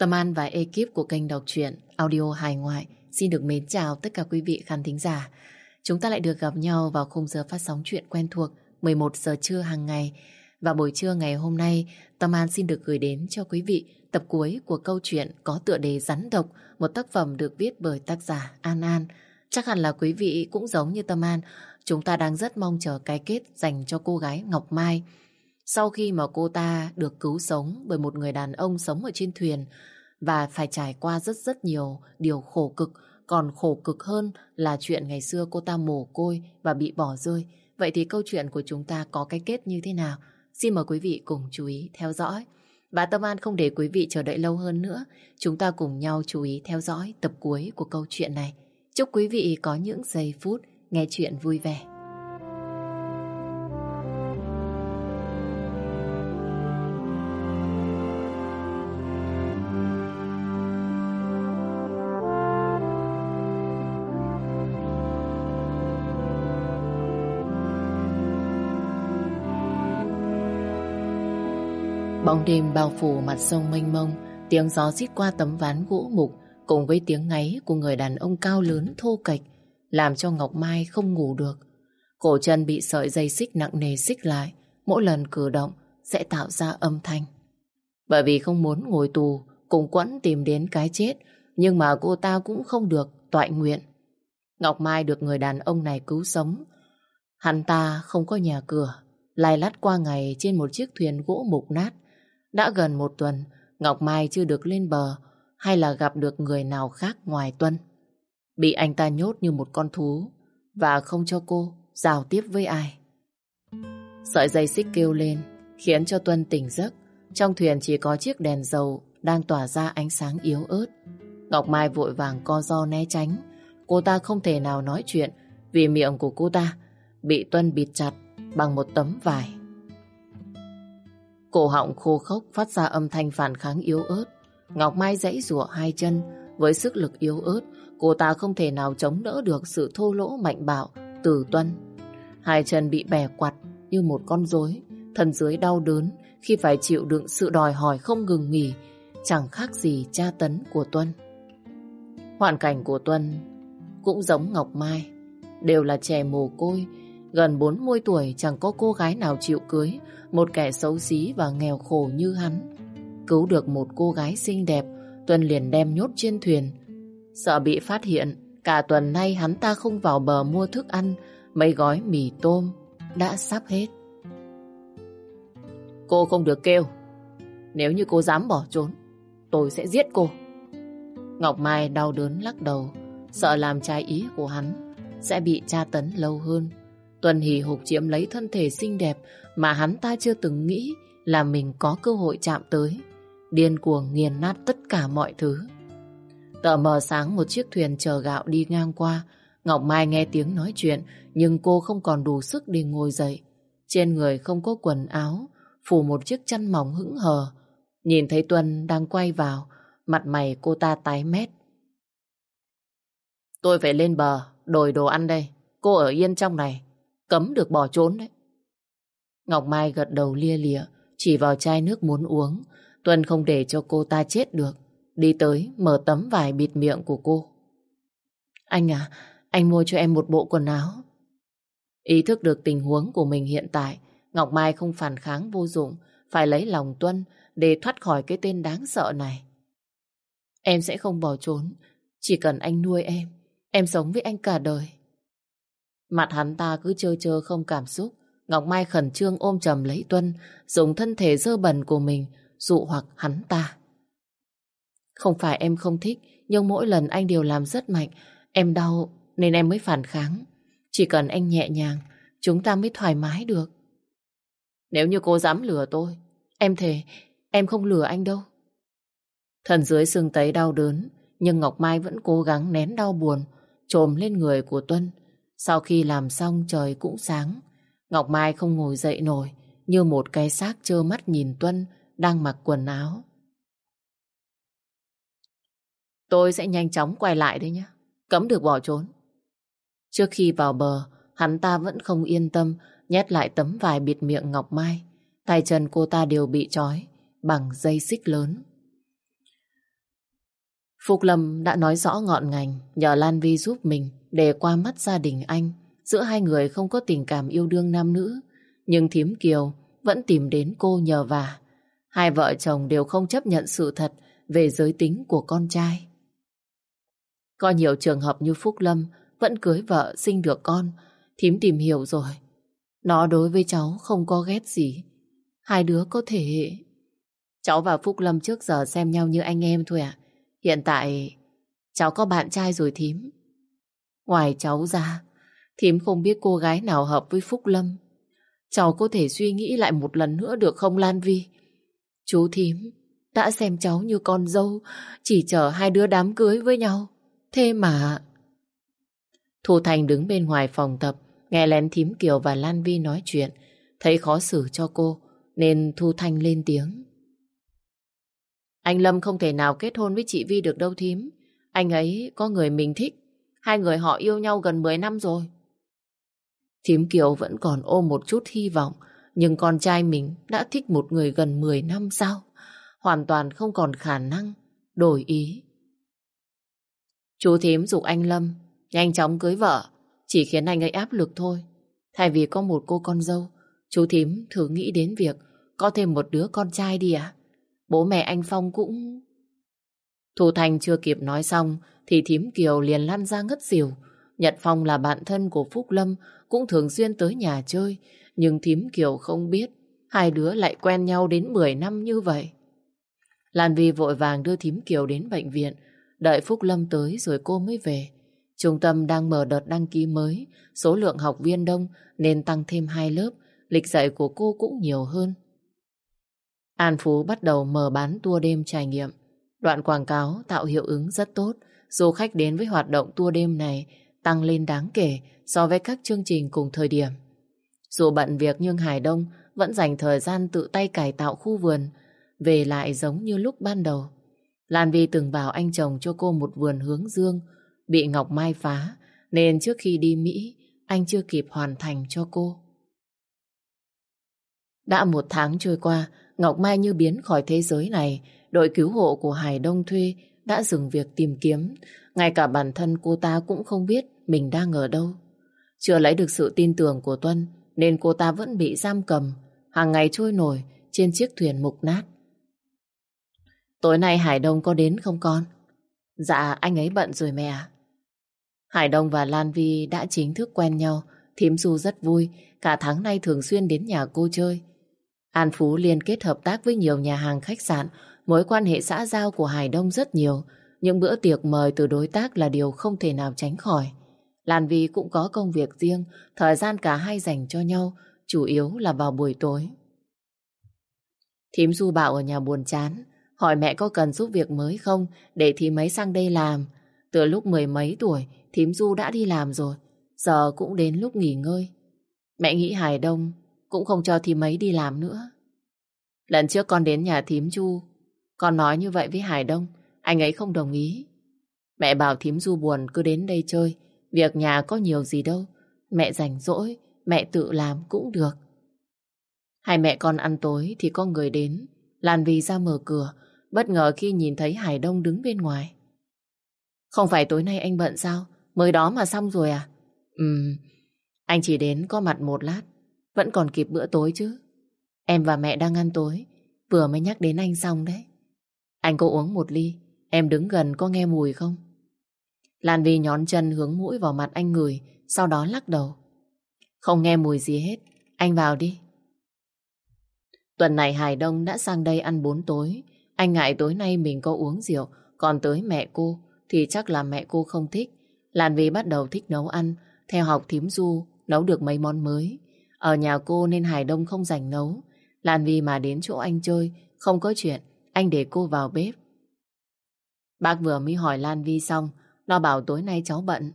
Tâm An và ekip của kênh đọc truyện audio hài ngoại xin được mến chào tất cả quý vị khán thính giả. Chúng ta lại được gặp nhau vào khung giờ phát sóng chuyện quen thuộc 11 giờ trưa hàng ngày. Và buổi trưa ngày hôm nay, Tâm An xin được gửi đến cho quý vị tập cuối của câu chuyện có tựa đề Rắn Độc, một tác phẩm được viết bởi tác giả An An. Chắc hẳn là quý vị cũng giống như Tâm An, chúng ta đang rất mong chờ cái kết dành cho cô gái Ngọc Mai. Sau khi mà cô ta được cứu sống bởi một người đàn ông sống ở trên thuyền và phải trải qua rất rất nhiều điều khổ cực, còn khổ cực hơn là chuyện ngày xưa cô ta mồ côi và bị bỏ rơi. Vậy thì câu chuyện của chúng ta có cái kết như thế nào? Xin mời quý vị cùng chú ý theo dõi. Và Tâm An không để quý vị chờ đợi lâu hơn nữa. Chúng ta cùng nhau chú ý theo dõi tập cuối của câu chuyện này. Chúc quý vị có những giây phút nghe chuyện vui vẻ. Bóng đêm bao phủ mặt sông mênh mông, tiếng gió rít qua tấm ván gỗ mục cùng với tiếng ngáy của người đàn ông cao lớn thô kệch làm cho Ngọc Mai không ngủ được. Cổ chân bị sợi dây xích nặng nề xích lại, mỗi lần cử động sẽ tạo ra âm thanh. Bởi vì không muốn ngồi tù, cùng quẫn tìm đến cái chết, nhưng mà cô ta cũng không được toại nguyện. Ngọc Mai được người đàn ông này cứu sống. Hắn ta không có nhà cửa, lai lắt qua ngày trên một chiếc thuyền gỗ mục nát. Đã gần một tuần, Ngọc Mai chưa được lên bờ hay là gặp được người nào khác ngoài Tuân. Bị anh ta nhốt như một con thú và không cho cô giao tiếp với ai. Sợi dây xích kêu lên khiến cho Tuân tỉnh giấc. Trong thuyền chỉ có chiếc đèn dầu đang tỏa ra ánh sáng yếu ớt. Ngọc Mai vội vàng co do né tránh. Cô ta không thể nào nói chuyện vì miệng của cô ta bị Tuân bịt chặt bằng một tấm vải. Cổ họng khô khốc phát ra âm thanh phản kháng yếu ớt. Ngọc Mai dãy rủa hai chân với sức lực yếu ớt, cô ta không thể nào chống đỡ được sự thô lỗ mạnh bạo từ Tuân. Hai chân bị bẻ quặt như một con rối, thân dưới đau đớn khi phải chịu đựng sự đòi hỏi không ngừng nghỉ, chẳng khác gì tra tấn của Tuân. Hoàn cảnh của Tuân cũng giống Ngọc Mai, đều là trẻ mồ côi, gần 40 tuổi chẳng có cô gái nào chịu cưới một kẻ xấu xí và nghèo khổ như hắn. Cứu được một cô gái xinh đẹp, Tuân liền đem nhốt trên thuyền. Sợ bị phát hiện, cả tuần nay hắn ta không vào bờ mua thức ăn, mấy gói mì tôm đã sắp hết. Cô không được kêu. Nếu như cô dám bỏ trốn, tôi sẽ giết cô. Ngọc Mai đau đớn lắc đầu, sợ làm trái ý của hắn, sẽ bị tra tấn lâu hơn. Tuần hì hục chiếm lấy thân thể xinh đẹp mà hắn ta chưa từng nghĩ là mình có cơ hội chạm tới. Điên cuồng nghiền nát tất cả mọi thứ. Tờ mờ sáng một chiếc thuyền chờ gạo đi ngang qua. Ngọc Mai nghe tiếng nói chuyện nhưng cô không còn đủ sức để ngồi dậy. Trên người không có quần áo, phủ một chiếc chăn mỏng hững hờ. Nhìn thấy Tuân đang quay vào, mặt mày cô ta tái mét. Tôi phải lên bờ, đổi đồ ăn đây. Cô ở yên trong này, cấm được bỏ trốn đấy. Ngọc Mai gật đầu lia lịa, chỉ vào chai nước muốn uống. Tuân không để cho cô ta chết được. Đi tới, mở tấm vải bịt miệng của cô. Anh à, anh mua cho em một bộ quần áo. Ý thức được tình huống của mình hiện tại, Ngọc Mai không phản kháng vô dụng, phải lấy lòng Tuân để thoát khỏi cái tên đáng sợ này. Em sẽ không bỏ trốn, chỉ cần anh nuôi em, em sống với anh cả đời. Mặt hắn ta cứ chơ chơ không cảm xúc, Ngọc Mai khẩn trương ôm chầm lấy Tuân, dùng thân thể dơ bẩn của mình dụ hoặc hắn ta. Không phải em không thích, nhưng mỗi lần anh đều làm rất mạnh. Em đau nên em mới phản kháng. Chỉ cần anh nhẹ nhàng, chúng ta mới thoải mái được. Nếu như cô dám lừa tôi, em thề, em không lừa anh đâu. Thần dưới xương tấy đau đớn, nhưng Ngọc Mai vẫn cố gắng nén đau buồn, trồm lên người của Tuân. Sau khi làm xong trời cũng sáng, Ngọc Mai không ngồi dậy nổi, như một cái xác trơ mắt nhìn Tuân đang mặc quần áo. Tôi sẽ nhanh chóng quay lại đấy nhé, cấm được bỏ trốn. Trước khi vào bờ, hắn ta vẫn không yên tâm, nhét lại tấm vải bịt miệng Ngọc Mai. Tay chân cô ta đều bị trói bằng dây xích lớn. phục Lâm đã nói rõ ngọn ngành nhờ Lan Vi giúp mình để qua mắt gia đình anh. Giữa hai người không có tình cảm yêu đương nam nữ, nhưng Thím Kiều vẫn tìm đến cô nhờ vả. Hai vợ chồng đều không chấp nhận sự thật về giới tính của con trai. Có nhiều trường hợp như Phúc Lâm vẫn cưới vợ sinh được con, Thím tìm hiểu rồi. Nó đối với cháu không có ghét gì. Hai đứa có thể... Cháu và Phúc Lâm trước giờ xem nhau như anh em thôi ạ. Hiện tại cháu có bạn trai rồi thím. Ngoài cháu ra, thím không biết cô gái nào hợp với Phúc Lâm. Cháu có thể suy nghĩ lại một lần nữa được không Lan Vi? Chú thím đã xem cháu như con dâu, chỉ chờ hai đứa đám cưới với nhau. Thế mà... Thu Thành đứng bên ngoài phòng tập, nghe lén thím Kiều và Lan Vi nói chuyện, thấy khó xử cho cô, nên Thu Thanh lên tiếng. Anh Lâm không thể nào kết hôn với chị Vi được đâu thím. Anh ấy có người mình thích. Hai người họ yêu nhau gần 10 năm rồi. Thím Kiều vẫn còn ôm một chút hy vọng. Nhưng con trai mình đã thích một người gần 10 năm sao? Hoàn toàn không còn khả năng đổi ý. Chú thím dục anh Lâm nhanh chóng cưới vợ. Chỉ khiến anh ấy áp lực thôi. Thay vì có một cô con dâu, chú thím thử nghĩ đến việc có thêm một đứa con trai đi à? Bố mẹ anh Phong cũng... Thu Thành chưa kịp nói xong thì thím Kiều liền lăn ra ngất xỉu. Nhật Phong là bạn thân của Phúc Lâm, cũng thường xuyên tới nhà chơi nhưng thím Kiều không biết, hai đứa lại quen nhau đến 10 năm như vậy. Lan Vi vội vàng đưa thím Kiều đến bệnh viện đợi Phúc Lâm tới rồi cô mới về. Trung tâm đang mở đợt đăng ký mới số lượng học viên đông, nên tăng thêm hai lớp lịch dạy của cô cũng nhiều hơn. An Phú bắt đầu mở bán tour đêm trải nghiệm. Đoạn quảng cáo tạo hiệu ứng rất tốt. Du khách đến với hoạt động tour đêm này tăng lên đáng kể so với các chương trình cùng thời điểm. Dù bận việc nhưng Hải Đông vẫn dành thời gian tự tay cải tạo khu vườn, về lại giống như lúc ban đầu. Lan Vi từng bảo anh chồng cho cô một vườn hướng dương, bị Ngọc Mai phá, nên trước khi đi Mỹ, anh chưa kịp hoàn thành cho cô. Đã một tháng trôi qua, Ngọc Mai như biến khỏi thế giới này, đội cứu hộ của Hải Đông thuê đã dừng việc tìm kiếm. Ngay cả bản thân cô ta cũng không biết mình đang ở đâu. Chưa lấy được sự tin tưởng của Tuân, nên cô ta vẫn bị giam cầm, hàng ngày trôi nổi trên chiếc thuyền mục nát. Tối nay Hải Đông có đến không con? Dạ, anh ấy bận rồi mẹ Hải Đông và Lan Vi đã chính thức quen nhau, thím Du rất vui, cả tháng nay thường xuyên đến nhà cô chơi. An Phú liên kết hợp tác với nhiều nhà hàng khách sạn, mối quan hệ xã giao của Hải Đông rất nhiều. Những bữa tiệc mời từ đối tác là điều không thể nào tránh khỏi. Lan Vi cũng có công việc riêng, thời gian cả hai dành cho nhau, chủ yếu là vào buổi tối. Thím Du bảo ở nhà buồn chán, hỏi mẹ có cần giúp việc mới không để thím ấy sang đây làm. Từ lúc mười mấy tuổi, thím Du đã đi làm rồi, giờ cũng đến lúc nghỉ ngơi. Mẹ nghĩ Hải Đông cũng không cho thím ấy đi làm nữa. Lần trước con đến nhà thím Chu, con nói như vậy với Hải Đông, anh ấy không đồng ý. Mẹ bảo thím Du buồn cứ đến đây chơi, việc nhà có nhiều gì đâu. Mẹ rảnh rỗi, mẹ tự làm cũng được. Hai mẹ con ăn tối thì có người đến, Lan Vy ra mở cửa, bất ngờ khi nhìn thấy Hải Đông đứng bên ngoài. Không phải tối nay anh bận sao? Mới đó mà xong rồi à? Ừm, anh chỉ đến có mặt một lát, vẫn còn kịp bữa tối chứ. Em và mẹ đang ăn tối, vừa mới nhắc đến anh xong đấy. Anh có uống một ly, em đứng gần có nghe mùi không? Lan Vi nhón chân hướng mũi vào mặt anh người, sau đó lắc đầu. Không nghe mùi gì hết, anh vào đi. Tuần này Hải Đông đã sang đây ăn bốn tối. Anh ngại tối nay mình có uống rượu, còn tới mẹ cô thì chắc là mẹ cô không thích. Lan Vi bắt đầu thích nấu ăn, theo học thím du, nấu được mấy món mới. Ở nhà cô nên Hải Đông không rảnh nấu. Lan Vi mà đến chỗ anh chơi, không có chuyện, anh để cô vào bếp. Bác vừa mới hỏi Lan Vi xong, nó bảo tối nay cháu bận.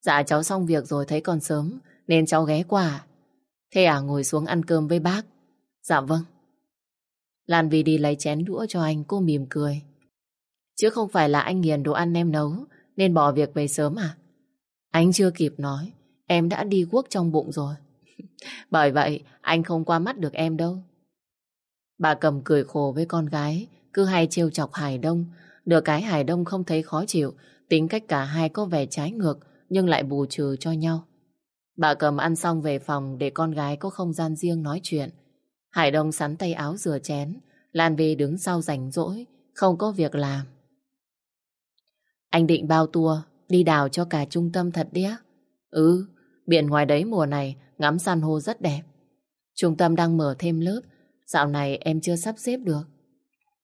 Dạ cháu xong việc rồi thấy còn sớm, nên cháu ghé qua. Thế à ngồi xuống ăn cơm với bác. Dạ vâng. Lan Vi đi lấy chén đũa cho anh, cô mỉm cười. Chứ không phải là anh nghiền đồ ăn em nấu, nên bỏ việc về sớm à? Anh chưa kịp nói, em đã đi guốc trong bụng rồi. Bởi vậy, anh không qua mắt được em đâu. Bà cầm cười khổ với con gái, cứ hay trêu chọc Hải Đông. Được cái Hải Đông không thấy khó chịu, tính cách cả hai có vẻ trái ngược nhưng lại bù trừ cho nhau. Bà cầm ăn xong về phòng để con gái có không gian riêng nói chuyện. Hải Đông sắn tay áo rửa chén, Lan Vy đứng sau rảnh rỗi, không có việc làm. Anh định bao tour, đi đào cho cả trung tâm thật đĩa. Ừ, biển ngoài đấy mùa này ngắm san hô rất đẹp. Trung tâm đang mở thêm lớp, dạo này em chưa sắp xếp được.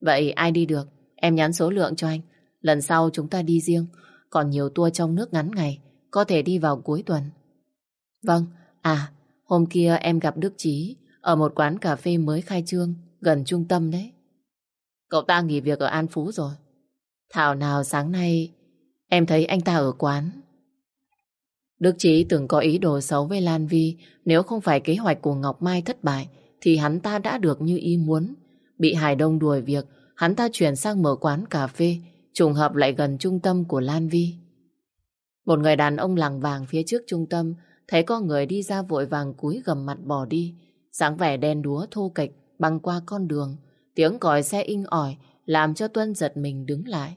Vậy ai đi được? Em nhắn số lượng cho anh. Lần sau chúng ta đi riêng, còn nhiều tour trong nước ngắn ngày, có thể đi vào cuối tuần. Vâng, à, hôm kia em gặp Đức Chí ở một quán cà phê mới khai trương, gần trung tâm đấy. Cậu ta nghỉ việc ở An Phú rồi. Thảo nào sáng nay em thấy anh ta ở quán. Đức Chí từng có ý đồ xấu với Lan Vi, nếu không phải kế hoạch của Ngọc Mai thất bại, thì hắn ta đã được như ý muốn. Bị Hải Đông đuổi việc, hắn ta chuyển sang mở quán cà phê, trùng hợp lại gần trung tâm của Lan Vi. Một người đàn ông làng vàng phía trước trung tâm, thấy có người đi ra vội vàng cúi gầm mặt bỏ đi, dáng vẻ đen đúa thô kịch băng qua con đường, tiếng còi xe inh ỏi làm cho Tuân giật mình đứng lại.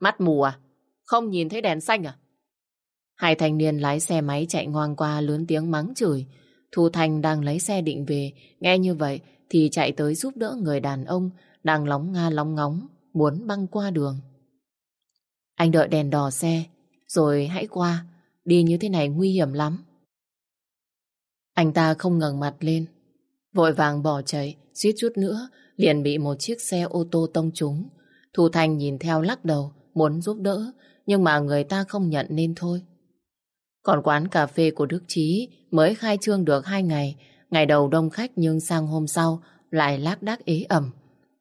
Mắt mù à? Không nhìn thấy đèn xanh à? Hai thanh niên lái xe máy chạy ngoan qua lớn tiếng mắng chửi. Thu Thành đang lấy xe định về, nghe như vậy thì chạy tới giúp đỡ người đàn ông đang lóng nga lóng ngóng, muốn băng qua đường. Anh đợi đèn đỏ xe, rồi hãy qua, đi như thế này nguy hiểm lắm. Anh ta không ngẩng mặt lên, vội vàng bỏ chạy, suýt chút nữa, liền bị một chiếc xe ô tô tông trúng. Thu Thành nhìn theo lắc đầu, muốn giúp đỡ, nhưng mà người ta không nhận nên thôi. Còn quán cà phê của Đức Trí mới khai trương được hai ngày, ngày đầu đông khách nhưng sang hôm sau lại lác đác ế ẩm.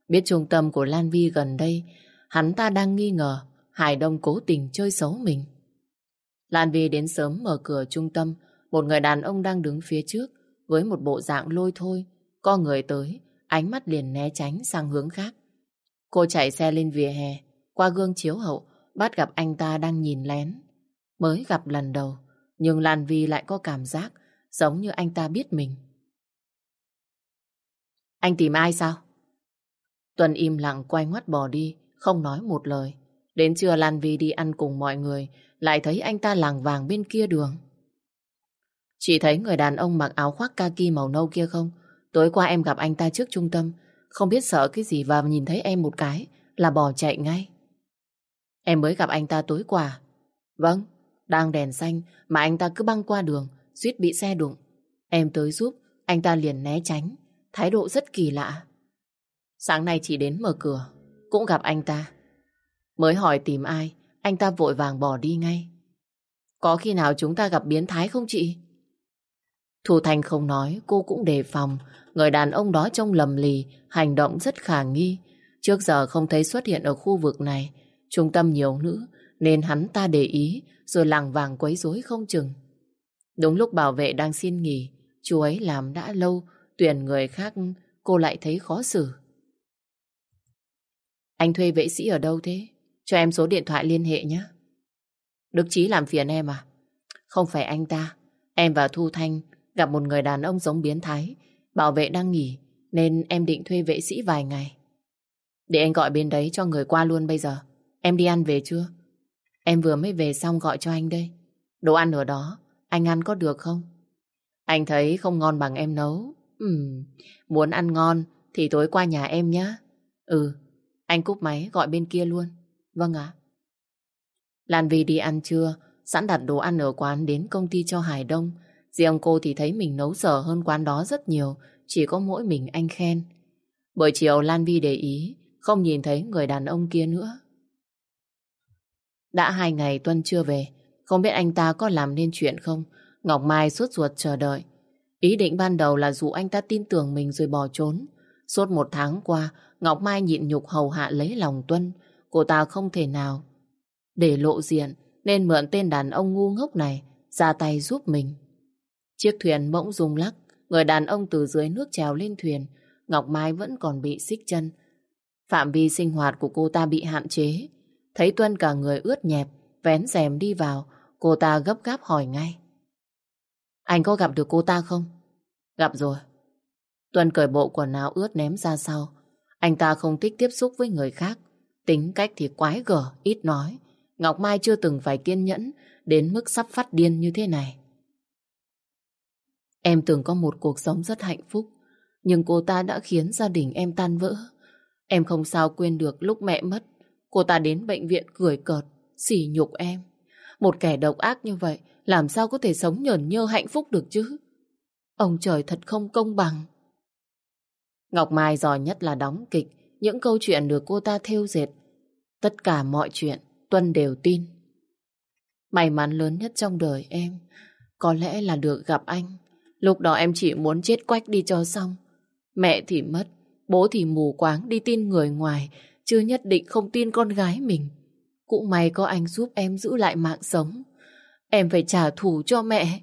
Biết trung tâm của Lan Vi gần đây, hắn ta đang nghi ngờ Hải Đông cố tình chơi xấu mình. Lan Vi đến sớm mở cửa trung tâm, một người đàn ông đang đứng phía trước với một bộ dạng lôi thôi. Có người tới, ánh mắt liền né tránh sang hướng khác. Cô chạy xe lên vỉa hè, qua gương chiếu hậu, bắt gặp anh ta đang nhìn lén. Mới gặp lần đầu, nhưng Lan Vi lại có cảm giác giống như anh ta biết mình. Anh tìm ai sao? Tuần im lặng quay ngoắt bỏ đi, không nói một lời. Đến trưa Lan Vi đi ăn cùng mọi người, lại thấy anh ta làng vàng bên kia đường. Chị thấy người đàn ông mặc áo khoác kaki màu nâu kia không? Tối qua em gặp anh ta trước trung tâm, không biết sợ cái gì và nhìn thấy em một cái là bỏ chạy ngay. Em mới gặp anh ta tối qua. Vâng, đang đèn xanh mà anh ta cứ băng qua đường, suýt bị xe đụng. Em tới giúp, anh ta liền né tránh, thái độ rất kỳ lạ. Sáng nay chị đến mở cửa, cũng gặp anh ta. Mới hỏi tìm ai, anh ta vội vàng bỏ đi ngay. Có khi nào chúng ta gặp biến thái không chị? Thu Thanh không nói, cô cũng đề phòng. Người đàn ông đó trông lầm lì, hành động rất khả nghi. Trước giờ không thấy xuất hiện ở khu vực này. Trung tâm nhiều nữ, nên hắn ta để ý, rồi làng vàng quấy rối không chừng. Đúng lúc bảo vệ đang xin nghỉ, chú ấy làm đã lâu, tuyển người khác cô lại thấy khó xử. Anh thuê vệ sĩ ở đâu thế? Cho em số điện thoại liên hệ nhé. Đức Chí làm phiền em à? Không phải anh ta. Em và Thu Thanh gặp một người đàn ông giống biến thái. Bảo vệ đang nghỉ, nên em định thuê vệ sĩ vài ngày. Để anh gọi bên đấy cho người qua luôn bây giờ. Em đi ăn về chưa? Em vừa mới về xong gọi cho anh đây. Đồ ăn ở đó, anh ăn có được không? Anh thấy không ngon bằng em nấu. Ừ, muốn ăn ngon thì tối qua nhà em nhé. Ừ, anh cúp máy gọi bên kia luôn. Vâng ạ. Lan Vy đi ăn trưa, sẵn đặt đồ ăn ở quán đến công ty cho Hải Đông. Riêng cô thì thấy mình nấu dở hơn quán đó rất nhiều, chỉ có mỗi mình anh khen. Buổi chiều Lan Vi để ý, không nhìn thấy người đàn ông kia nữa. Đã hai ngày Tuân chưa về, không biết anh ta có làm nên chuyện không. Ngọc Mai suốt ruột chờ đợi. Ý định ban đầu là dụ anh ta tin tưởng mình rồi bỏ trốn. Suốt một tháng qua, Ngọc Mai nhịn nhục hầu hạ lấy lòng Tuân. Cô ta không thể nào để lộ diện nên mượn tên đàn ông ngu ngốc này ra tay giúp mình. Chiếc thuyền bỗng rung lắc, người đàn ông từ dưới nước trèo lên thuyền, Ngọc Mai vẫn còn bị xích chân. Phạm vi sinh hoạt của cô ta bị hạn chế, Thấy Tuân cả người ướt nhẹp, vén rèm đi vào, cô ta gấp gáp hỏi ngay. Anh có gặp được cô ta không? Gặp rồi. Tuân cởi bộ quần áo ướt ném ra sau. Anh ta không thích tiếp xúc với người khác. Tính cách thì quái gở, ít nói. Ngọc Mai chưa từng phải kiên nhẫn đến mức sắp phát điên như thế này. Em từng có một cuộc sống rất hạnh phúc, nhưng cô ta đã khiến gia đình em tan vỡ. Em không sao quên được lúc mẹ mất, cô ta đến bệnh viện cười cợt, sỉ nhục em. Một kẻ độc ác như vậy, làm sao có thể sống nhờn nhơ hạnh phúc được chứ? Ông trời thật không công bằng. Ngọc Mai giỏi nhất là đóng kịch, những câu chuyện được cô ta thêu dệt. Tất cả mọi chuyện, Tuân đều tin. May mắn lớn nhất trong đời em, có lẽ là được gặp anh. Lúc đó em chỉ muốn chết quách đi cho xong. Mẹ thì mất, bố thì mù quáng đi tin người ngoài, chưa nhất định không tin con gái mình. Cũng may có anh giúp em giữ lại mạng sống. Em phải trả thù cho mẹ.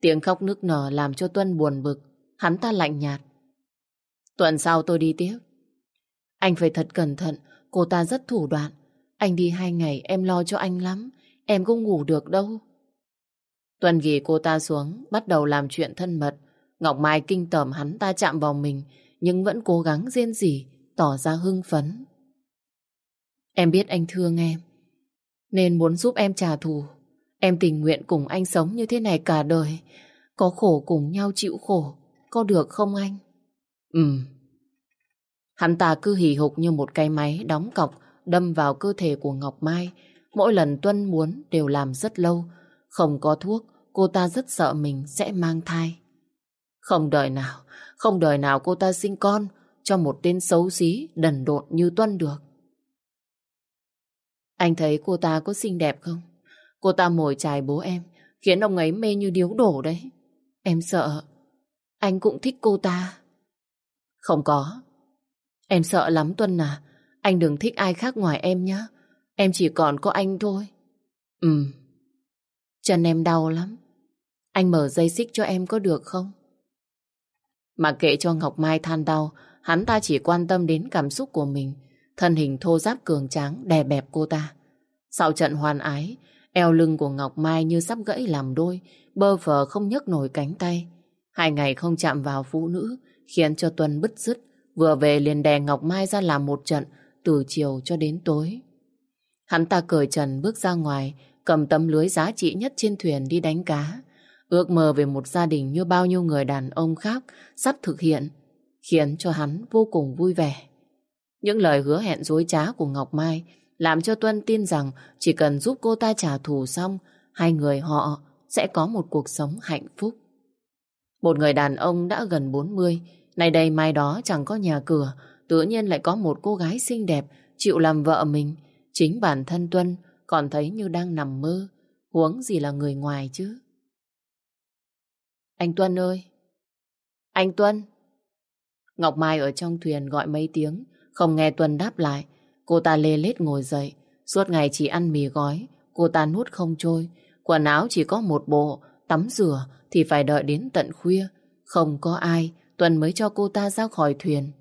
Tiếng khóc nức nở làm cho Tuân buồn bực. Hắn ta lạnh nhạt. Tuần sau tôi đi tiếp. Anh phải thật cẩn thận, cô ta rất thủ đoạn. Anh đi hai ngày em lo cho anh lắm, em không ngủ được đâu. Tuần ghi cô ta xuống, bắt đầu làm chuyện thân mật. Ngọc Mai kinh tởm hắn ta chạm vào mình, nhưng vẫn cố gắng rên gì tỏ ra hưng phấn. Em biết anh thương em, nên muốn giúp em trả thù. Em tình nguyện cùng anh sống như thế này cả đời. Có khổ cùng nhau chịu khổ, có được không anh? Ừm. Hắn ta cứ hì hục như một cái máy đóng cọc đâm vào cơ thể của Ngọc Mai. Mỗi lần Tuân muốn đều làm rất lâu. Không có thuốc, cô ta rất sợ mình sẽ mang thai. Không đời nào, không đời nào cô ta sinh con cho một tên xấu xí, đần độn như Tuân được. Anh thấy cô ta có xinh đẹp không? Cô ta mồi chài bố em, khiến ông ấy mê như điếu đổ đấy. Em sợ, anh cũng thích cô ta. Không có. Em sợ lắm Tuân à. Anh đừng thích ai khác ngoài em nhé. Em chỉ còn có anh thôi. Ừ. Chân em đau lắm. Anh mở dây xích cho em có được không? Mà kệ cho Ngọc Mai than đau, hắn ta chỉ quan tâm đến cảm xúc của mình. Thân hình thô giáp cường tráng đè bẹp cô ta. Sau trận hoàn ái, eo lưng của Ngọc Mai như sắp gãy làm đôi, bơ phờ không nhấc nổi cánh tay. Hai ngày không chạm vào phụ nữ, khiến cho Tuân bứt rứt, vừa về liền đè Ngọc Mai ra làm một trận từ chiều cho đến tối. Hắn ta cởi trần bước ra ngoài, cầm tấm lưới giá trị nhất trên thuyền đi đánh cá. Ước mơ về một gia đình như bao nhiêu người đàn ông khác sắp thực hiện, khiến cho hắn vô cùng vui vẻ. Những lời hứa hẹn dối trá của Ngọc Mai làm cho Tuân tin rằng chỉ cần giúp cô ta trả thù xong, hai người họ sẽ có một cuộc sống hạnh phúc. Một người đàn ông đã gần 40, nay đây mai đó chẳng có nhà cửa, tự nhiên lại có một cô gái xinh đẹp chịu làm vợ mình. Chính bản thân Tuân còn thấy như đang nằm mơ, huống gì là người ngoài chứ. Anh Tuân ơi! Anh Tuân! Ngọc Mai ở trong thuyền gọi mấy tiếng, không nghe Tuân đáp lại. Cô ta lê lết ngồi dậy, suốt ngày chỉ ăn mì gói, cô ta nuốt không trôi. Quần áo chỉ có một bộ, tắm rửa thì phải đợi đến tận khuya. Không có ai, Tuân mới cho cô ta ra khỏi thuyền.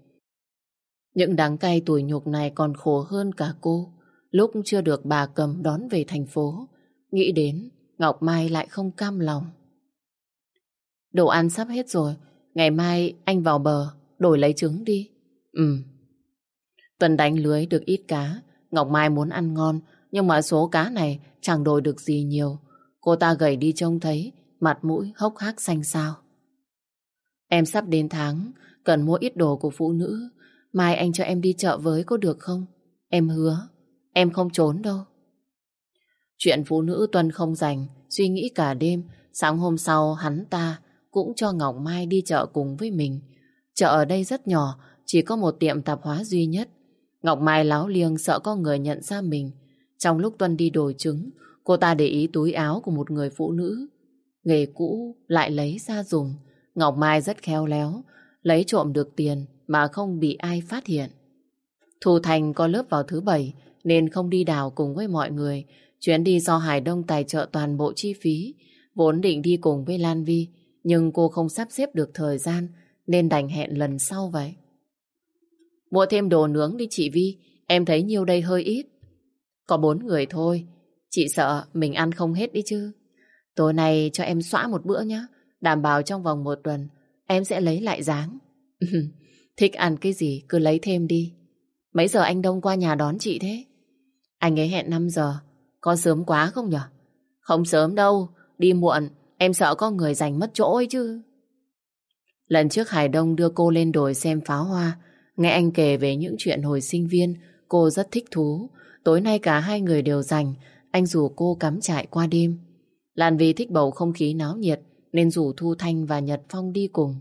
Những đắng cay tuổi nhục này còn khổ hơn cả cô. Lúc chưa được bà cầm đón về thành phố, nghĩ đến Ngọc Mai lại không cam lòng. Đồ ăn sắp hết rồi, ngày mai anh vào bờ, đổi lấy trứng đi. Ừ. Tuần đánh lưới được ít cá, Ngọc Mai muốn ăn ngon, nhưng mà số cá này chẳng đổi được gì nhiều. Cô ta gầy đi trông thấy, mặt mũi hốc hác xanh xao. Em sắp đến tháng, cần mua ít đồ của phụ nữ. Mai anh cho em đi chợ với có được không? Em hứa, em không trốn đâu. Chuyện phụ nữ Tuân không dành, suy nghĩ cả đêm. Sáng hôm sau hắn ta cũng cho Ngọc Mai đi chợ cùng với mình. Chợ ở đây rất nhỏ, chỉ có một tiệm tạp hóa duy nhất. Ngọc Mai láo liêng sợ có người nhận ra mình. Trong lúc Tuân đi đổi trứng, cô ta để ý túi áo của một người phụ nữ. Nghề cũ lại lấy ra dùng. Ngọc Mai rất khéo léo, lấy trộm được tiền mà không bị ai phát hiện. Thu Thành có lớp vào thứ bảy nên không đi đào cùng với mọi người. Chuyến đi do Hải Đông tài trợ toàn bộ chi phí. Vốn định đi cùng với Lan Vi, nhưng cô không sắp xếp được thời gian nên đành hẹn lần sau vậy. Mua thêm đồ nướng đi chị Vi, em thấy nhiêu đây hơi ít. Có bốn người thôi, chị sợ mình ăn không hết đi chứ. Tối nay cho em xóa một bữa nhé, đảm bảo trong vòng một tuần em sẽ lấy lại dáng. Thích ăn cái gì cứ lấy thêm đi. Mấy giờ anh Đông qua nhà đón chị thế? Anh ấy hẹn 5 giờ. Có sớm quá không nhở? Không sớm đâu. Đi muộn. Em sợ có người giành mất chỗ ấy chứ. Lần trước Hải Đông đưa cô lên đồi xem pháo hoa. Nghe anh kể về những chuyện hồi sinh viên. Cô rất thích thú. Tối nay cả hai người đều rảnh, Anh rủ cô cắm trại qua đêm. Lan Vy thích bầu không khí náo nhiệt nên rủ Thu Thanh và Nhật Phong đi cùng.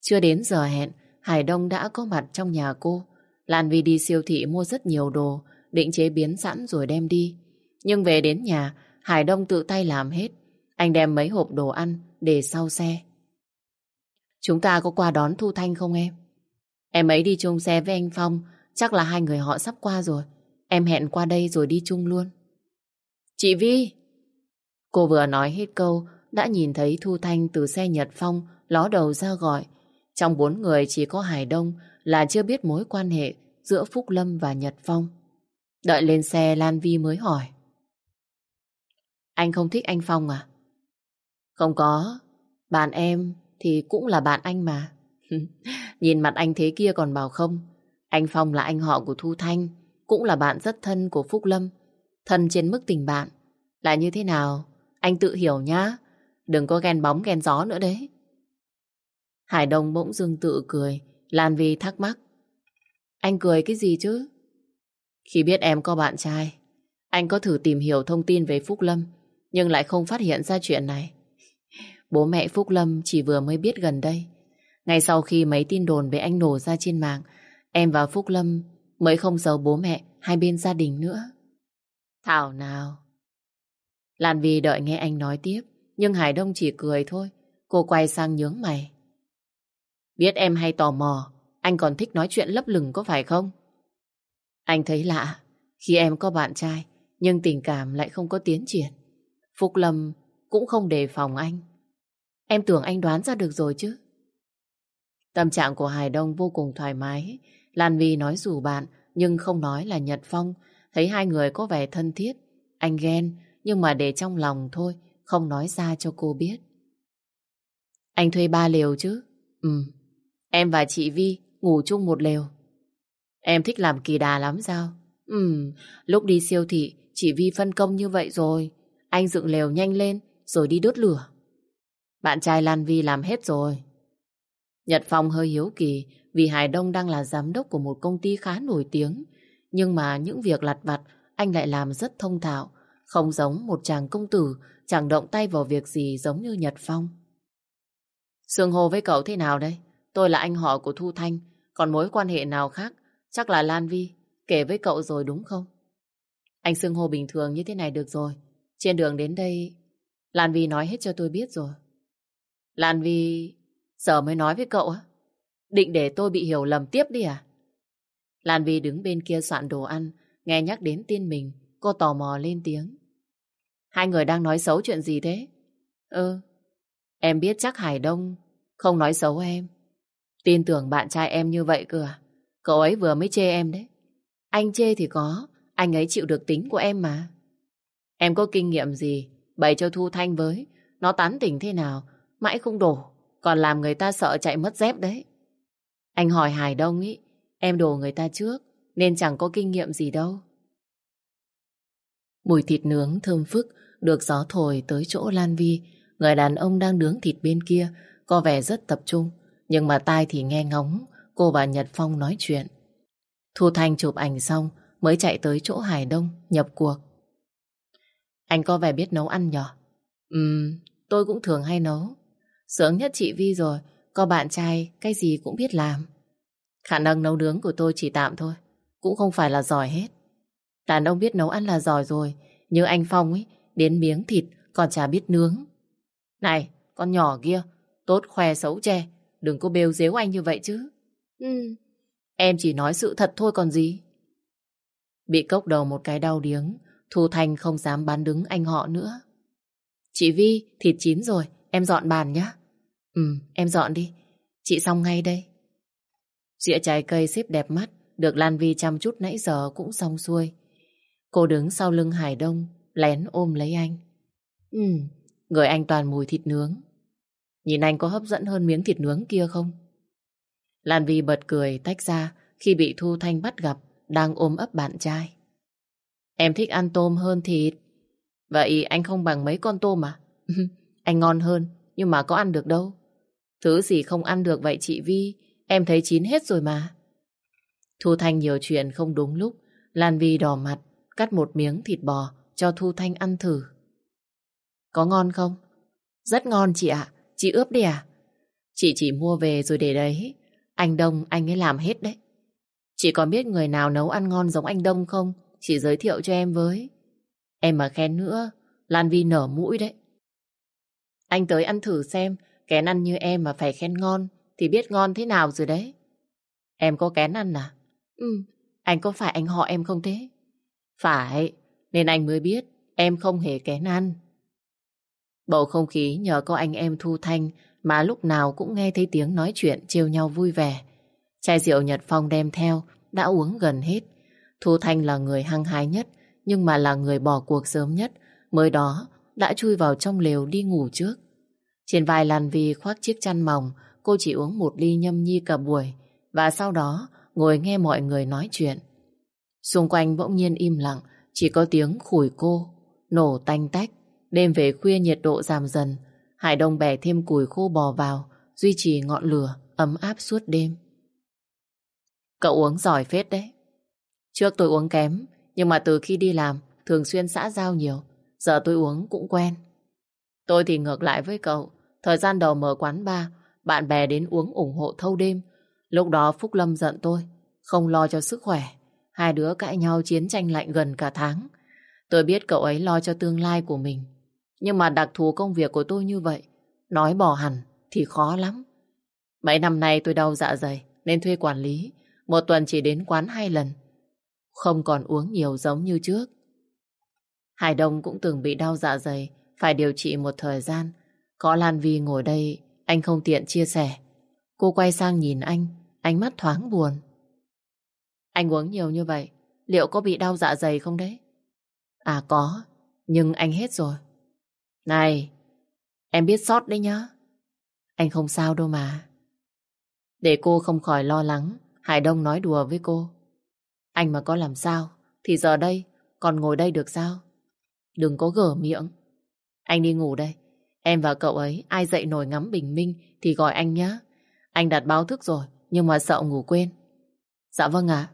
Chưa đến giờ hẹn, Hải Đông đã có mặt trong nhà cô. Lan Vi đi siêu thị mua rất nhiều đồ, định chế biến sẵn rồi đem đi. Nhưng về đến nhà, Hải Đông tự tay làm hết. Anh đem mấy hộp đồ ăn để sau xe. Chúng ta có qua đón Thu Thanh không em? Em ấy đi chung xe với anh Phong, chắc là hai người họ sắp qua rồi. Em hẹn qua đây rồi đi chung luôn. Chị Vi! Cô vừa nói hết câu, đã nhìn thấy Thu Thanh từ xe Nhật Phong ló đầu ra gọi. Trong bốn người chỉ có Hải Đông là chưa biết mối quan hệ giữa Phúc Lâm và Nhật Phong. Đợi lên xe Lan Vi mới hỏi. Anh không thích anh Phong à? Không có. Bạn em thì cũng là bạn anh mà. Nhìn mặt anh thế kia còn bảo không. Anh Phong là anh họ của Thu Thanh, cũng là bạn rất thân của Phúc Lâm. Thân trên mức tình bạn. Là như thế nào? Anh tự hiểu nhá. Đừng có ghen bóng ghen gió nữa đấy. Hải Đông bỗng dưng tự cười. Lan Vi thắc mắc. Anh cười cái gì chứ? Khi biết em có bạn trai, anh có thử tìm hiểu thông tin về Phúc Lâm, nhưng lại không phát hiện ra chuyện này. Bố mẹ Phúc Lâm chỉ vừa mới biết gần đây. Ngay sau khi mấy tin đồn về anh nổ ra trên mạng, em và Phúc Lâm mới không giấu bố mẹ hai bên gia đình nữa. Thảo nào. Lan Vi đợi nghe anh nói tiếp, nhưng Hải Đông chỉ cười thôi. Cô quay sang nhướng mày. Biết em hay tò mò, anh còn thích nói chuyện lấp lửng có phải không? Anh thấy lạ, khi em có bạn trai, nhưng tình cảm lại không có tiến triển. Phúc Lâm cũng không đề phòng anh. Em tưởng anh đoán ra được rồi chứ. Tâm trạng của Hải Đông vô cùng thoải mái. Lan Vi nói rủ bạn, nhưng không nói là Nhật Phong. Thấy hai người có vẻ thân thiết. Anh ghen, nhưng mà để trong lòng thôi, không nói ra cho cô biết. Anh thuê ba lều chứ? Ừ. Em và chị Vi ngủ chung một lều. Em thích làm kỳ đà lắm sao? Ừ, lúc đi siêu thị, chị Vi phân công như vậy rồi. Anh dựng lều nhanh lên, rồi đi đốt lửa. Bạn trai Lan Vi làm hết rồi. Nhật Phong hơi hiếu kỳ vì Hải Đông đang là giám đốc của một công ty khá nổi tiếng. Nhưng mà những việc lặt vặt anh lại làm rất thông thạo. Không giống một chàng công tử chẳng động tay vào việc gì giống như Nhật Phong. Sương hồ với cậu thế nào đây? Tôi là anh họ của Thu Thanh, còn mối quan hệ nào khác chắc là Lan Vi kể với cậu rồi đúng không? Anh sương hồ bình thường như thế này được rồi. Trên đường đến đây, Lan Vi nói hết cho tôi biết rồi. Lan Vi giờ mới nói với cậu á? Định để tôi bị hiểu lầm tiếp đi à? Lan Vi đứng bên kia soạn đồ ăn, nghe nhắc đến tin mình, cô tò mò lên tiếng. Hai người đang nói xấu chuyện gì thế? Ừ, em biết chắc Hải Đông không nói xấu em. Tin tưởng bạn trai em như vậy cơ à? Cậu ấy vừa mới chê em đấy. Anh chê thì có, anh ấy chịu được tính của em mà. Em có kinh nghiệm gì, bày cho Thu Thanh với, nó tán tỉnh thế nào, mãi không đổ, còn làm người ta sợ chạy mất dép đấy. Anh hỏi Hải Đông ý, em đổ người ta trước, nên chẳng có kinh nghiệm gì đâu. Mùi thịt nướng thơm phức được gió thổi tới chỗ Lan Vi. Người đàn ông đang nướng thịt bên kia có vẻ rất tập trung. Nhưng mà tai thì nghe ngóng cô và Nhật Phong nói chuyện. Thu Thanh chụp ảnh xong mới chạy tới chỗ Hải Đông nhập cuộc. Anh có vẻ biết nấu ăn nhở? Ừm, tôi cũng thường hay nấu. Sướng nhất chị Vi rồi, có bạn trai cái gì cũng biết làm. Khả năng nấu nướng của tôi chỉ tạm thôi, cũng không phải là giỏi hết. Đàn ông biết nấu ăn là giỏi rồi, như anh Phong ấy, đến miếng thịt còn chả biết nướng. Này, con nhỏ kia, tốt khoe xấu che, đừng có bêu dếu anh như vậy chứ. Ừ, em chỉ nói sự thật thôi còn gì. Bị cốc đầu một cái đau điếng, Thu Thanh không dám bán đứng anh họ nữa. Chị Vi, thịt chín rồi, em dọn bàn nhé. Ừ, em dọn đi, chị xong ngay đây. Dĩa trái cây xếp đẹp mắt, được Lan Vi chăm chút nãy giờ cũng xong xuôi. Cô đứng sau lưng Hải Đông, lén ôm lấy anh. Ừ, người anh toàn mùi thịt nướng. Nhìn anh có hấp dẫn hơn miếng thịt nướng kia không? Lan Vi bật cười tách ra khi bị Thu Thanh bắt gặp đang ôm ấp bạn trai. Em thích ăn tôm hơn thịt. Vậy anh không bằng mấy con tôm à? anh ngon hơn, nhưng mà có ăn được đâu. Thứ gì không ăn được vậy chị Vi, em thấy chín hết rồi mà. Thu Thanh nhiều chuyện không đúng lúc, Lan Vi đỏ mặt, cắt một miếng thịt bò cho Thu Thanh ăn thử. Có ngon không? Rất ngon chị ạ, chị ướp đi à? Chị chỉ mua về rồi để đấy, anh Đông anh ấy làm hết đấy. Chị có biết người nào nấu ăn ngon giống anh Đông không? Chị giới thiệu cho em với. Em mà khen nữa, Lan Vi nở mũi đấy. Anh tới ăn thử xem, kén ăn như em mà phải khen ngon, thì biết ngon thế nào rồi đấy. Em có kén ăn à? Ừ, anh có phải anh họ em không thế? Phải, nên anh mới biết em không hề kén ăn. Bầu không khí nhờ có anh em Thu Thanh mà lúc nào cũng nghe thấy tiếng nói chuyện chiều nhau vui vẻ. Chai rượu Nhật Phong đem theo đã uống gần hết. Thu Thanh là người hăng hái nhất nhưng mà là người bỏ cuộc sớm nhất mới đó đã chui vào trong lều đi ngủ trước. Trên vai Lan Vi khoác chiếc chăn mỏng cô chỉ uống một ly nhâm nhi cả buổi và sau đó ngồi nghe mọi người nói chuyện. Xung quanh bỗng nhiên im lặng chỉ có tiếng khủi cô nổ tanh tách Đêm về khuya nhiệt độ giảm dần, Hải Đông bẻ thêm củi khô bò vào, duy trì ngọn lửa ấm áp suốt đêm. Cậu uống giỏi phết đấy. Trước tôi uống kém, nhưng mà từ khi đi làm, thường xuyên xã giao nhiều, giờ tôi uống cũng quen. Tôi thì ngược lại với cậu, thời gian đầu mở quán bar, bạn bè đến uống ủng hộ thâu đêm. Lúc đó Phúc Lâm giận tôi, không lo cho sức khỏe. Hai đứa cãi nhau chiến tranh lạnh gần cả tháng. Tôi biết cậu ấy lo cho tương lai của mình. Nhưng mà đặc thù công việc của tôi như vậy, nói bỏ hẳn thì khó lắm. Mấy năm nay tôi đau dạ dày nên thuê quản lý, một tuần chỉ đến quán hai lần. Không còn uống nhiều giống như trước. Hải Đông cũng từng bị đau dạ dày, phải điều trị một thời gian. Có Lan Vi ngồi đây, anh không tiện chia sẻ. Cô quay sang nhìn anh, ánh mắt thoáng buồn. Anh uống nhiều như vậy, liệu có bị đau dạ dày không đấy? À có, nhưng anh hết rồi. Này, em biết sót đấy nhá. Anh không sao đâu mà. Để cô không khỏi lo lắng, Hải Đông nói đùa với cô. Anh mà có làm sao, thì giờ đây còn ngồi đây được sao? Đừng có gở miệng. Anh đi ngủ đây. Em và cậu ấy, ai dậy nổi ngắm bình minh thì gọi anh nhé Anh đặt báo thức rồi, nhưng mà sợ ngủ quên. Dạ vâng ạ.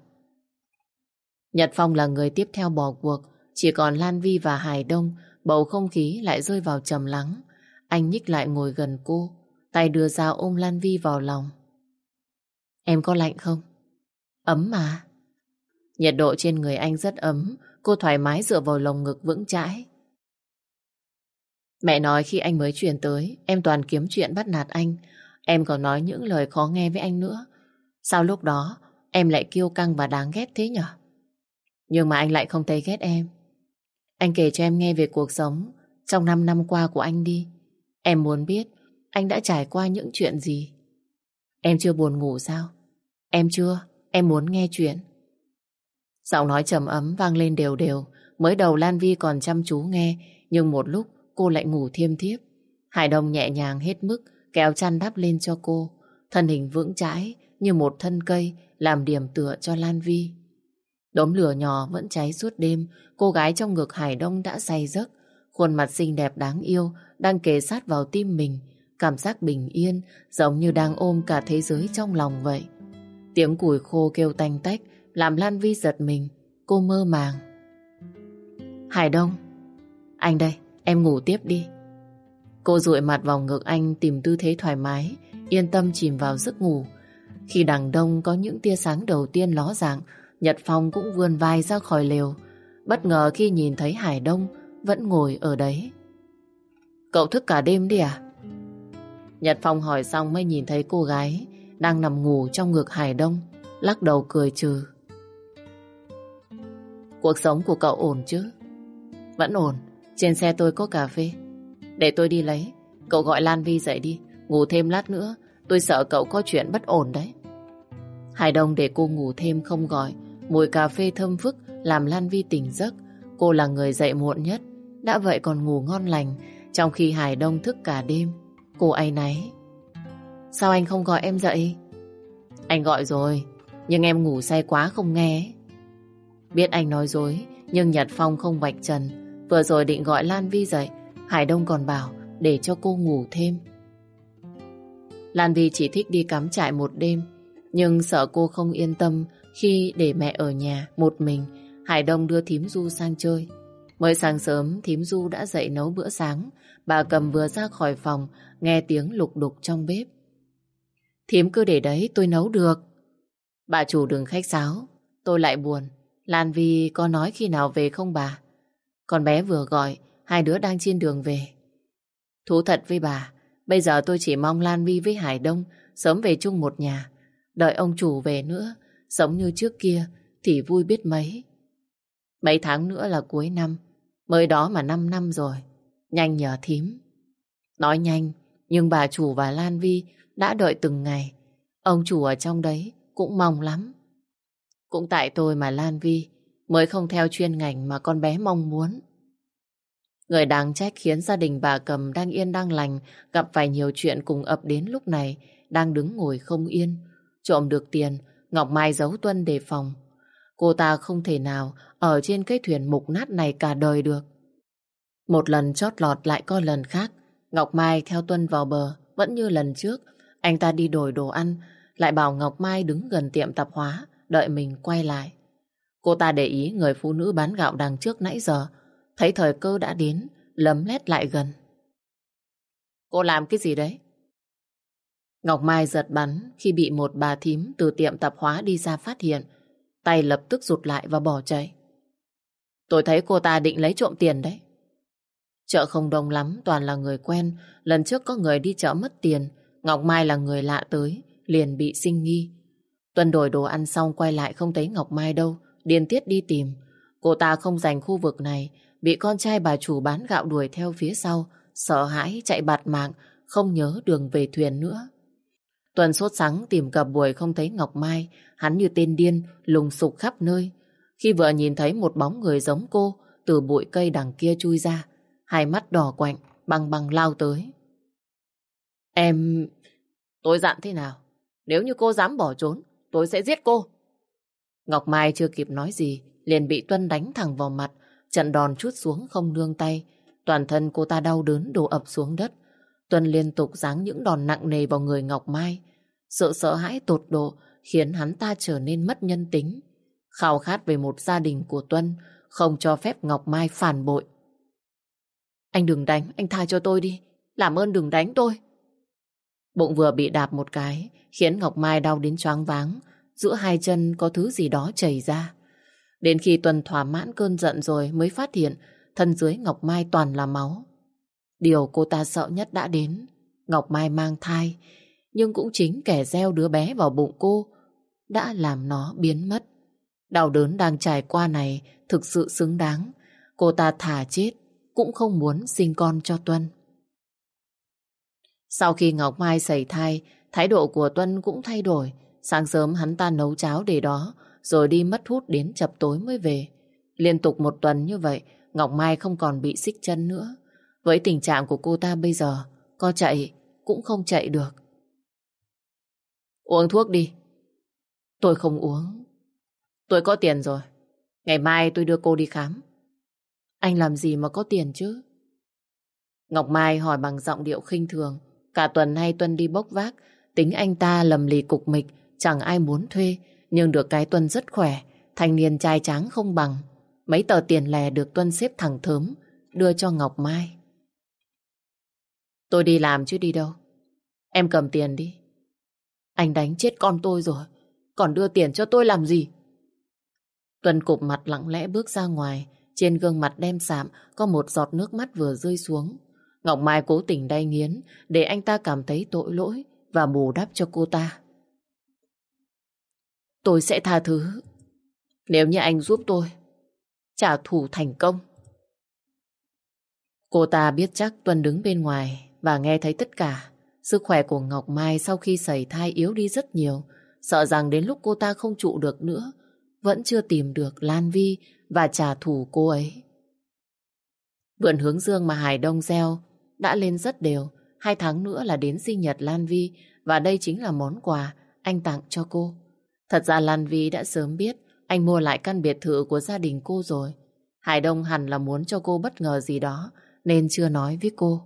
Nhật Phong là người tiếp theo bỏ cuộc, chỉ còn Lan Vi và Hải Đông Bầu không khí lại rơi vào trầm lắng. Anh nhích lại ngồi gần cô, tay đưa ra ôm Lan Vi vào lòng. Em có lạnh không? Ấm mà. Nhiệt độ trên người anh rất ấm, cô thoải mái dựa vào lồng ngực vững chãi. Mẹ nói khi anh mới chuyển tới, em toàn kiếm chuyện bắt nạt anh. Em còn nói những lời khó nghe với anh nữa. Sao lúc đó em lại kiêu căng và đáng ghét thế nhở? Nhưng mà anh lại không thấy ghét em. Anh kể cho em nghe về cuộc sống trong 5 năm qua của anh đi. Em muốn biết anh đã trải qua những chuyện gì. Em chưa buồn ngủ sao? Em chưa, em muốn nghe chuyện. Giọng nói trầm ấm vang lên đều đều. Mới đầu Lan Vi còn chăm chú nghe, nhưng một lúc cô lại ngủ thiêm thiếp. Hải Đông nhẹ nhàng hết mức, kéo chăn đắp lên cho cô. Thân hình vững chãi như một thân cây làm điểm tựa cho Lan Vi. Đốm lửa nhỏ vẫn cháy suốt đêm, cô gái trong ngực Hải Đông đã say giấc. Khuôn mặt xinh đẹp đáng yêu đang kề sát vào tim mình, cảm giác bình yên giống như đang ôm cả thế giới trong lòng vậy. Tiếng củi khô kêu tanh tách làm Lan Vi giật mình, cô mơ màng. Hải Đông, anh đây, em ngủ tiếp đi. Cô rụi mặt vào ngực anh tìm tư thế thoải mái, yên tâm chìm vào giấc ngủ. Khi đằng đông có những tia sáng đầu tiên ló dạng, Nhật Phong cũng vươn vai ra khỏi lều, bất ngờ khi nhìn thấy Hải Đông vẫn ngồi ở đấy. Cậu thức cả đêm đi à? Nhật Phong hỏi xong mới nhìn thấy cô gái đang nằm ngủ trong ngực Hải Đông, lắc đầu cười trừ. Cuộc sống của cậu ổn chứ? Vẫn ổn, trên xe tôi có cà phê. Để tôi đi lấy, cậu gọi Lan Vi dậy đi, ngủ thêm lát nữa, tôi sợ cậu có chuyện bất ổn đấy. Hải Đông để cô ngủ thêm không gọi, Mùi cà phê thơm phức làm Lan Vi tỉnh giấc. Cô là người dậy muộn nhất, đã vậy còn ngủ ngon lành, trong khi Hải Đông thức cả đêm. Cô ấy náy. Sao anh không gọi em dậy? Anh gọi rồi, Nhưng em ngủ say quá không nghe Biết anh nói dối Nhưng Nhật Phong không vạch trần Vừa rồi định gọi Lan Vi dậy, Hải Đông còn bảo để cho cô ngủ thêm. Lan Vi chỉ thích đi cắm trại một đêm, Nhưng sợ cô không yên tâm Khi để mẹ ở nhà một mình, Hải Đông đưa thím Du sang chơi. Mới sáng sớm, thím Du đã dậy nấu bữa sáng. Bà cầm vừa ra khỏi phòng, Nghe tiếng lục đục trong bếp. Thím cứ để đấy, tôi nấu được. Bà chủ đừng khách sáo, Tôi lại buồn. Lan Vi có nói khi nào về không bà? Con bé vừa gọi, Hai đứa đang trên đường về. Thú thật với bà, Bây giờ tôi chỉ mong Lan Vi với Hải Đông Sớm về chung một nhà. Đợi ông chủ về nữa, Sống như trước kia, Thì vui biết mấy. Mấy tháng nữa là cuối năm, Mới đó mà 5 năm rồi, Nhanh nhờ thím. Nói nhanh, Nhưng bà chủ và Lan Vi đã đợi từng ngày. Ông chủ ở trong đấy cũng mong lắm. Cũng tại tôi mà Lan Vi Mới không theo chuyên ngành mà con bé mong muốn Người đáng trách khiến gia đình bà cầm đang yên đang lành gặp phải nhiều chuyện cùng ập đến lúc này đang đứng ngồi không yên. Trộm được tiền, Ngọc Mai giấu Tuân đề phòng. Cô ta không thể nào ở trên cái thuyền mục nát này cả đời được. Một lần chót lọt lại có lần khác. Ngọc Mai theo Tuân vào bờ, vẫn như lần trước. Anh ta đi đổi đồ ăn, lại bảo Ngọc Mai đứng gần tiệm tạp hóa, đợi mình quay lại. Cô ta để ý người phụ nữ bán gạo đằng trước nãy giờ, thấy thời cơ đã đến, lấm lét lại gần. Cô làm cái gì đấy? Ngọc Mai giật bắn khi bị một bà thím từ tiệm tạp hóa đi ra phát hiện, tay lập tức rụt lại và bỏ chạy. Tôi thấy cô ta định lấy trộm tiền đấy. Chợ không đông lắm, toàn là người quen. Lần trước có người đi chợ mất tiền, Ngọc Mai là người lạ tới, liền bị sinh nghi. Tuần đổi đồ ăn xong quay lại không thấy Ngọc Mai đâu, điên tiết đi tìm. Cô ta không dành khu vực này, bị con trai bà chủ bán gạo đuổi theo phía sau, sợ hãi chạy bạt mạng, không nhớ đường về thuyền nữa. Tuần sốt sắng tìm cặp buổi không thấy Ngọc Mai, hắn như tên điên, lùng sục khắp nơi. Khi vợ nhìn thấy một bóng người giống cô từ bụi cây đằng kia chui ra, hai mắt đỏ quạnh, băng băng lao tới. Em... Tôi dặn thế nào? Nếu như cô dám bỏ trốn, tôi sẽ giết cô. Ngọc Mai chưa kịp nói gì, liền bị Tuân đánh thẳng vào mặt, trận đòn chút xuống không nương tay. Toàn thân cô ta đau đớn đổ ập xuống đất. Tuân liên tục giáng những đòn nặng nề vào người Ngọc Mai. Sự sợ hãi tột độ khiến hắn ta trở nên mất nhân tính. Khao khát về một gia đình của Tuân, không cho phép Ngọc Mai phản bội. Anh đừng đánh, anh tha cho tôi đi. Làm ơn đừng đánh tôi. Bụng vừa bị đạp một cái, khiến Ngọc Mai đau đến choáng váng. Giữa hai chân có thứ gì đó chảy ra. Đến khi Tuân thỏa mãn cơn giận rồi mới phát hiện thân dưới Ngọc Mai toàn là máu. Điều cô ta sợ nhất đã đến. Ngọc Mai mang thai, nhưng cũng chính kẻ gieo đứa bé vào bụng cô đã làm nó biến mất. Đau đớn đang trải qua này thực sự xứng đáng. Cô ta thả chết, cũng không muốn sinh con cho Tuân. Sau khi Ngọc Mai xảy thai, thái độ của Tuân cũng thay đổi. Sáng sớm hắn ta nấu cháo để đó, rồi đi mất hút đến chập tối mới về. Liên tục một tuần như vậy, Ngọc Mai không còn bị xích chân nữa. Với tình trạng của cô ta bây giờ, có chạy cũng không chạy được. Uống thuốc đi. Tôi không uống. Tôi có tiền rồi. Ngày mai tôi đưa cô đi khám. Anh làm gì mà có tiền chứ? Ngọc Mai hỏi bằng giọng điệu khinh thường. Cả tuần nay Tuân đi bốc vác, tính anh ta lầm lì cục mịch, chẳng ai muốn thuê, nhưng được cái Tuân rất khỏe, thanh niên trai tráng không bằng. Mấy tờ tiền lẻ được Tuân xếp thẳng thớm, đưa cho Ngọc Mai. Tôi đi làm chứ đi đâu. Em cầm tiền đi. Anh đánh chết con tôi rồi, còn đưa tiền cho tôi làm gì? Tuân cụp mặt lặng lẽ bước ra ngoài, trên gương mặt đem sạm có một giọt nước mắt vừa rơi xuống. Ngọc Mai cố tình đay nghiến để anh ta cảm thấy tội lỗi và bù đắp cho cô ta. Tôi sẽ tha thứ nếu như anh giúp tôi trả thù thành công. Cô ta biết chắc Tuân đứng bên ngoài và nghe thấy tất cả. Sức khỏe của Ngọc Mai sau khi xảy thai yếu đi rất nhiều. Sợ rằng đến lúc cô ta không trụ được nữa, vẫn chưa tìm được Lan Vi và trả thù cô ấy. Vườn hướng dương mà Hải Đông gieo đã lên rất đều. Hai tháng nữa là đến sinh nhật Lan Vi và đây chính là món quà anh tặng cho cô. Thật ra Lan Vi đã sớm biết anh mua lại căn biệt thự của gia đình cô rồi. Hải Đông hẳn là muốn cho cô bất ngờ gì đó nên chưa nói với cô.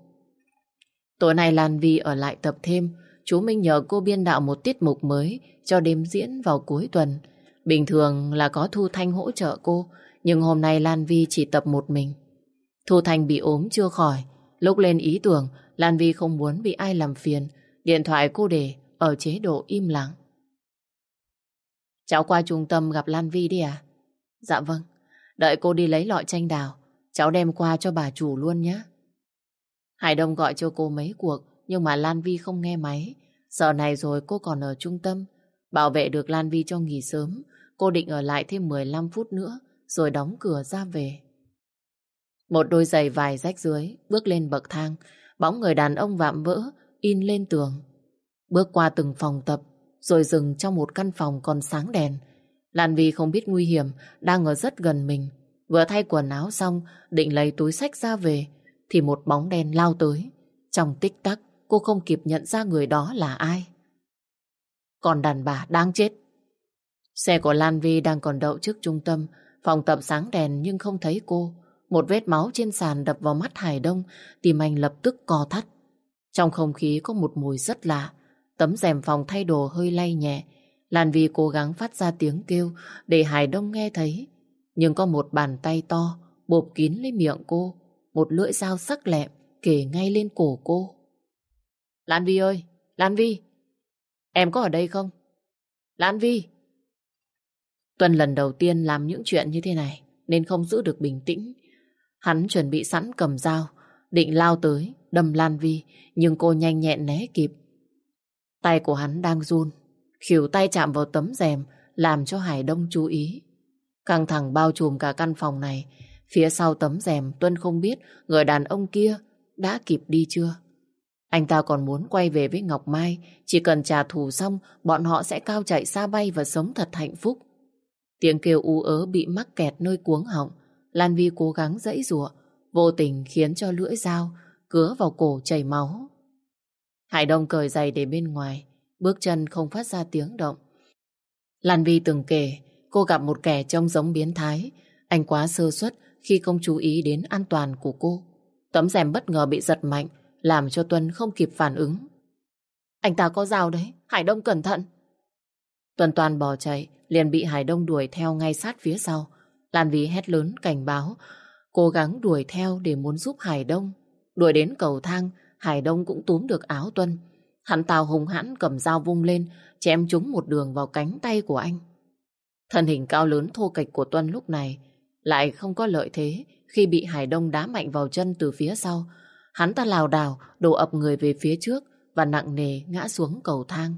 Tối nay Lan Vi ở lại tập thêm, chú Minh nhờ cô biên đạo một tiết mục mới cho đêm diễn vào cuối tuần. Bình thường là có Thu Thanh hỗ trợ cô, nhưng hôm nay Lan Vi chỉ tập một mình. Thu Thanh bị ốm chưa khỏi, lúc lên ý tưởng Lan Vi không muốn bị ai làm phiền, điện thoại cô để ở chế độ im lặng. Cháu qua trung tâm gặp Lan Vi đi à? Dạ vâng, đợi cô đi lấy lọ chanh đào, cháu đem qua cho bà chủ luôn nhé. Hải Đông gọi cho cô mấy cuộc, nhưng mà Lan Vi không nghe máy. Giờ này rồi cô còn ở trung tâm. Bảo vệ được Lan Vi cho nghỉ sớm. Cô định ở lại thêm 15 phút nữa, rồi đóng cửa ra về. Một đôi giày vài rách dưới, bước lên bậc thang. Bóng người đàn ông vạm vỡ, in lên tường. Bước qua từng phòng tập, rồi dừng trong một căn phòng còn sáng đèn. Lan Vi không biết nguy hiểm, đang ở rất gần mình. Vừa thay quần áo xong, định lấy túi sách ra về, thì một bóng đen lao tới. Trong tích tắc, cô không kịp nhận ra người đó là ai. Còn đàn bà đang chết. Xe của Lan Vi đang còn đậu trước trung tâm, phòng tập sáng đèn nhưng không thấy cô. Một vết máu trên sàn đập vào mắt Hải Đông, tìm anh lập tức co thắt. Trong không khí có một mùi rất lạ, tấm rèm phòng thay đồ hơi lay nhẹ. Lan Vi cố gắng phát ra tiếng kêu để Hải Đông nghe thấy. Nhưng có một bàn tay to bộp kín lấy miệng cô, một lưỡi dao sắc lẹm kề ngay lên cổ cô. Lan Vi ơi, Lan Vi, em có ở đây không? Lan Vi! Tuần lần đầu tiên làm những chuyện như thế này nên không giữ được bình tĩnh. Hắn chuẩn bị sẵn cầm dao, định lao tới, đâm Lan Vi, nhưng cô nhanh nhẹn né kịp. Tay của hắn đang run, khỉu tay chạm vào tấm rèm, làm cho Hải Đông chú ý. Căng thẳng bao trùm cả căn phòng này, phía sau tấm rèm Tuân không biết người đàn ông kia đã kịp đi chưa. Anh ta còn muốn quay về với Ngọc Mai, chỉ cần trả thù xong, bọn họ sẽ cao chạy xa bay và sống thật hạnh phúc. Tiếng kêu u ớ bị mắc kẹt nơi cuống họng, Lan Vi cố gắng dãy rủa, vô tình khiến cho lưỡi dao cứa vào cổ chảy máu. Hải Đông cởi giày để bên ngoài, bước chân không phát ra tiếng động. Lan Vi từng kể, cô gặp một kẻ trông giống biến thái, anh quá sơ suất khi không chú ý đến an toàn của cô. Tấm rèm bất ngờ bị giật mạnh, làm cho Tuân không kịp phản ứng. Anh ta có dao đấy, Hải Đông cẩn thận. Tuân toàn bỏ chạy, liền bị Hải Đông đuổi theo ngay sát phía sau. Lan Vi hét lớn cảnh báo, cố gắng đuổi theo để muốn giúp Hải Đông. Đuổi đến cầu thang, Hải Đông cũng túm được áo Tuân. Hắn tào hùng hãn cầm dao vung lên, chém trúng một đường vào cánh tay của anh. Thân hình cao lớn thô kịch của Tuân lúc này lại không có lợi thế khi bị Hải Đông đá mạnh vào chân từ phía sau. Hắn ta lào đảo, đổ ập người về phía trước và nặng nề ngã xuống cầu thang.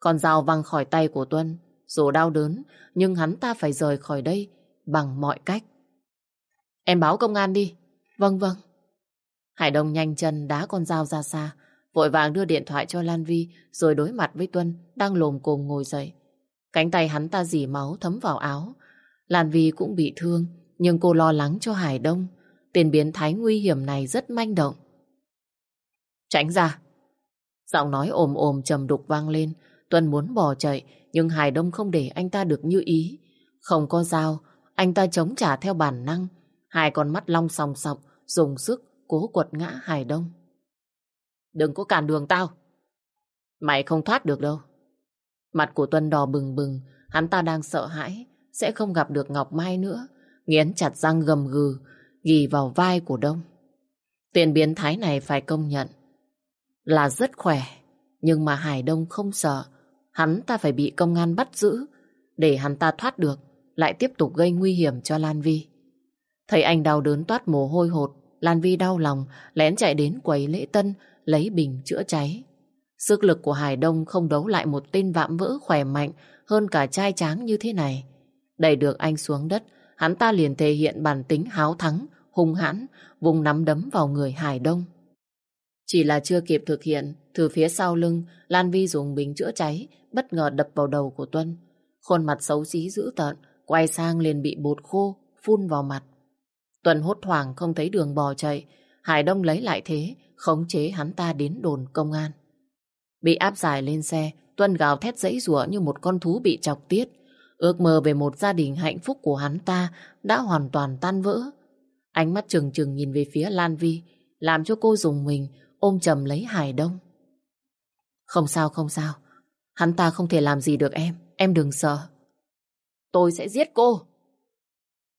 Con dao văng khỏi tay của Tuân, dù đau đớn, nhưng hắn ta phải rời khỏi đây bằng mọi cách. Em báo công an đi. Vâng vâng. Hải Đông nhanh chân đá con dao ra xa, vội vàng đưa điện thoại cho Lan Vi rồi đối mặt với Tuân đang lồm cồm ngồi dậy. Cánh tay hắn ta dỉ máu thấm vào áo. Lan Vi cũng bị thương, nhưng cô lo lắng cho Hải Đông. Tiền biến thái nguy hiểm này rất manh động. Tránh ra. Giọng nói ồm ồm trầm đục vang lên. Tuân muốn bỏ chạy, nhưng Hải Đông không để anh ta được như ý. Không có dao, anh ta chống trả theo bản năng. Hai con mắt long sòng sọc, dùng sức cố quật ngã Hải Đông. Đừng có cản đường tao. Mày không thoát được đâu. Mặt của Tuân đỏ bừng bừng, hắn ta đang sợ hãi, sẽ không gặp được Ngọc Mai nữa. Nghiến chặt răng gầm gừ, ghi vào vai của Đông. Tiền biến thái này phải công nhận là rất khỏe, nhưng mà Hải Đông không sợ. Hắn ta phải bị công an bắt giữ, để hắn ta thoát được, lại tiếp tục gây nguy hiểm cho Lan Vi. Thấy anh đau đớn toát mồ hôi hột, Lan Vi đau lòng, lén chạy đến quầy lễ tân, lấy bình chữa cháy. Sức lực của Hải Đông không đấu lại một tên vạm vỡ khỏe mạnh hơn cả trai tráng như thế này. Đẩy được anh xuống đất, hắn ta liền thể hiện bản tính háo thắng, hung hãn, vùng nắm đấm vào người Hải Đông. Chỉ là chưa kịp thực hiện, từ phía sau lưng, Lan Vi dùng bình chữa cháy, bất ngờ đập vào đầu của Tuân. Khuôn mặt xấu xí dữ tợn, quay sang liền bị bột khô, phun vào mặt. Tuần hốt hoảng không thấy đường bò chạy, Hải Đông lấy lại thế, khống chế hắn ta đến đồn công an. Bị áp giải lên xe, Tuân gào thét dãy rủa như một con thú bị chọc tiết. Ước mơ về một gia đình hạnh phúc của hắn ta đã hoàn toàn tan vỡ. Ánh mắt trừng trừng nhìn về phía Lan Vi, làm cho cô dùng mình ôm chầm lấy Hải Đông. Không sao, không sao. Hắn ta không thể làm gì được em. Em đừng sợ. Tôi sẽ giết cô.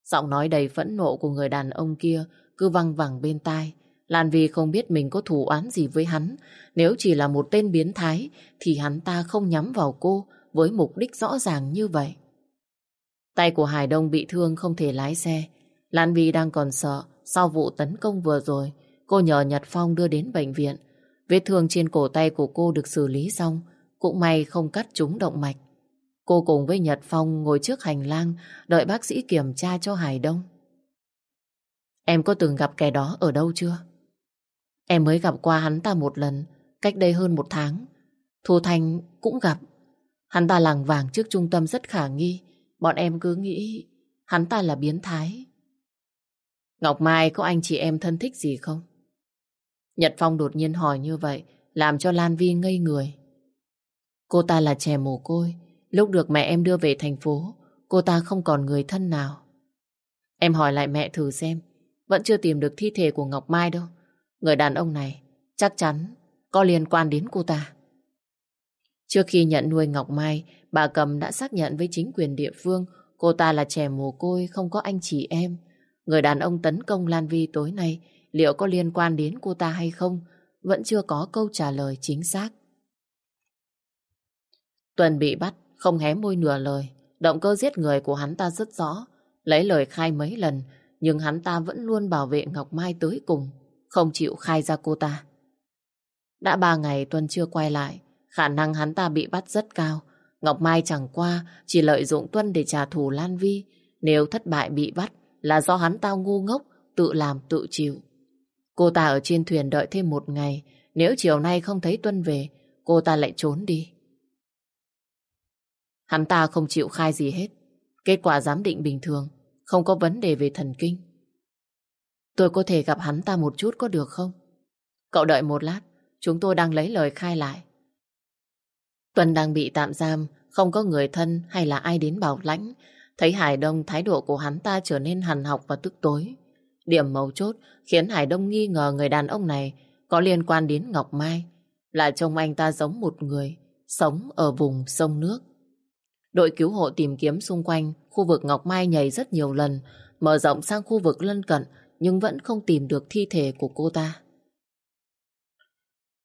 Giọng nói đầy phẫn nộ của người đàn ông kia cứ văng vẳng bên tai. Lan Vi không biết mình có thủ oán gì với hắn. Nếu chỉ là một tên biến thái, thì hắn ta không nhắm vào cô với mục đích rõ ràng như vậy. Tay của Hải Đông bị thương không thể lái xe. Lan Vi đang còn sợ sau vụ tấn công vừa rồi. Cô nhờ Nhật Phong đưa đến bệnh viện. Vết thương trên cổ tay của cô được xử lý xong. Cũng may không cắt trúng động mạch. Cô cùng với Nhật Phong ngồi trước hành lang đợi bác sĩ kiểm tra cho Hải Đông. Em có từng gặp kẻ đó ở đâu chưa? Em mới gặp qua hắn ta một lần, cách đây hơn một tháng. Thu Thanh cũng gặp. Hắn ta làng vàng trước trung tâm rất khả nghi. Bọn em cứ nghĩ hắn ta là biến thái. Ngọc Mai có anh chị em thân thích gì không? Nhật Phong đột nhiên hỏi như vậy, làm cho Lan Vi ngây người. Cô ta là trẻ mồ côi, lúc được mẹ em đưa về thành phố, cô ta không còn người thân nào. Em hỏi lại mẹ thử xem, vẫn chưa tìm được thi thể của Ngọc Mai đâu. Người đàn ông này chắc chắn có liên quan đến cô ta. Trước khi nhận nuôi Ngọc Mai, bà Cầm đã xác nhận với chính quyền địa phương cô ta là trẻ mồ côi, không có anh chị em. Người đàn ông tấn công Lan Vi tối nay liệu có liên quan đến cô ta hay không vẫn chưa có câu trả lời chính xác. Tuần bị bắt, không hé môi nửa lời. Động cơ giết người của hắn ta rất rõ. Lấy lời khai mấy lần, nhưng hắn ta vẫn luôn bảo vệ Ngọc Mai tới cùng, không chịu khai ra cô ta. Đã ba ngày Tuân chưa quay lại, khả năng hắn ta bị bắt rất cao. Ngọc Mai chẳng qua chỉ lợi dụng Tuân để trả thù Lan Vi. Nếu thất bại bị bắt là do hắn ta ngu ngốc, tự làm tự chịu. Cô ta ở trên thuyền đợi thêm một ngày, nếu chiều nay không thấy Tuân về, cô ta lại trốn đi. Hắn ta không chịu khai gì hết. Kết quả giám định bình thường, không có vấn đề về thần kinh. Tôi có thể gặp hắn ta một chút có được không? Cậu đợi một lát, chúng tôi đang lấy lời khai lại. Tuân đang bị tạm giam, không có người thân hay là ai đến bảo lãnh. Thấy Hải Đông thái độ của hắn ta trở nên hằn học và tức tối. Điểm mấu chốt khiến Hải Đông nghi ngờ người đàn ông này có liên quan đến Ngọc Mai. Là trông anh ta giống một người sống ở vùng sông nước. Đội cứu hộ tìm kiếm xung quanh khu vực Ngọc Mai nhảy rất nhiều lần, mở rộng sang khu vực lân cận nhưng vẫn không tìm được thi thể của cô ta.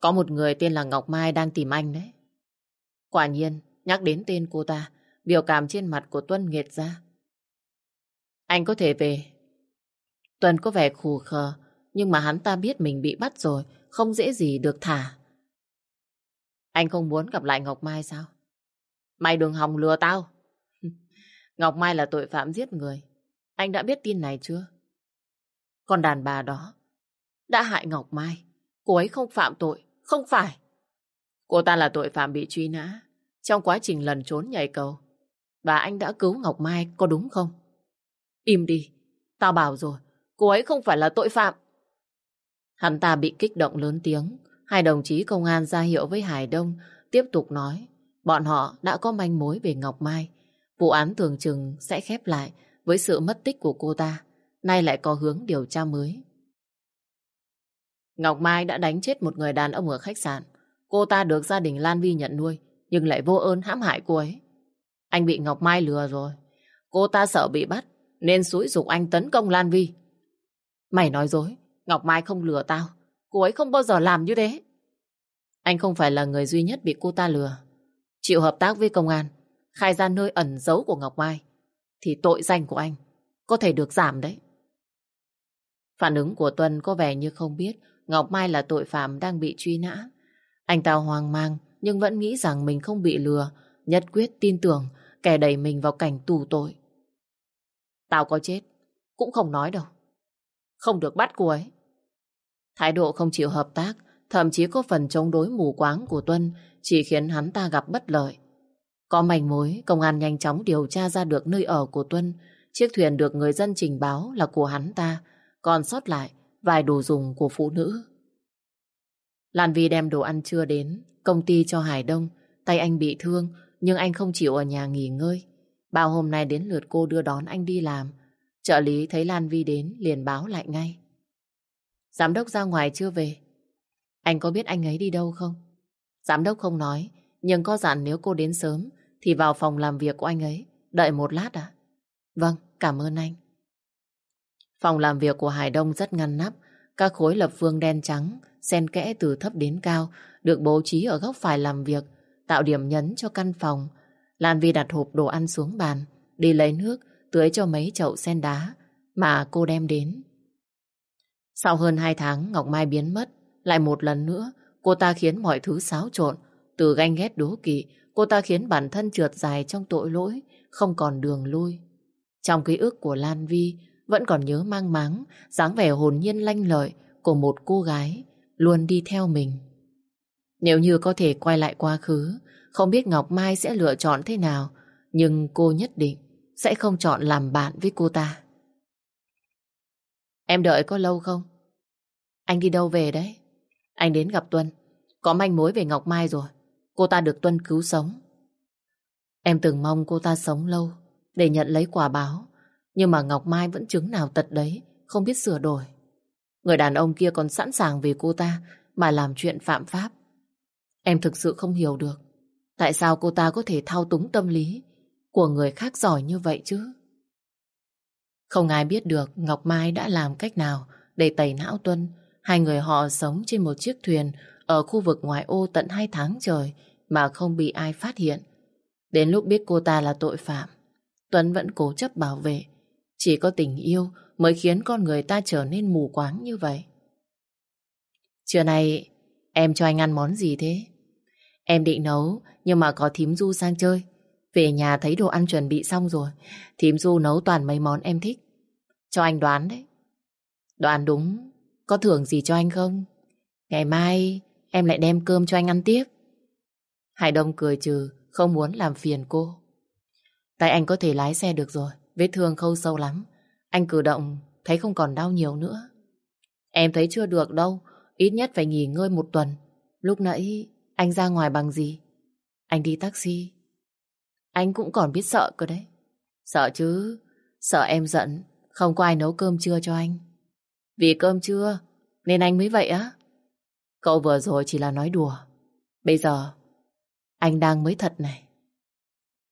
Có một người tên là Ngọc Mai đang tìm anh đấy. Quả nhiên, nhắc đến tên cô ta, biểu cảm trên mặt của Tuân nghệt ra. Anh có thể về. Tuân có vẻ khù khờ, nhưng mà hắn ta biết mình bị bắt rồi, không dễ gì được thả. Anh không muốn gặp lại Ngọc Mai sao? Mày đừng hòng lừa tao. Ngọc Mai là tội phạm giết người. Anh đã biết tin này chưa? Còn đàn bà đó đã hại Ngọc Mai. Cô ấy không phạm tội, không phải. Cô ta là tội phạm bị truy nã trong quá trình lần trốn nhảy cầu. Và anh đã cứu Ngọc Mai, có đúng không? Im đi, tao bảo rồi, cô ấy không phải là tội phạm. Hắn ta bị kích động lớn tiếng. Hai đồng chí công an ra hiệu với Hải Đông tiếp tục nói bọn họ đã có manh mối về Ngọc Mai. Vụ án thường chừng sẽ khép lại với sự mất tích của cô ta. Nay lại có hướng điều tra mới. Ngọc Mai đã đánh chết một người đàn ông ở khách sạn. Cô ta được gia đình Lan Vi nhận nuôi, nhưng lại vô ơn hãm hại cô ấy. Anh bị Ngọc Mai lừa rồi. Cô ta sợ bị bắt, nên xúi dục anh tấn công Lan Vi. Mày nói dối, Ngọc Mai không lừa tao. Cô ấy không bao giờ làm như thế. Anh không phải là người duy nhất bị cô ta lừa. Chịu hợp tác với công an, khai ra nơi ẩn giấu của Ngọc Mai, thì tội danh của anh có thể được giảm đấy. Phản ứng của Tuân có vẻ như không biết Ngọc Mai là tội phạm đang bị truy nã. Anh ta hoang mang nhưng vẫn nghĩ rằng mình không bị lừa, nhất quyết tin tưởng kẻ đẩy mình vào cảnh tù tội. Tao có chết, cũng không nói đâu. Không được bắt cô ấy. Thái độ không chịu hợp tác, thậm chí có phần chống đối mù quáng của Tuân chỉ khiến hắn ta gặp bất lợi. Có manh mối, công an nhanh chóng điều tra ra được nơi ở của Tuân. Chiếc thuyền được người dân trình báo là của hắn ta, còn sót lại vài đồ dùng của phụ nữ. Lan Vi đem đồ ăn trưa đến công ty cho Hải Đông, Tay anh bị thương, nhưng anh không chịu ở nhà nghỉ ngơi. Bao hôm nay đến lượt cô đưa đón anh đi làm. Trợ lý thấy Lan Vi đến, liền báo lại ngay. Giám đốc ra ngoài chưa về? Anh có biết anh ấy đi đâu không? Giám đốc không nói, nhưng có dặn nếu cô đến sớm thì vào phòng làm việc của anh ấy. Đợi một lát à? Vâng, cảm ơn anh. Phòng làm việc của Hải Đông rất ngăn nắp, các khối lập phương đen trắng, xen kẽ từ thấp đến cao, được bố trí ở góc phải làm việc, tạo điểm nhấn cho căn phòng. Lan Vi đặt hộp đồ ăn xuống bàn, đi lấy nước, tưới cho mấy chậu sen đá mà cô đem đến. Sau hơn hai tháng, Ngọc Mai biến mất, lại một lần nữa, cô ta khiến mọi thứ xáo trộn, từ ganh ghét đố kỵ, cô ta khiến bản thân trượt dài trong tội lỗi, không còn đường lui. Trong ký ức của Lan Vi, vẫn còn nhớ mang máng, dáng vẻ hồn nhiên lanh lợi của một cô gái luôn đi theo mình. Nếu như có thể quay lại quá khứ, không biết Ngọc Mai sẽ lựa chọn thế nào, nhưng cô nhất định sẽ không chọn làm bạn với cô ta. Em đợi có lâu không? Anh đi đâu về đấy? Anh đến gặp Tuân. Có manh mối về Ngọc Mai rồi. Cô ta được Tuân cứu sống. Em từng mong cô ta sống lâu để nhận lấy quả báo. Nhưng mà Ngọc Mai vẫn chứng nào tật đấy, không biết sửa đổi. Người đàn ông kia còn sẵn sàng vì cô ta mà làm chuyện phạm pháp. Em thực sự không hiểu được tại sao cô ta có thể thao túng tâm lý của người khác giỏi như vậy chứ. Không ai biết được Ngọc Mai đã làm cách nào để tẩy não Tuân. Hai người họ sống trên một chiếc thuyền ở khu vực ngoại ô tận hai tháng trời mà không bị ai phát hiện. Đến lúc biết cô ta là tội phạm, Tuấn vẫn cố chấp bảo vệ. Chỉ có tình yêu mới khiến con người ta trở nên mù quáng như vậy. Trưa nay em cho anh ăn món gì thế? Em định nấu nhưng mà có thím Du sang chơi. Về nhà thấy đồ ăn chuẩn bị xong rồi. Thím Du nấu toàn mấy món em thích. Cho anh đoán đấy. Đoán đúng. Có thưởng gì cho anh không? Ngày mai em lại đem cơm cho anh ăn tiếp. Hải Đông cười trừ, không muốn làm phiền cô. Tại anh có thể lái xe được rồi, vết thương khâu sâu lắm. Anh cử động, thấy không còn đau nhiều nữa. Em thấy chưa được đâu, ít nhất phải nghỉ ngơi một tuần. Lúc nãy, anh ra ngoài bằng gì? Anh đi taxi. Anh cũng còn biết sợ cơ đấy. Sợ chứ, sợ em giận, không có ai nấu cơm trưa cho anh. Vì cơm trưa, nên anh mới vậy á. Cậu vừa rồi chỉ là nói đùa. Bây giờ, anh đang mới thật này.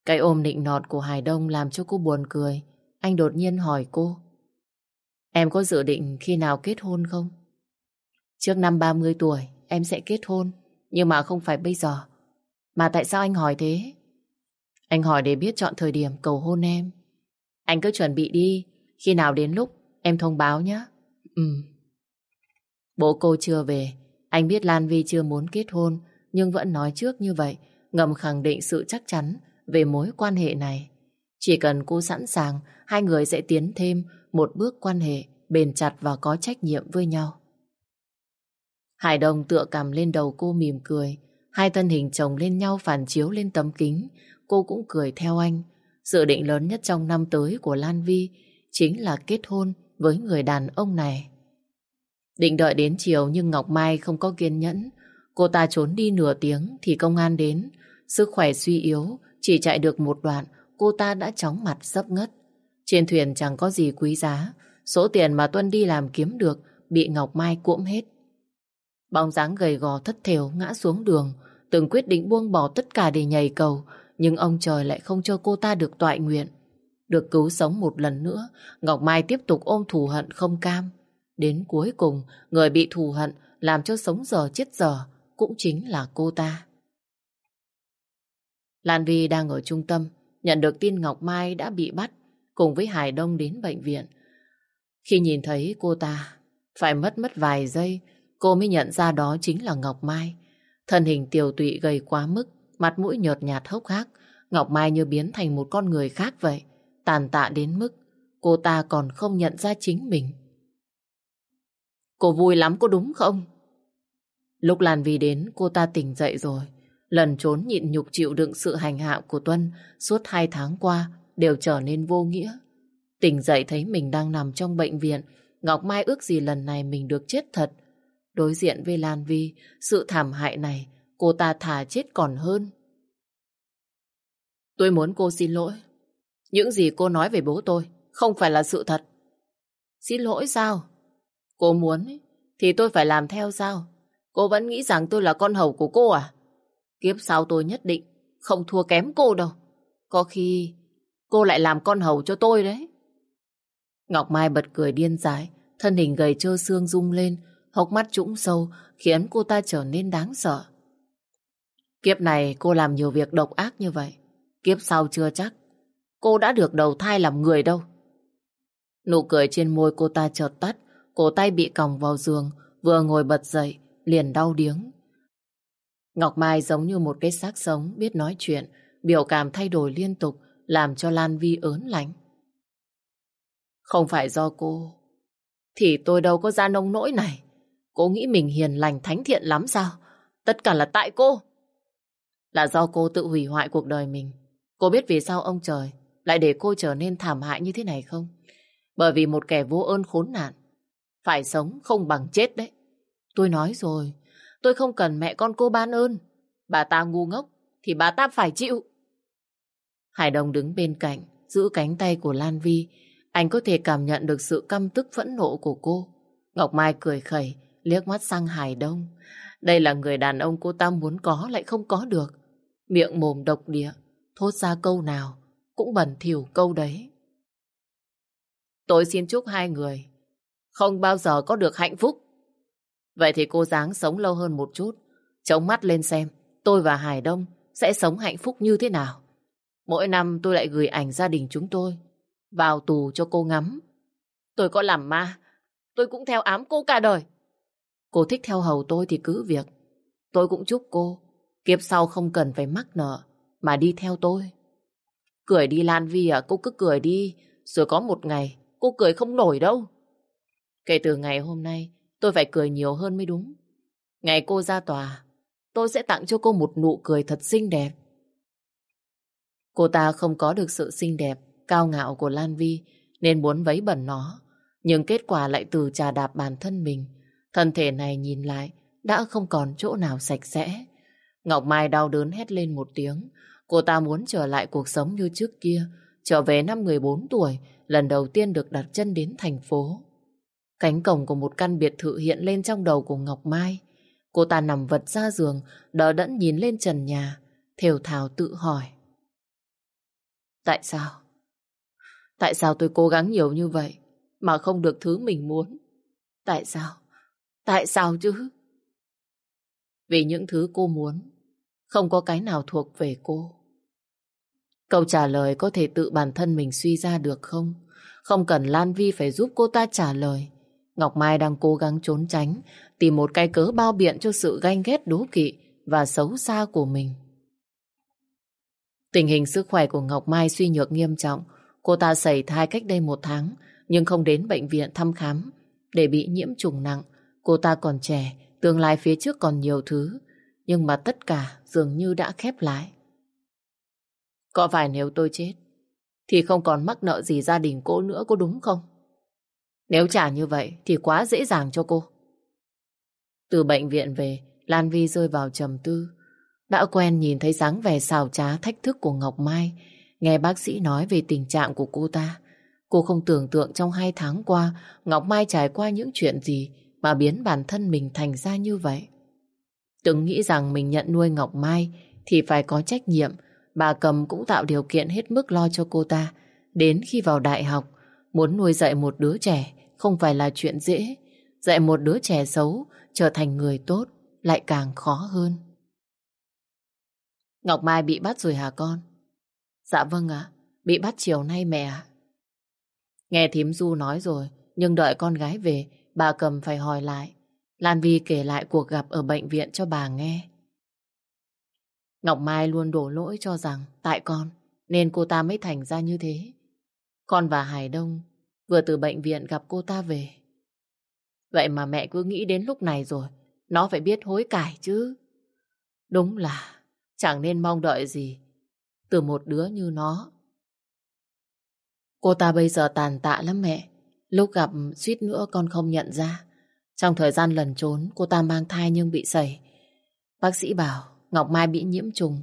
Cái ôm nịnh nọt của Hải Đông làm cho cô buồn cười. Anh đột nhiên hỏi cô. Em có dự định khi nào kết hôn không? Trước năm 30 tuổi, em sẽ kết hôn. Nhưng mà không phải bây giờ. Mà tại sao anh hỏi thế? Anh hỏi để biết chọn thời điểm cầu hôn em. Anh cứ chuẩn bị đi. Khi nào đến lúc, em thông báo nhé. Ừ. Bố cô chưa về. Anh biết Lan Vi chưa muốn kết hôn, nhưng vẫn nói trước như vậy, ngầm khẳng định sự chắc chắn về mối quan hệ này. Chỉ cần cô sẵn sàng, hai người sẽ tiến thêm một bước quan hệ bền chặt và có trách nhiệm với nhau. Hải Đông tựa cầm lên đầu cô mỉm cười, hai thân hình chồng lên nhau phản chiếu lên tấm kính, cô cũng cười theo anh. Dự định lớn nhất trong năm tới của Lan Vi chính là kết hôn với người đàn ông này. Định đợi đến chiều nhưng Ngọc Mai không có kiên nhẫn. Cô ta trốn đi nửa tiếng thì công an đến. Sức khỏe suy yếu, chỉ chạy được một đoạn, cô ta đã chóng mặt sấp ngất. Trên thuyền chẳng có gì quý giá, số tiền mà Tuân đi làm kiếm được bị Ngọc Mai cuỗm hết. Bóng dáng gầy gò thất thểu ngã xuống đường, từng quyết định buông bỏ tất cả để nhảy cầu, nhưng ông trời lại không cho cô ta được toại nguyện. Được cứu sống một lần nữa, Ngọc Mai tiếp tục ôm thù hận không cam. Đến cuối cùng, người bị thù hận làm cho sống giờ chết giờ cũng chính là cô ta. Lan Vi đang ở trung tâm, nhận được tin Ngọc Mai đã bị bắt cùng với Hải Đông đến bệnh viện. Khi nhìn thấy cô ta, phải mất mất vài giây, cô mới nhận ra đó chính là Ngọc Mai. Thân hình tiều tụy gầy quá mức, mặt mũi nhợt nhạt hốc hác, Ngọc Mai như biến thành một con người khác vậy, tàn tạ đến mức cô ta còn không nhận ra chính mình. Cô vui lắm có đúng không? Lúc Lan Vi đến, cô ta tỉnh dậy rồi. Lần trốn nhịn nhục chịu đựng sự hành hạ của Tuân suốt hai tháng qua đều trở nên vô nghĩa. Tỉnh dậy thấy mình đang nằm trong bệnh viện, Ngọc Mai ước gì lần này mình được chết thật. Đối diện với Lan Vi, sự thảm hại này, cô ta thà chết còn hơn. Tôi muốn cô xin lỗi. Những gì cô nói về bố tôi không phải là sự thật. Xin lỗi sao? Cô muốn thì tôi phải làm theo sao? Cô vẫn nghĩ rằng tôi là con hầu của cô à? Kiếp sau tôi nhất định không thua kém cô đâu. Có khi cô lại làm con hầu cho tôi đấy. Ngọc Mai bật cười điên dại, thân hình gầy trơ xương rung lên, hốc mắt trũng sâu khiến cô ta trở nên đáng sợ. Kiếp này cô làm nhiều việc độc ác như vậy. Kiếp sau chưa chắc. Cô đã được đầu thai làm người đâu. Nụ cười trên môi cô ta chợt tắt, cổ tay bị còng vào giường, vừa ngồi bật dậy, liền đau điếng. Ngọc Mai giống như một cái xác sống biết nói chuyện, biểu cảm thay đổi liên tục, làm cho Lan Vi ớn lạnh. Không phải do cô, thì tôi đâu có ra nông nỗi này. Cô nghĩ mình hiền lành thánh thiện lắm sao? Tất cả là tại cô. Là do cô tự hủy hoại cuộc đời mình. Cô biết vì sao ông trời lại để cô trở nên thảm hại như thế này không? Bởi vì một kẻ vô ơn khốn nạn. Phải sống không bằng chết đấy. Tôi nói rồi, tôi không cần mẹ con cô ban ơn. Bà ta ngu ngốc, thì bà ta phải chịu. Hải Đông đứng bên cạnh, giữ cánh tay của Lan Vi. Anh có thể cảm nhận được sự căm tức phẫn nộ của cô. Ngọc Mai cười khẩy, liếc mắt sang Hải Đông. Đây là người đàn ông cô ta muốn có lại không có được. Miệng mồm độc địa, thốt ra câu nào, cũng bẩn thỉu câu đấy. Tôi xin chúc hai người không bao giờ có được hạnh phúc. Vậy thì cô dáng sống lâu hơn một chút, chống mắt lên xem tôi và Hải Đông sẽ sống hạnh phúc như thế nào. Mỗi năm tôi lại gửi ảnh gia đình chúng tôi vào tù cho cô ngắm. Tôi có làm ma, tôi cũng theo ám cô cả đời. Cô thích theo hầu tôi thì cứ việc. Tôi cũng chúc cô kiếp sau không cần phải mắc nợ mà đi theo tôi. Cười đi Lan Vi à, cô cứ cười đi, rồi có một ngày cô cười không nổi đâu. Kể từ ngày hôm nay, tôi phải cười nhiều hơn mới đúng. Ngày cô ra tòa, tôi sẽ tặng cho cô một nụ cười thật xinh đẹp. Cô ta không có được sự xinh đẹp, cao ngạo của Lan Vi, nên muốn vấy bẩn nó. Nhưng kết quả lại từ trà đạp bản thân mình. Thân thể này nhìn lại, đã không còn chỗ nào sạch sẽ. Ngọc Mai đau đớn hét lên một tiếng. Cô ta muốn trở lại cuộc sống như trước kia, trở về năm 14 tuổi, lần đầu tiên được đặt chân đến thành phố. Cánh cổng của một căn biệt thự hiện lên trong đầu của Ngọc Mai. Cô ta nằm vật ra giường, đỡ đẫn nhìn lên trần nhà, thều thào tự hỏi. Tại sao? Tại sao tôi cố gắng nhiều như vậy mà không được thứ mình muốn? Tại sao? Tại sao chứ? Vì những thứ cô muốn không có cái nào thuộc về cô. Câu trả lời có thể tự bản thân mình suy ra được không? Không cần Lan Vi phải giúp cô ta trả lời. Ngọc Mai đang cố gắng trốn tránh, tìm một cái cớ bao biện cho sự ganh ghét đố kỵ và xấu xa của mình. Tình hình sức khỏe của Ngọc Mai suy nhược nghiêm trọng. Cô ta xảy thai cách đây một tháng, nhưng không đến bệnh viện thăm khám. Để bị nhiễm trùng nặng, cô ta còn trẻ, tương lai phía trước còn nhiều thứ. Nhưng mà tất cả dường như đã khép lại. Có phải nếu tôi chết, thì không còn mắc nợ gì gia đình cô nữa có đúng không? Nếu trả như vậy thì quá dễ dàng cho cô. Từ bệnh viện về, Lan Vi rơi vào trầm tư. Đã quen nhìn thấy dáng vẻ xào trá thách thức của Ngọc Mai, nghe bác sĩ nói về tình trạng của cô ta. Cô không tưởng tượng trong hai tháng qua Ngọc Mai trải qua những chuyện gì mà biến bản thân mình thành ra như vậy. Từng nghĩ rằng mình nhận nuôi Ngọc Mai thì phải có trách nhiệm. Bà Cầm cũng tạo điều kiện hết mức lo cho cô ta. Đến khi vào đại học, muốn nuôi dạy một đứa trẻ không phải là chuyện dễ. Dạy một đứa trẻ xấu trở thành người tốt lại càng khó hơn. Ngọc Mai bị bắt rồi hả con? Dạ vâng ạ, bị bắt chiều nay mẹ ạ. Nghe thím Du nói rồi, nhưng đợi con gái về, bà cầm phải hỏi lại. Lan Vi kể lại cuộc gặp ở bệnh viện cho bà nghe. Ngọc Mai luôn đổ lỗi cho rằng tại con, nên cô ta mới thành ra như thế. Con và Hải Đông vừa từ bệnh viện gặp cô ta về. Vậy mà mẹ cứ nghĩ đến lúc này rồi, nó phải biết hối cải chứ. Đúng là chẳng nên mong đợi gì từ một đứa như nó. Cô ta bây giờ tàn tạ lắm mẹ. Lúc gặp suýt nữa con không nhận ra. Trong thời gian lần trốn, cô ta mang thai nhưng bị sẩy. Bác sĩ bảo Ngọc Mai bị nhiễm trùng,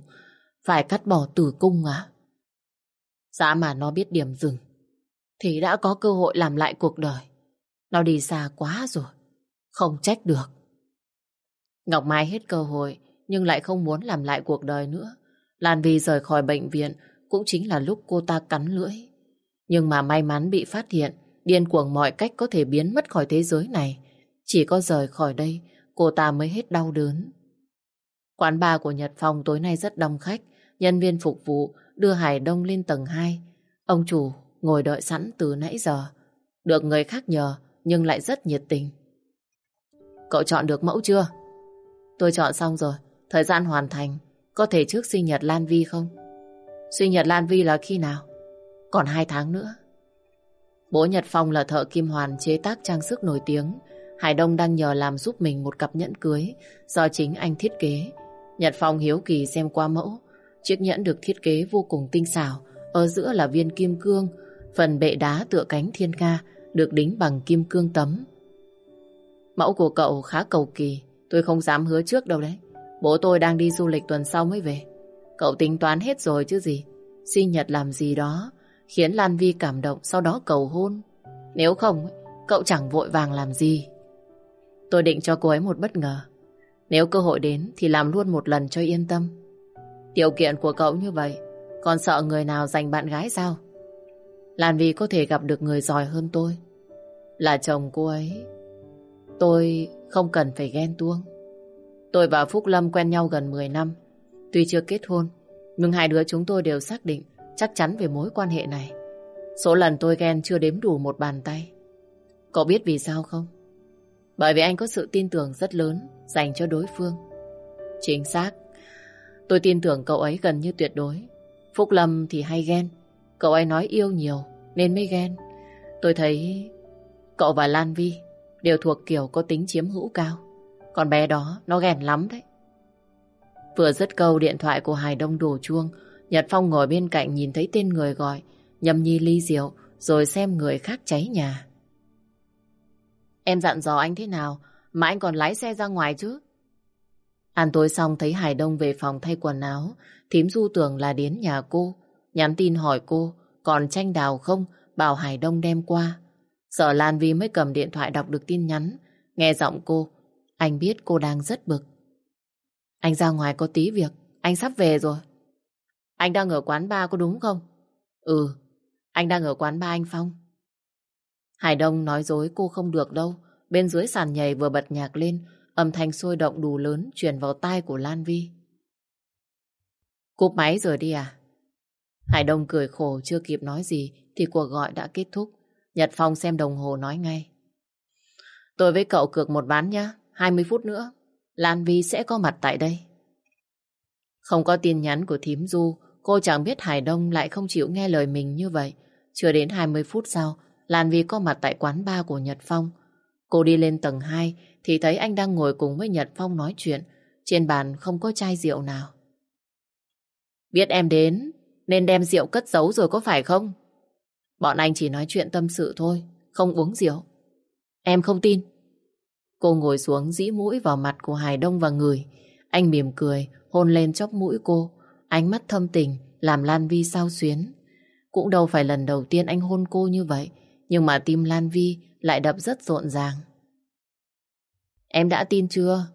phải cắt bỏ tử cung à? Giá dạ mà nó biết điểm dừng, thì đã có cơ hội làm lại cuộc đời. Nó đi xa quá rồi, không trách được. Ngọc Mai hết cơ hội, nhưng lại không muốn làm lại cuộc đời nữa. Lan Vi rời khỏi bệnh viện cũng chính là lúc cô ta cắn lưỡi. Nhưng mà may mắn bị phát hiện, điên cuồng mọi cách có thể biến mất khỏi thế giới này. Chỉ có rời khỏi đây, cô ta mới hết đau đớn. Quán bar của Nhật Phong tối nay rất đông khách, nhân viên phục vụ đưa Hải Đông lên tầng 2. Ông chủ ngồi đợi sẵn từ nãy giờ. Được người khác nhờ, nhưng lại rất nhiệt tình. Cậu chọn được mẫu chưa? Tôi chọn xong rồi, thời gian hoàn thành. Có thể trước sinh nhật Lan Vi không? Sinh nhật Lan Vi là khi nào? Còn hai tháng nữa. Bố Nhật Phong là thợ kim hoàn chế tác trang sức nổi tiếng. Hải Đông đang nhờ làm giúp mình một cặp nhẫn cưới do chính anh thiết kế. Nhật Phong hiếu kỳ xem qua mẫu. Chiếc nhẫn được thiết kế vô cùng tinh xảo. Ở giữa là viên kim cương. Phần bệ đá tựa cánh thiên ca được đính bằng kim cương tấm. Mẫu của cậu khá cầu kỳ. Tôi không dám hứa trước đâu đấy. Bố tôi đang đi du lịch tuần sau mới về. Cậu tính toán hết rồi chứ gì. Sinh nhật làm gì đó khiến Lan Vi cảm động sau đó cầu hôn. Nếu không, cậu chẳng vội vàng làm gì. Tôi định cho cô ấy một bất ngờ. Nếu cơ hội đến thì làm luôn một lần cho yên tâm. Điều kiện của cậu như vậy, còn sợ người nào giành bạn gái sao? làm vì có thể gặp được người giỏi hơn tôi. Là chồng cô ấy. Tôi không cần phải ghen tuông. Tôi và Phúc Lâm quen nhau gần 10 năm. Tuy chưa kết hôn, nhưng hai đứa chúng tôi đều xác định chắc chắn về mối quan hệ này. Số lần tôi ghen chưa đếm đủ một bàn tay. Cậu biết vì sao không? Bởi vì anh có sự tin tưởng rất lớn dành cho đối phương. Chính xác. Tôi tin tưởng cậu ấy gần như tuyệt đối. Phúc Lâm thì hay ghen. Cậu ấy nói yêu nhiều nên mới ghen. Tôi thấy cậu và Lan Vi đều thuộc kiểu có tính chiếm hữu cao. Còn bé đó nó ghen lắm đấy. Vừa dứt câu điện thoại của Hải Đông đổ chuông Nhật Phong ngồi bên cạnh nhìn thấy tên người gọi, nhâm nhi ly rượu, rồi xem người khác cháy nhà. Em dặn dò anh thế nào, mà anh còn lái xe ra ngoài chứ? Ăn tối xong thấy Hải Đông về phòng thay quần áo, thím du tưởng là đến nhà cô, nhắn tin hỏi cô, còn tranh đào không, bảo Hải Đông đem qua. Sợ Lan Vi mới cầm điện thoại đọc được tin nhắn, nghe giọng cô, anh biết cô đang rất bực. Anh ra ngoài có tí việc, anh sắp về rồi. Anh đang ở quán ba có đúng không? Ừ, anh đang ở quán ba anh Phong. Hải Đông nói dối cô không được đâu. Bên dưới sàn nhảy vừa bật nhạc lên, âm thanh sôi động đủ lớn truyền vào tai của Lan Vi. Cúp máy rồi đi à? Hải Đông cười khổ chưa kịp nói gì thì cuộc gọi đã kết thúc. Nhật Phong xem đồng hồ nói ngay. Tôi với cậu cược một ván nhá, 20 phút nữa. Lan Vi sẽ có mặt tại đây. Không có tin nhắn của thím Du, Cô chẳng biết Hải Đông lại không chịu nghe lời mình như vậy. Chưa đến 20 phút sau, Lan Vi có mặt tại quán bar của Nhật Phong. Cô đi lên tầng 2 thì thấy anh đang ngồi cùng với Nhật Phong nói chuyện. Trên bàn không có chai rượu nào. Biết em đến, nên đem rượu cất giấu rồi có phải không? Bọn anh chỉ nói chuyện tâm sự thôi, không uống rượu. Em không tin. Cô ngồi xuống dĩ mũi vào mặt của Hải Đông và người. Anh mỉm cười, hôn lên chóp mũi cô. Ánh mắt thâm tình làm Lan Vi sao xuyến. Cũng đâu phải lần đầu tiên anh hôn cô như vậy, nhưng mà tim Lan Vi lại đập rất rộn ràng. Em đã tin chưa?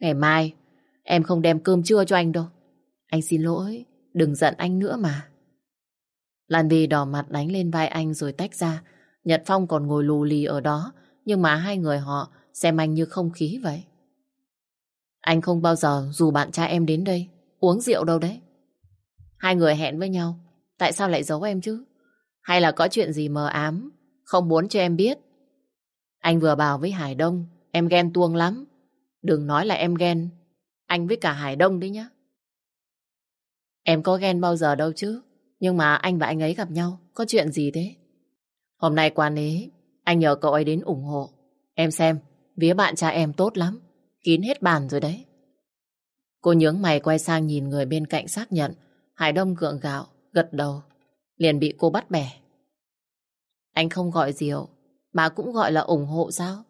Ngày mai, em không đem cơm trưa cho anh đâu. Anh xin lỗi, đừng giận anh nữa mà. Lan Vi đỏ mặt đánh lên vai anh rồi tách ra. Nhật Phong còn ngồi lù lì ở đó, nhưng mà hai người họ xem anh như không khí vậy. Anh không bao giờ dù bạn trai em đến đây Uống rượu đâu đấy? Hai người hẹn với nhau, tại sao lại giấu em chứ? Hay là có chuyện gì mờ ám, không muốn cho em biết? Anh vừa bảo với Hải Đông, em ghen tuông lắm. Đừng nói là em ghen, anh với cả Hải Đông đấy nhá. Em có ghen bao giờ đâu chứ, nhưng mà anh và anh ấy gặp nhau, có chuyện gì thế? Hôm nay qua ấy, anh nhờ cậu ấy đến ủng hộ. Em xem, vía bạn cha em tốt lắm, kín hết bàn rồi đấy. Cô nhướng mày quay sang nhìn người bên cạnh xác nhận. Hải Đông gượng gạo, gật đầu. Liền bị cô bắt bẻ. Anh không gọi rượu, mà cũng gọi là ủng hộ sao?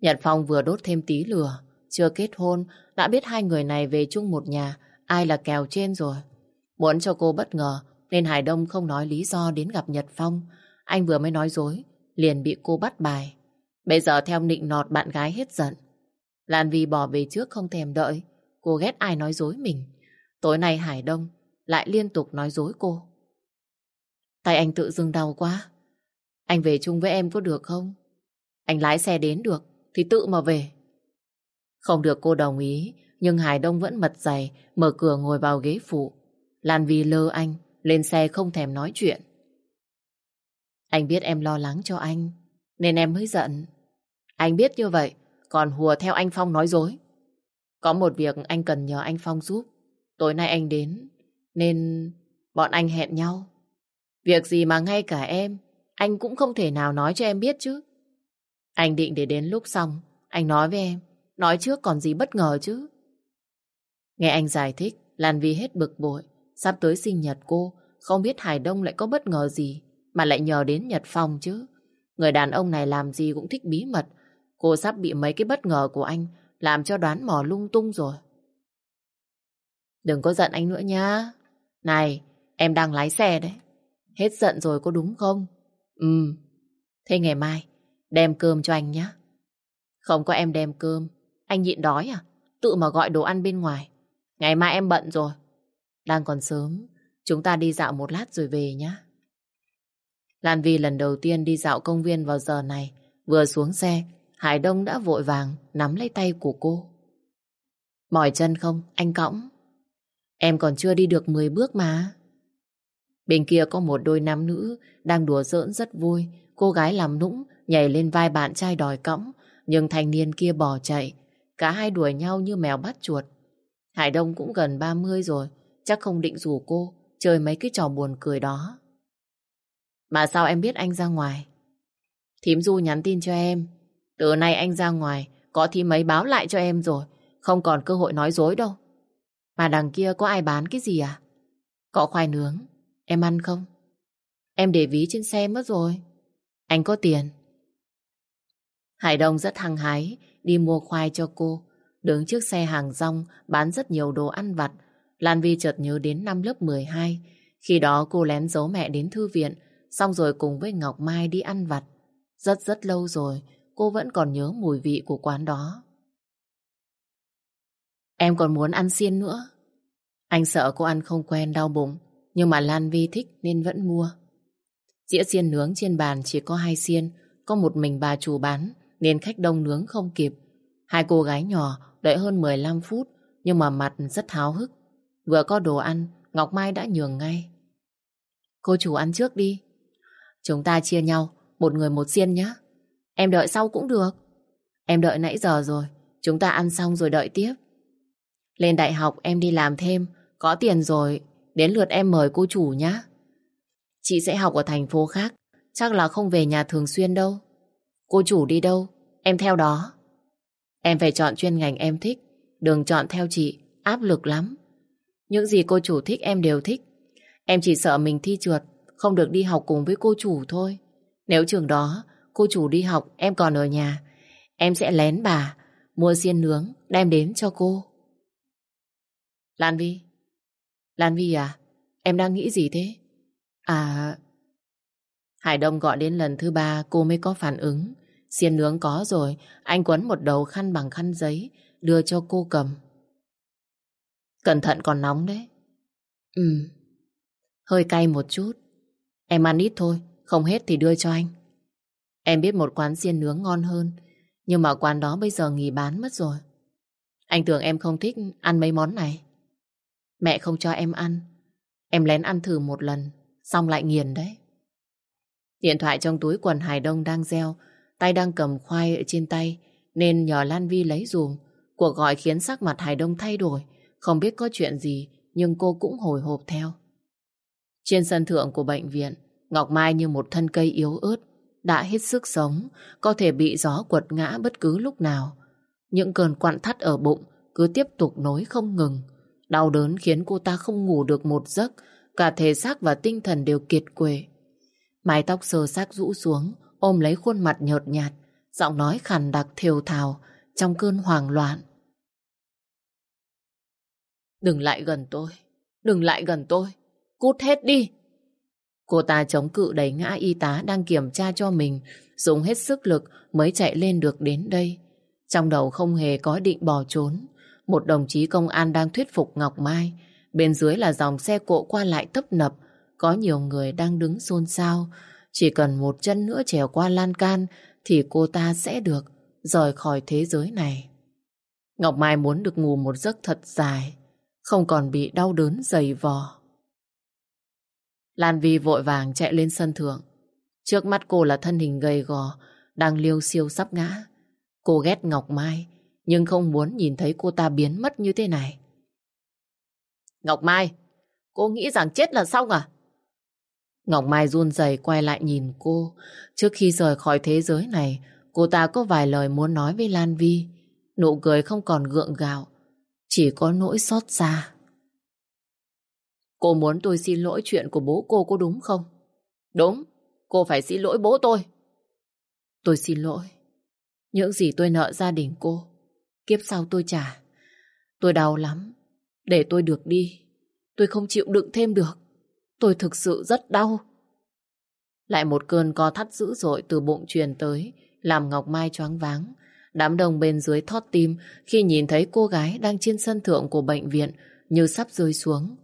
Nhật Phong vừa đốt thêm tí lửa. Chưa kết hôn, đã biết hai người này về chung một nhà. Ai là kèo trên rồi. Muốn cho cô bất ngờ, nên Hải Đông không nói lý do đến gặp Nhật Phong. Anh vừa mới nói dối, liền bị cô bắt bài. Bây giờ theo nịnh nọt bạn gái hết giận. Lan Vi bỏ về trước không thèm đợi. Cô ghét ai nói dối mình. Tối nay Hải Đông lại liên tục nói dối cô. Tay anh tự dưng đau quá. Anh về chung với em có được không? Anh lái xe đến được thì tự mà về. Không được cô đồng ý, nhưng Hải Đông vẫn mật dày, mở cửa ngồi vào ghế phụ. Lan Vi lơ anh, lên xe không thèm nói chuyện. Anh biết em lo lắng cho anh, nên em mới giận. Anh biết như vậy, còn hùa theo anh Phong nói dối. Có một việc anh cần nhờ anh Phong giúp. Tối nay anh đến, nên bọn anh hẹn nhau. Việc gì mà ngay cả em, anh cũng không thể nào nói cho em biết chứ. Anh định để đến lúc xong, anh nói với em. Nói trước còn gì bất ngờ chứ. Nghe anh giải thích, Lan Vi hết bực bội. Sắp tới sinh nhật cô, không biết Hải Đông lại có bất ngờ gì, mà lại nhờ đến Nhật Phong chứ. Người đàn ông này làm gì cũng thích bí mật. Cô sắp bị mấy cái bất ngờ của anh làm cho đoán mò lung tung rồi. Đừng có giận anh nữa nhá. Này, em đang lái xe đấy. Hết giận rồi có đúng không? Ừ. Thế ngày mai, đem cơm cho anh nhé. Không có em đem cơm. Anh nhịn đói à? Tự mà gọi đồ ăn bên ngoài. Ngày mai em bận rồi. Đang còn sớm, chúng ta đi dạo một lát rồi về nhé. Lan Vi lần đầu tiên đi dạo công viên vào giờ này. Vừa xuống xe, Hải Đông đã vội vàng nắm lấy tay của cô. Mỏi chân không? Anh cõng. Em còn chưa đi được 10 bước mà. Bên kia có một đôi nam nữ đang đùa giỡn rất vui. Cô gái làm nũng nhảy lên vai bạn trai đòi cõng. Nhưng thanh niên kia bỏ chạy. Cả hai đuổi nhau như mèo bắt chuột. Hải Đông cũng gần 30 rồi. Chắc không định rủ cô chơi mấy cái trò buồn cười đó. Mà sao em biết anh ra ngoài? Thím Du nhắn tin cho em. Từ nay anh ra ngoài, có thím mấy báo lại cho em rồi. Không còn cơ hội nói dối đâu. Mà đằng kia có ai bán cái gì à? Cọ khoai nướng, em ăn không? Em để ví trên xe mất rồi. Anh có tiền. Hải Đông rất hăng hái đi mua khoai cho cô. Đứng trước xe hàng rong bán rất nhiều đồ ăn vặt. Lan Vi chợt nhớ đến năm lớp 12. Khi đó cô lén giấu mẹ đến thư viện xong rồi cùng với Ngọc Mai đi ăn vặt. Rất rất lâu rồi cô vẫn còn nhớ mùi vị của quán đó. Em còn muốn ăn xiên nữa. Anh sợ cô ăn không quen đau bụng, nhưng mà Lan Vi thích nên vẫn mua. Dĩa xiên nướng trên bàn chỉ có hai xiên, có một mình bà chủ bán, nên khách đông nướng không kịp. Hai cô gái nhỏ đợi hơn 15 phút, nhưng mà mặt rất háo hức. Vừa có đồ ăn, Ngọc Mai đã nhường ngay. Cô chủ ăn trước đi. Chúng ta chia nhau, một người một xiên nhé. Em đợi sau cũng được. Em đợi nãy giờ rồi, chúng ta ăn xong rồi đợi tiếp. Lên đại học em đi làm thêm, có tiền rồi, đến lượt em mời cô chủ nhé. Chị sẽ học ở thành phố khác, chắc là không về nhà thường xuyên đâu. Cô chủ đi đâu, em theo đó. Em phải chọn chuyên ngành em thích, đừng chọn theo chị, áp lực lắm. Những gì cô chủ thích em đều thích. Em chỉ sợ mình thi trượt, không được đi học cùng với cô chủ thôi. Nếu trường đó, cô chủ đi học, em còn ở nhà, em sẽ lén bà, mua xiên nướng, đem đến cho cô. Lan Vi? Lan Vi à? Em đang nghĩ gì thế? À... Hải Đông gọi đến lần thứ ba cô mới có phản ứng. Xiên nướng có rồi, anh quấn một đầu khăn bằng khăn giấy, đưa cho cô cầm. Cẩn thận còn nóng đấy. Ừ, hơi cay một chút. Em ăn ít thôi, không hết thì đưa cho anh. Em biết một quán xiên nướng ngon hơn, nhưng mà quán đó bây giờ nghỉ bán mất rồi. Anh tưởng em không thích ăn mấy món này. Mẹ không cho em ăn. Em lén ăn thử một lần, xong lại nghiền đấy. Điện thoại trong túi quần Hải Đông đang reo, tay đang cầm khoai ở trên tay, nên nhờ Lan Vi lấy dùm. Cuộc gọi khiến sắc mặt Hải Đông thay đổi, không biết có chuyện gì, nhưng cô cũng hồi hộp theo. Trên sân thượng của bệnh viện, Ngọc Mai như một thân cây yếu ớt, đã hết sức sống, có thể bị gió quật ngã bất cứ lúc nào. Những cơn quặn thắt ở bụng cứ tiếp tục nối không ngừng. Đau đớn khiến cô ta không ngủ được một giấc, cả thể xác và tinh thần đều kiệt quệ. Mái tóc sờ xác rũ xuống, ôm lấy khuôn mặt nhợt nhạt, giọng nói khàn đặc thều thào trong cơn hoảng loạn. Đừng lại gần tôi, đừng lại gần tôi. cút hết đi. Cô ta chống cự đẩy ngã y tá đang kiểm tra cho mình, dùng hết sức lực mới chạy lên được đến đây. Trong đầu không hề có định bỏ trốn. Một đồng chí công an đang thuyết phục Ngọc Mai. Bên dưới là dòng xe cộ qua lại tấp nập. Có nhiều người đang đứng xôn xao. Chỉ cần một chân nữa trèo qua lan can thì cô ta sẽ được rời khỏi thế giới này. Ngọc Mai muốn được ngủ một giấc thật dài, không còn bị đau đớn dày vò. Lan Vi vội vàng chạy lên sân thượng. Trước mắt cô là thân hình gầy gò, đang liêu siêu sắp ngã. Cô ghét Ngọc Mai, nhưng không muốn nhìn thấy cô ta biến mất như thế này. Ngọc Mai, cô nghĩ rằng chết là xong à? Ngọc Mai run rẩy quay lại nhìn cô. Trước khi rời khỏi thế giới này, cô ta có vài lời muốn nói với Lan Vi. Nụ cười không còn gượng gạo, chỉ có nỗi xót xa. Cô muốn tôi xin lỗi chuyện của bố cô có đúng không? Đúng, cô phải xin lỗi bố tôi. Tôi xin lỗi. Những gì tôi nợ gia đình cô, kiếp sau tôi trả. Tôi đau lắm, để tôi được đi. Tôi không chịu đựng thêm được. Tôi thực sự rất đau. Lại một cơn co thắt dữ dội từ bụng truyền tới, làm Ngọc Mai choáng váng. Đám đông bên dưới thót tim khi nhìn thấy cô gái đang trên sân thượng của bệnh viện như sắp rơi xuống.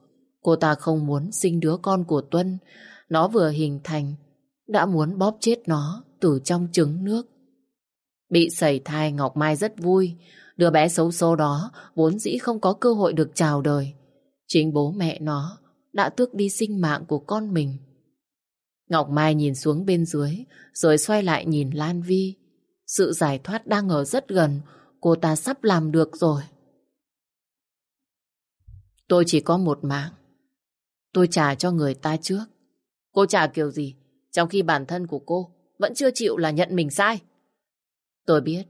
Cô ta không muốn sinh đứa con của Tuân. Nó vừa hình thành, đã muốn bóp chết nó từ trong trứng nước. Bị sẩy thai Ngọc Mai rất vui. Đứa bé xấu xố đó vốn dĩ không có cơ hội được chào đời. Chính bố mẹ nó đã tước đi sinh mạng của con mình. Ngọc Mai nhìn xuống bên dưới, rồi xoay lại nhìn Lan Vi. Sự giải thoát đang ở rất gần, cô ta sắp làm được rồi. Tôi chỉ có một mạng. Tôi trả cho người ta trước. Cô trả kiểu gì, trong khi bản thân của cô vẫn chưa chịu là nhận mình sai. Tôi biết,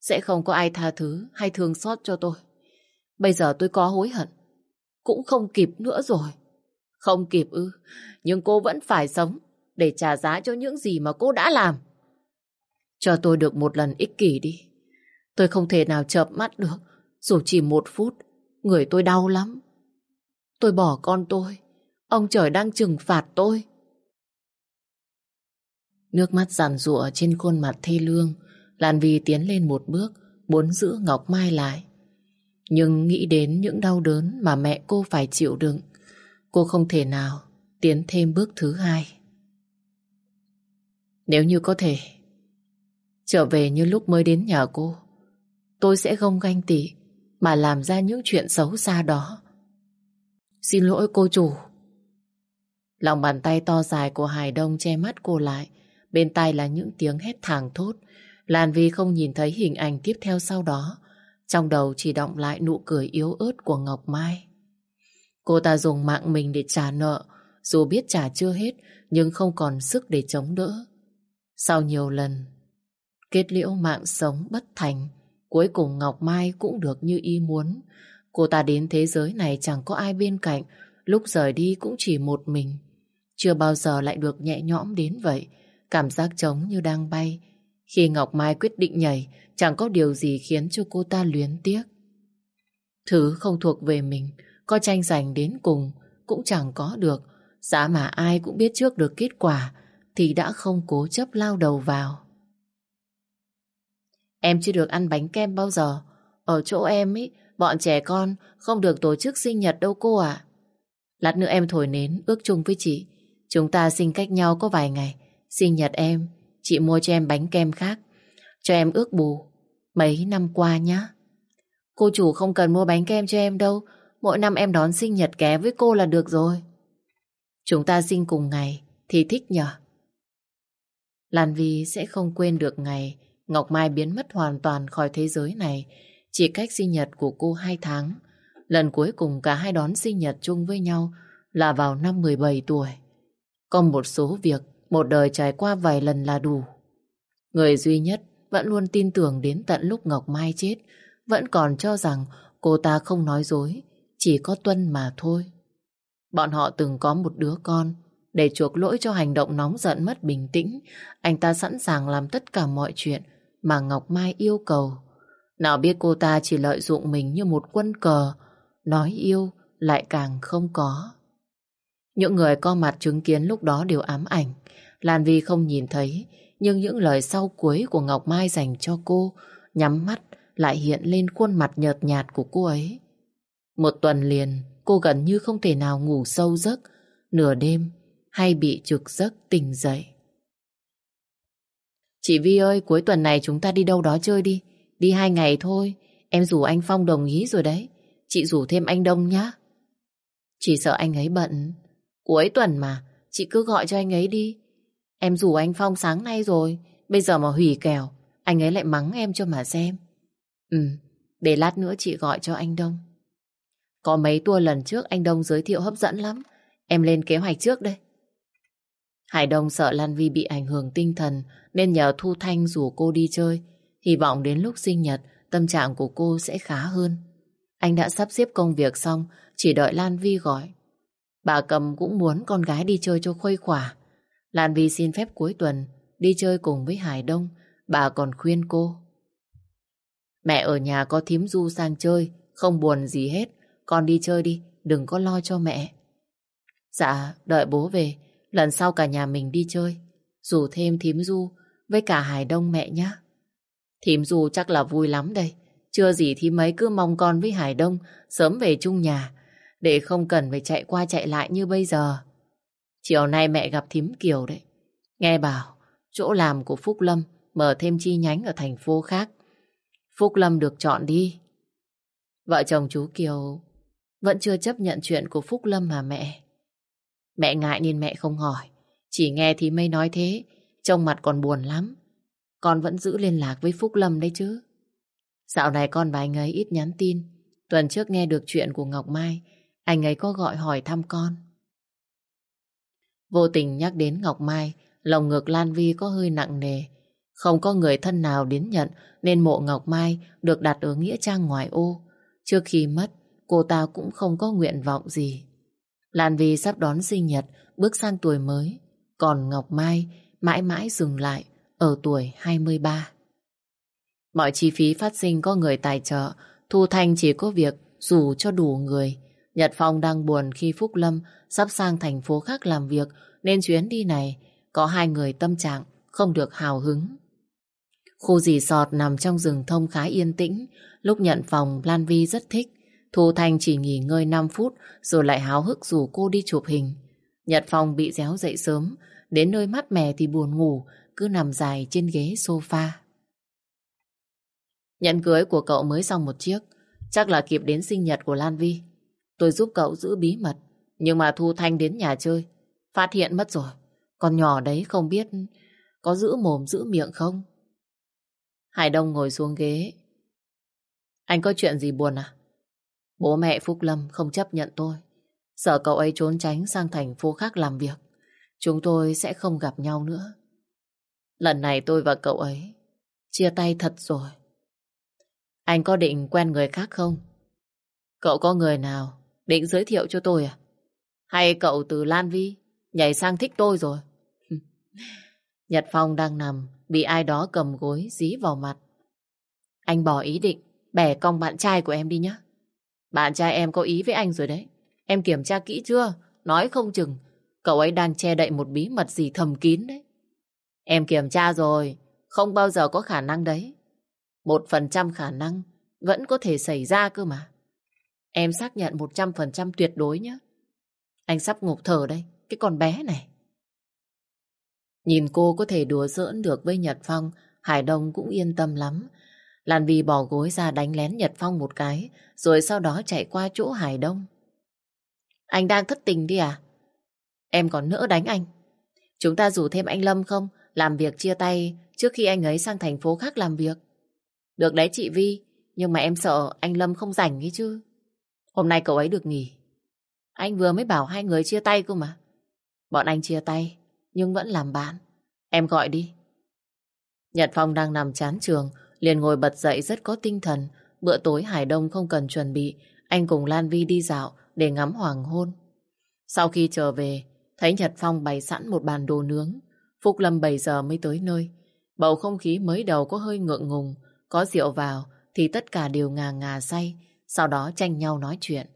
sẽ không có ai tha thứ hay thương xót cho tôi. Bây giờ tôi có hối hận, cũng không kịp nữa rồi. Không kịp ư, nhưng cô vẫn phải sống để trả giá cho những gì mà cô đã làm. Cho tôi được một lần ích kỷ đi. Tôi không thể nào chợp mắt được, dù chỉ một phút, người tôi đau lắm. Tôi bỏ con tôi, ông trời đang trừng phạt tôi. Nước mắt giàn rụa trên khuôn mặt thê lương, Lan Vi tiến lên một bước, muốn giữ Ngọc Mai lại. Nhưng nghĩ đến những đau đớn mà mẹ cô phải chịu đựng, cô không thể nào tiến thêm bước thứ hai. Nếu như có thể, trở về như lúc mới đến nhà cô, tôi sẽ không ganh tị mà làm ra những chuyện xấu xa đó. Xin lỗi cô chủ. Lòng bàn tay to dài của Hải Đông che mắt cô lại, bên tai là những tiếng hét thảng thốt. Lan Vi không nhìn thấy hình ảnh tiếp theo sau đó, trong đầu chỉ động lại nụ cười yếu ớt của Ngọc Mai. Cô ta dùng mạng mình để trả nợ, dù biết trả chưa hết nhưng không còn sức để chống đỡ. Sau nhiều lần kết liễu mạng sống bất thành, cuối cùng Ngọc Mai cũng được như ý muốn. Cô ta đến thế giới này chẳng có ai bên cạnh, lúc rời đi cũng chỉ một mình. Chưa bao giờ lại được nhẹ nhõm đến vậy, cảm giác trống như đang bay. Khi Ngọc Mai quyết định nhảy, chẳng có điều gì khiến cho cô ta luyến tiếc. Thứ không thuộc về mình, có tranh giành đến cùng, cũng chẳng có được. Giá mà ai cũng biết trước được kết quả, thì đã không cố chấp lao đầu vào. Em chưa được ăn bánh kem bao giờ. Ở chỗ em ấy, bọn trẻ con không được tổ chức sinh nhật đâu cô ạ. Lát nữa em thổi nến, ước chung với chị. Chúng ta sinh cách nhau có vài ngày. Sinh nhật em, chị mua cho em bánh kem khác. Cho em ước bù. Mấy năm qua nhá. Cô chủ không cần mua bánh kem cho em đâu. Mỗi năm em đón sinh nhật ké với cô là được rồi. Chúng ta sinh cùng ngày thì thích nhở? Lan Vi sẽ không quên được ngày Ngọc Mai biến mất hoàn toàn khỏi thế giới này, chỉ cách sinh nhật của cô hai tháng. Lần cuối cùng cả hai đón sinh nhật chung với nhau là vào năm 17 tuổi. còn một số việc một đời trải qua vài lần là đủ. Người duy nhất vẫn luôn tin tưởng đến tận lúc Ngọc Mai chết, vẫn còn cho rằng cô ta không nói dối, chỉ có Tuân mà thôi. Bọn họ từng có một đứa con, để chuộc lỗi cho hành động nóng giận mất bình tĩnh, anh ta sẵn sàng làm tất cả mọi chuyện mà Ngọc Mai yêu cầu. Nào biết cô ta chỉ lợi dụng mình như một quân cờ, nói yêu lại càng không có. Những người có mặt chứng kiến lúc đó đều ám ảnh. Lan Vi không nhìn thấy, nhưng những lời sau cuối của Ngọc Mai dành cho cô, nhắm mắt lại hiện lên khuôn mặt nhợt nhạt của cô ấy. Một tuần liền, cô gần như không thể nào ngủ sâu giấc, nửa đêm hay bị trực giấc tỉnh dậy. Chị Vi ơi, cuối tuần này chúng ta đi đâu đó chơi đi. Đi hai ngày thôi, em rủ anh Phong đồng ý rồi đấy. Chị rủ thêm anh Đông nhá. Chỉ sợ anh ấy bận. Cuối tuần mà, chị cứ gọi cho anh ấy đi. Em rủ anh Phong sáng nay rồi, bây giờ mà hủy kèo, anh ấy lại mắng em cho mà xem. Ừ, để lát nữa chị gọi cho anh Đông. Có mấy tour lần trước anh Đông giới thiệu hấp dẫn lắm. Em lên kế hoạch trước đây. Hải Đông sợ Lan Vi bị ảnh hưởng tinh thần nên nhờ Thu Thanh rủ cô đi chơi. Hy vọng đến lúc sinh nhật tâm trạng của cô sẽ khá hơn. Anh đã sắp xếp công việc xong chỉ đợi Lan Vi gọi. Bà Cầm cũng muốn con gái đi chơi cho khuây khỏa. Lan Vi xin phép cuối tuần đi chơi cùng với Hải Đông. Bà còn khuyên cô. Mẹ ở nhà có thím du sang chơi, không buồn gì hết. Con đi chơi đi, đừng có lo cho mẹ. Dạ, đợi bố về, lần sau cả nhà mình đi chơi. Rủ thêm thím du với cả Hải Đông mẹ nhé. Thím du chắc là vui lắm đây. Chưa gì thì mấy cứ mong con với Hải Đông sớm về chung nhà, để không cần phải chạy qua chạy lại như bây giờ. Chiều nay mẹ gặp thím Kiều đấy. Nghe bảo, chỗ làm của Phúc Lâm mở thêm chi nhánh ở thành phố khác. Phúc Lâm được chọn đi. Vợ chồng chú Kiều vẫn chưa chấp nhận chuyện của Phúc Lâm mà mẹ. Mẹ ngại nên mẹ không hỏi. Chỉ nghe thì mây nói thế, trông mặt còn buồn lắm. Con vẫn giữ liên lạc với Phúc Lâm đấy chứ. Dạo này con và anh ấy ít nhắn tin. Tuần trước nghe được chuyện của Ngọc Mai, anh ấy có gọi hỏi thăm con. Vô tình nhắc đến Ngọc Mai, lòng ngược Lan Vi có hơi nặng nề. Không có người thân nào đến nhận nên mộ Ngọc Mai được đặt ở Nghĩa Trang ngoài ô. Trước khi mất, cô ta cũng không có nguyện vọng gì. Lan Vi sắp đón sinh nhật, bước sang tuổi mới. Còn Ngọc Mai mãi mãi dừng lại ở tuổi 23. Mọi chi phí phát sinh có người tài trợ, Thu Thanh chỉ có việc dù cho đủ người. Nhật Phong đang buồn khi Phúc Lâm sắp sang thành phố khác làm việc nên chuyến đi này có hai người tâm trạng không được hào hứng. Khu dì sọt nằm trong rừng thông khá yên tĩnh, lúc nhận phòng Lan Vi rất thích. Thu Thanh chỉ nghỉ ngơi 5 phút rồi lại háo hức rủ cô đi chụp hình. Nhật Phong bị réo dậy sớm, đến nơi mát mẻ thì buồn ngủ, cứ nằm dài trên ghế sofa. Nhận cưới của cậu mới xong một chiếc, chắc là kịp đến sinh nhật của Lan Vi. Tôi giúp cậu giữ bí mật, nhưng mà Thu Thanh đến nhà chơi, phát hiện mất rồi. Con nhỏ đấy không biết có giữ mồm giữ miệng không? Hải Đông ngồi xuống ghế. Anh có chuyện gì buồn à? Bố mẹ Phúc Lâm không chấp nhận tôi. Sợ cậu ấy trốn tránh sang thành phố khác làm việc. Chúng tôi sẽ không gặp nhau nữa. Lần này tôi và cậu ấy chia tay thật rồi. Anh có định quen người khác không? Cậu có người nào định giới thiệu cho tôi à? Hay cậu từ Lan Vi nhảy sang thích tôi rồi? Nhật Phong đang nằm, bị ai đó cầm gối dí vào mặt. Anh bỏ ý định, bẻ cong bạn trai của em đi nhé. Bạn trai em có ý với anh rồi đấy. Em kiểm tra kỹ chưa? Nói không chừng, cậu ấy đang che đậy một bí mật gì thầm kín đấy. Em kiểm tra rồi, không bao giờ có khả năng đấy. Một phần trăm khả năng vẫn có thể xảy ra cơ mà. Em xác nhận một trăm phần trăm tuyệt đối nhé. Anh sắp ngục thở đây, cái con bé này. Nhìn cô có thể đùa giỡn được với Nhật Phong, Hải Đông cũng yên tâm lắm. Lan Vi bỏ gối ra đánh lén Nhật Phong một cái, rồi sau đó chạy qua chỗ Hải Đông. Anh đang thất tình đi à? Em còn nỡ đánh anh. Chúng ta rủ thêm anh Lâm không? Làm việc chia tay trước khi anh ấy sang thành phố khác làm việc. Được đấy chị Vi, nhưng mà em sợ anh Lâm không rảnh ấy chứ. Hôm nay cậu ấy được nghỉ. Anh vừa mới bảo hai người chia tay cơ mà. Bọn anh chia tay, nhưng vẫn làm bạn. Em gọi đi. Nhật Phong đang nằm chán trường, liền ngồi bật dậy rất có tinh thần. Bữa tối Hải Đông không cần chuẩn bị, anh cùng Lan Vi đi dạo để ngắm hoàng hôn. Sau khi trở về, thấy Nhật Phong bày sẵn một bàn đồ nướng. Phúc Lâm 7 giờ mới tới nơi. Bầu không khí mới đầu có hơi ngượng ngùng, có rượu vào thì tất cả đều ngà ngà say, sau đó tranh nhau nói chuyện.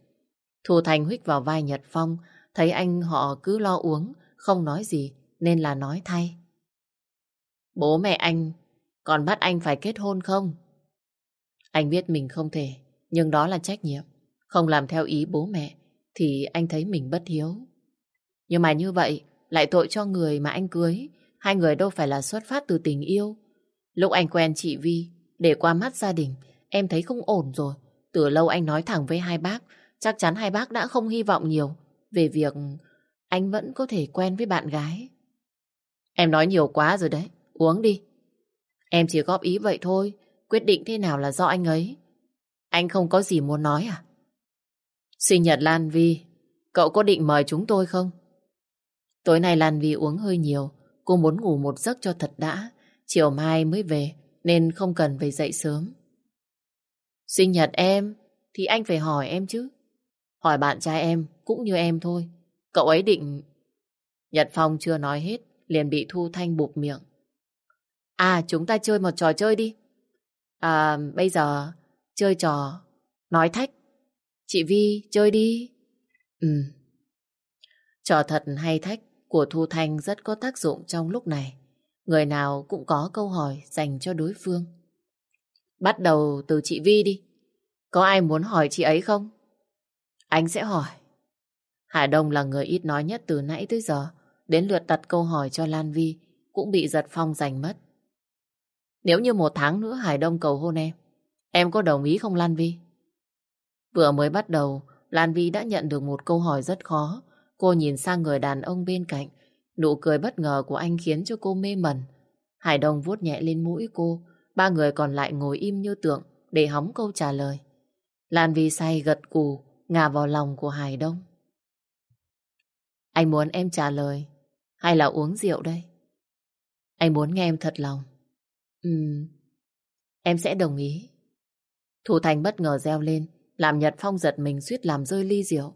Thu Thành huých vào vai Nhật Phong, thấy anh họ cứ lo uống, không nói gì, nên là nói thay. Bố mẹ anh còn bắt anh phải kết hôn không? Anh biết mình không thể, nhưng đó là trách nhiệm. Không làm theo ý bố mẹ, thì anh thấy mình bất hiếu. Nhưng mà như vậy, lại tội cho người mà anh cưới. Hai người đâu phải là xuất phát từ tình yêu. Lúc anh quen chị Vi, để qua mắt gia đình, em thấy không ổn rồi. Từ lâu anh nói thẳng với hai bác, chắc chắn hai bác đã không hy vọng nhiều về việc anh vẫn có thể quen với bạn gái. Em nói nhiều quá rồi đấy, uống đi. Em chỉ góp ý vậy thôi, quyết định thế nào là do anh ấy. Anh không có gì muốn nói à? Sinh nhật Lan Vi, cậu có định mời chúng tôi không? Tối nay Lan Vi uống hơi nhiều, cô muốn ngủ một giấc cho thật đã. Chiều mai mới về, nên không cần phải dậy sớm. Sinh nhật em, thì anh phải hỏi em chứ. Hỏi bạn trai em, cũng như em thôi. Cậu ấy định... Nhật Phong chưa nói hết, liền bị Thu Thanh bụp miệng. À, chúng ta chơi một trò chơi đi. À, bây giờ chơi trò nói thách. Chị Vi, chơi đi. Ừ. Trò thật hay thách của Thu Thanh rất có tác dụng trong lúc này. Người nào cũng có câu hỏi dành cho đối phương. Bắt đầu từ chị Vi đi. Có ai muốn hỏi chị ấy không? Anh sẽ hỏi. Hải Đông là người ít nói nhất từ nãy tới giờ. Đến lượt đặt câu hỏi cho Lan Vi cũng bị giật phong giành mất. Nếu như một tháng nữa Hải Đông cầu hôn em, em có đồng ý không Lan Vi? Vừa mới bắt đầu, Lan Vi đã nhận được một câu hỏi rất khó. Cô nhìn sang người đàn ông bên cạnh. Nụ cười bất ngờ của anh khiến cho cô mê mẩn. Hải Đông vuốt nhẹ lên mũi cô. Ba người còn lại ngồi im như tượng để hóng câu trả lời. Lan Vi say gật cù, ngả vào lòng của Hải Đông. Anh muốn em trả lời hay là uống rượu đây? Anh muốn nghe em thật lòng. Ừm, em sẽ đồng ý. Thủ Thành bất ngờ reo lên, làm Nhật Phong giật mình suýt làm rơi ly rượu.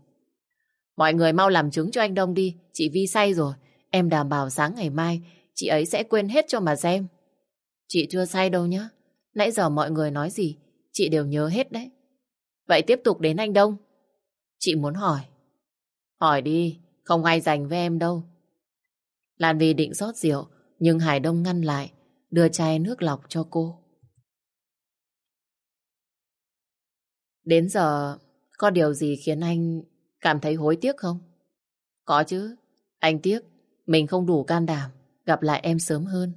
Mọi người mau làm chứng cho anh Đông đi, chị Vi say rồi. Em đảm bảo sáng ngày mai, chị ấy sẽ quên hết cho mà xem. Chị chưa say đâu nhá. Nãy giờ mọi người nói gì, chị đều nhớ hết đấy. Vậy tiếp tục đến anh Đông. Chị muốn hỏi. Hỏi đi, không ai dành với em đâu. Lan Vy định rót rượu, nhưng Hải Đông ngăn lại, đưa chai nước lọc cho cô. Đến giờ, có điều gì khiến anh cảm thấy hối tiếc không? Có chứ, anh tiếc, mình không đủ can đảm gặp lại em sớm hơn.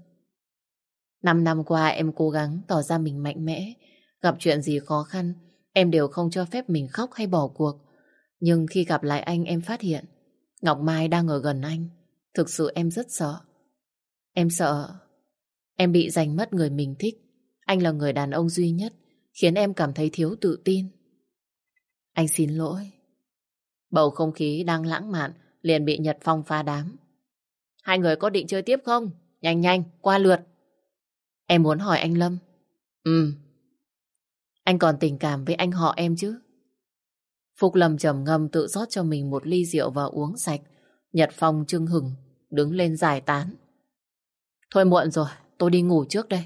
Năm năm qua em cố gắng tỏ ra mình mạnh mẽ, gặp chuyện gì khó khăn, em đều không cho phép mình khóc hay bỏ cuộc. Nhưng khi gặp lại anh em phát hiện, Ngọc Mai đang ở gần anh. Thực sự em rất sợ. Em sợ em bị giành mất người mình thích. Anh là người đàn ông duy nhất khiến em cảm thấy thiếu tự tin. Anh xin lỗi. Bầu không khí đang lãng mạn liền bị Nhật Phong pha đám. Hai người có định chơi tiếp không? Nhanh nhanh, qua lượt. Em muốn hỏi anh Lâm. Ừ. Anh còn tình cảm với anh họ em chứ? Phúc Lâm trầm ngâm tự rót cho mình một ly rượu và uống sạch. Nhật Phong trưng hừng, đứng lên giải tán. Thôi muộn rồi, tôi đi ngủ trước đây.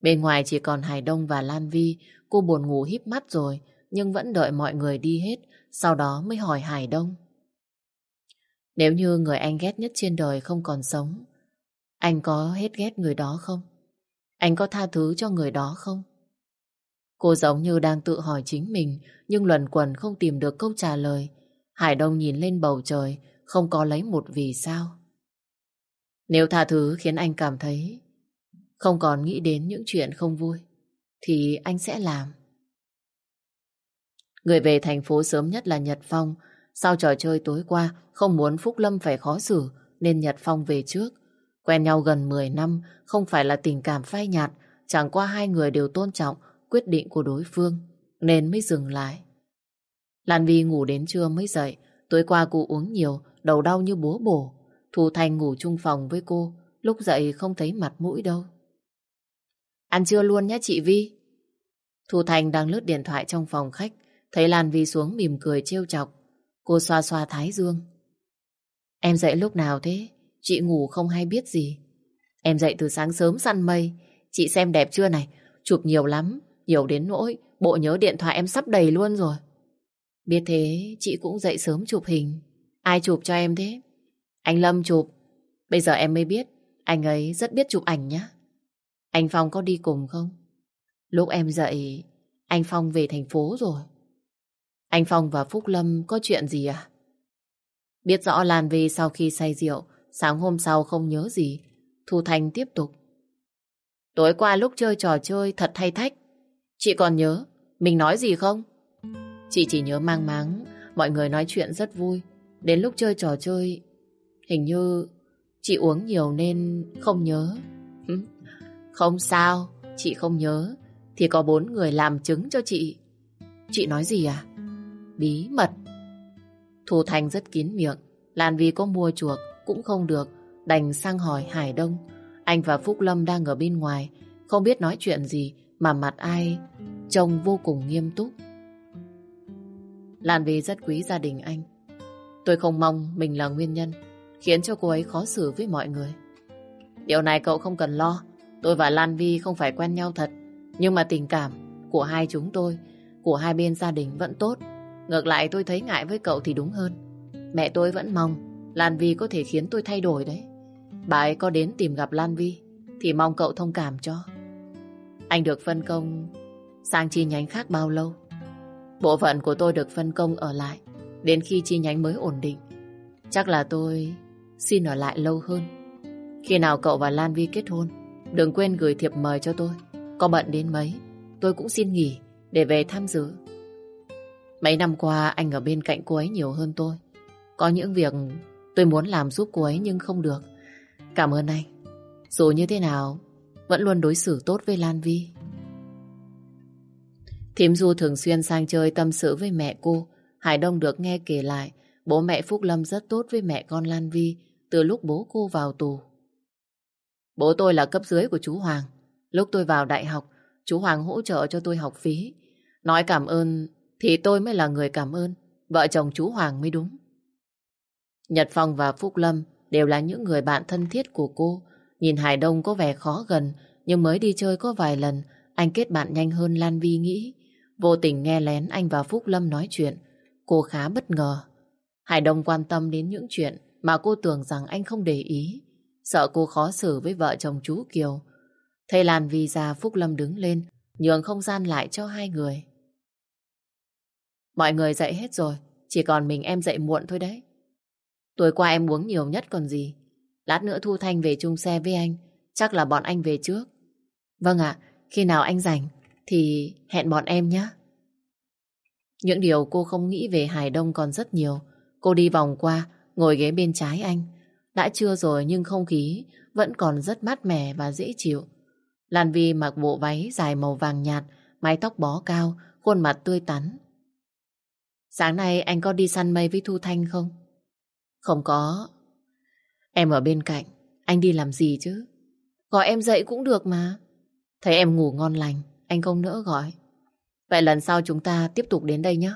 Bên ngoài chỉ còn Hải Đông và Lan Vi, cô buồn ngủ híp mắt rồi, nhưng vẫn đợi mọi người đi hết, sau đó mới hỏi Hải Đông. Nếu như người anh ghét nhất trên đời không còn sống, anh có hết ghét người đó không? Anh có tha thứ cho người đó không? Cô giống như đang tự hỏi chính mình, nhưng luẩn quẩn không tìm được câu trả lời. Hải Đông nhìn lên bầu trời, không có lấy một vì sao. Nếu tha thứ khiến anh cảm thấy không còn nghĩ đến những chuyện không vui, thì anh sẽ làm. Người về thành phố sớm nhất là Nhật Phong. Sau trò chơi tối qua, không muốn Phúc Lâm phải khó xử, nên Nhật Phong về trước. Quen nhau gần 10 năm, không phải là tình cảm phai nhạt, chẳng qua hai người đều tôn trọng quyết định của đối phương, nên mới dừng lại. Lan Vi ngủ đến trưa mới dậy, tối qua cô uống nhiều, đầu đau như búa bổ. Thu Thành ngủ chung phòng với cô, lúc dậy không thấy mặt mũi đâu. Ăn trưa luôn nhé chị Vi. Thu Thành đang lướt điện thoại trong phòng khách, thấy Lan Vi xuống mỉm cười trêu chọc. Cô xoa xoa thái dương. Em dậy lúc nào thế? Chị ngủ không hay biết gì. Em dậy từ sáng sớm săn mây. Chị xem đẹp chưa này? Chụp nhiều lắm. Nhiều đến nỗi bộ nhớ điện thoại em sắp đầy luôn rồi. Biết thế, chị cũng dậy sớm chụp hình. Ai chụp cho em thế? Anh Lâm chụp. Bây giờ em mới biết, anh ấy rất biết chụp ảnh nhá. Anh Phong có đi cùng không? Lúc em dậy, anh Phong về thành phố rồi. Anh Phong và Phúc Lâm có chuyện gì à? Biết rõ Lan Vi sau khi say rượu, sáng hôm sau không nhớ gì. Thu Thanh tiếp tục. Tối qua lúc chơi trò chơi thật hay thách. Chị còn nhớ mình nói gì không? Chị chỉ nhớ mang máng, mọi người nói chuyện rất vui. Đến lúc chơi trò chơi, hình như chị uống nhiều nên không nhớ. Không sao, chị không nhớ. Thì có bốn người làm chứng cho chị. Chị nói gì à? Bí mật. Thu Thành rất kín miệng. Lan Vi có mua chuộc cũng không được. Đành sang hỏi Hải Đông. Anh và Phúc Lâm đang ở bên ngoài. Không biết nói chuyện gì mà mặt ai trông vô cùng nghiêm túc. Lan Vi rất quý gia đình anh. Tôi không mong mình là nguyên nhân khiến cho cô ấy khó xử với mọi người. Điều này cậu không cần lo. Tôi và Lan Vi không phải quen nhau thật. Nhưng mà tình cảm của hai chúng tôi, của hai bên gia đình vẫn tốt. Ngược lại tôi thấy ngại với cậu thì đúng hơn. Mẹ tôi vẫn mong Lan Vi có thể khiến tôi thay đổi đấy. Bà ấy có đến tìm gặp Lan Vi thì mong cậu thông cảm cho. Anh được phân công sang chi nhánh khác bao lâu? Bộ phận của tôi được phân công ở lại đến khi chi nhánh mới ổn định. Chắc là tôi xin ở lại lâu hơn. Khi nào cậu và Lan Vi kết hôn, đừng quên gửi thiệp mời cho tôi. Có bận đến mấy, tôi cũng xin nghỉ để về tham dự. Mấy năm qua anh ở bên cạnh cô ấy nhiều hơn tôi. Có những việc tôi muốn làm giúp cô ấy nhưng không được. Cảm ơn anh. Dù như thế nào, vẫn luôn đối xử tốt với Lan Vi. Thím Du thường xuyên sang chơi tâm sự với mẹ cô. Hải Đông được nghe kể lại, bố mẹ Phúc Lâm rất tốt với mẹ con Lan Vi từ lúc bố cô vào tù. Bố tôi là cấp dưới của chú Hoàng. Lúc tôi vào đại học, chú Hoàng hỗ trợ cho tôi học phí. Nói cảm ơn thì tôi mới là người cảm ơn. Vợ chồng chú Hoàng mới đúng. Nhật Phong và Phúc Lâm đều là những người bạn thân thiết của cô. Nhìn Hải Đông có vẻ khó gần, nhưng mới đi chơi có vài lần, anh kết bạn nhanh hơn Lan Vi nghĩ. Vô tình nghe lén anh và Phúc Lâm nói chuyện, cô khá bất ngờ. Hải Đông quan tâm đến những chuyện mà cô tưởng rằng anh không để ý. Sợ cô khó xử với vợ chồng chú Kiều. Thầy Lan Vi ra Phúc Lâm đứng lên, nhường không gian lại cho hai người. Mọi người dậy hết rồi, chỉ còn mình em dậy muộn thôi đấy. Tối qua em uống nhiều nhất còn gì. Lát nữa Thu Thanh về chung xe với anh, chắc là bọn anh về trước. Vâng ạ, khi nào anh rảnh thì hẹn bọn em nhé. Những điều cô không nghĩ về Hải Đông còn rất nhiều. Cô đi vòng qua, ngồi ghế bên trái anh. Đã trưa rồi nhưng không khí vẫn còn rất mát mẻ và dễ chịu. Lan Vi mặc bộ váy dài màu vàng nhạt, mái tóc bó cao, khuôn mặt tươi tắn. Sáng nay anh có đi săn mây với Thu Thanh không? Không có. Em ở bên cạnh, anh đi làm gì chứ? Gọi em dậy cũng được mà. Thấy em ngủ ngon lành, anh không nỡ gọi. Vậy lần sau chúng ta tiếp tục đến đây nhé.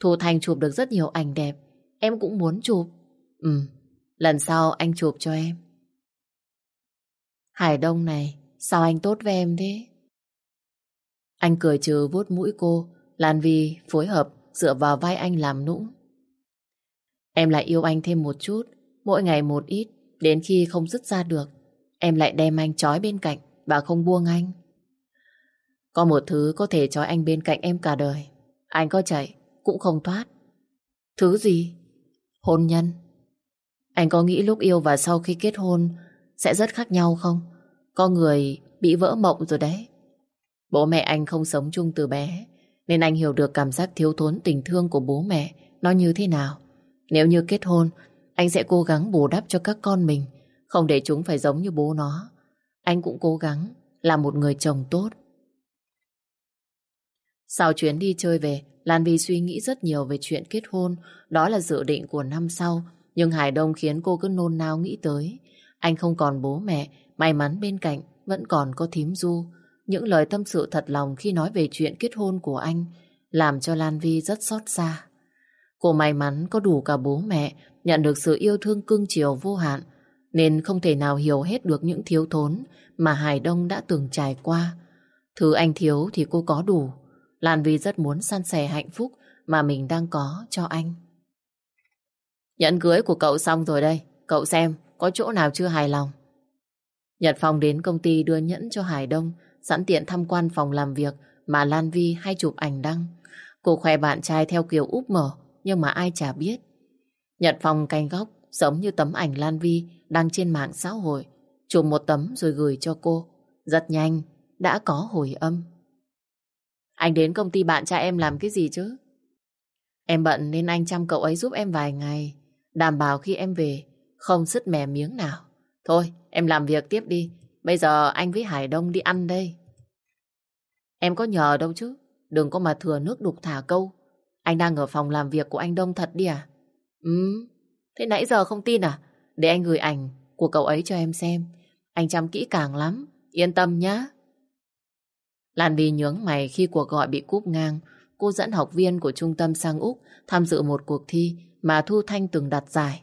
Thu thành chụp được rất nhiều ảnh đẹp. Em cũng muốn chụp. Ừ, lần sau anh chụp cho em. Hải Đông này, sao anh tốt với em thế? Anh cười trừ vuốt mũi cô, Lan Vi phối hợp dựa vào vai anh làm nũng. Em lại yêu anh thêm một chút, mỗi ngày một ít, đến khi không dứt ra được, em lại đem anh trói bên cạnh và không buông anh. Có một thứ có thể trói anh bên cạnh em cả đời, anh có chạy cũng không thoát. Thứ gì? Hôn nhân. Anh có nghĩ lúc yêu và sau khi kết hôn sẽ rất khác nhau không? Có người bị vỡ mộng rồi đấy. Bố mẹ anh không sống chung từ bé, nên anh hiểu được cảm giác thiếu thốn tình thương của bố mẹ nó như thế nào. Nếu như kết hôn, anh sẽ cố gắng bù đắp cho các con mình, không để chúng phải giống như bố nó. Anh cũng cố gắng là một người chồng tốt. Sau chuyến đi chơi về, Lan Vi suy nghĩ rất nhiều về chuyện kết hôn, đó là dự định của năm sau, nhưng Hải Đông khiến cô cứ nôn nao nghĩ tới. Anh không còn bố mẹ, may mắn bên cạnh vẫn còn có thím du. Những lời tâm sự thật lòng khi nói về chuyện kết hôn của anh làm cho Lan Vi rất xót xa. Cô may mắn có đủ cả bố mẹ nhận được sự yêu thương cưng chiều vô hạn nên không thể nào hiểu hết được những thiếu thốn mà Hải Đông đã từng trải qua. Thứ anh thiếu thì cô có đủ. Lan Vi rất muốn san sẻ hạnh phúc mà mình đang có cho anh. Nhẫn cưới của cậu xong rồi đây. Cậu xem có chỗ nào chưa hài lòng. Nhật Phong đến công ty đưa nhẫn cho Hải Đông, sẵn tiện tham quan phòng làm việc mà Lan Vi hay chụp ảnh đăng. Cô khoe bạn trai theo kiểu úp mở, nhưng mà ai chả biết. Nhật Phong canh góc, giống như tấm ảnh Lan Vi đăng trên mạng xã hội. Chụp một tấm rồi gửi cho cô. Rất nhanh, đã có hồi âm. Anh đến công ty bạn cha em làm cái gì chứ? Em bận nên anh chăm cậu ấy giúp em vài ngày. Đảm bảo khi em về, không sứt mẻ miếng nào. Thôi, em làm việc tiếp đi. Bây giờ anh với Hải Đông đi ăn đây. Em có nhờ đâu chứ. Đừng có mà thừa nước đục thả câu. Anh đang ở phòng làm việc của anh Đông thật đi à? Ừ, thế nãy giờ không tin à? Để anh gửi ảnh của cậu ấy cho em xem. Anh chăm kỹ càng lắm. Yên tâm nhá. Lan Vy nhướng mày khi cuộc gọi bị cúp ngang. Cô dẫn học viên của trung tâm sang Úc tham dự một cuộc thi mà Thu Thanh từng đặt giải.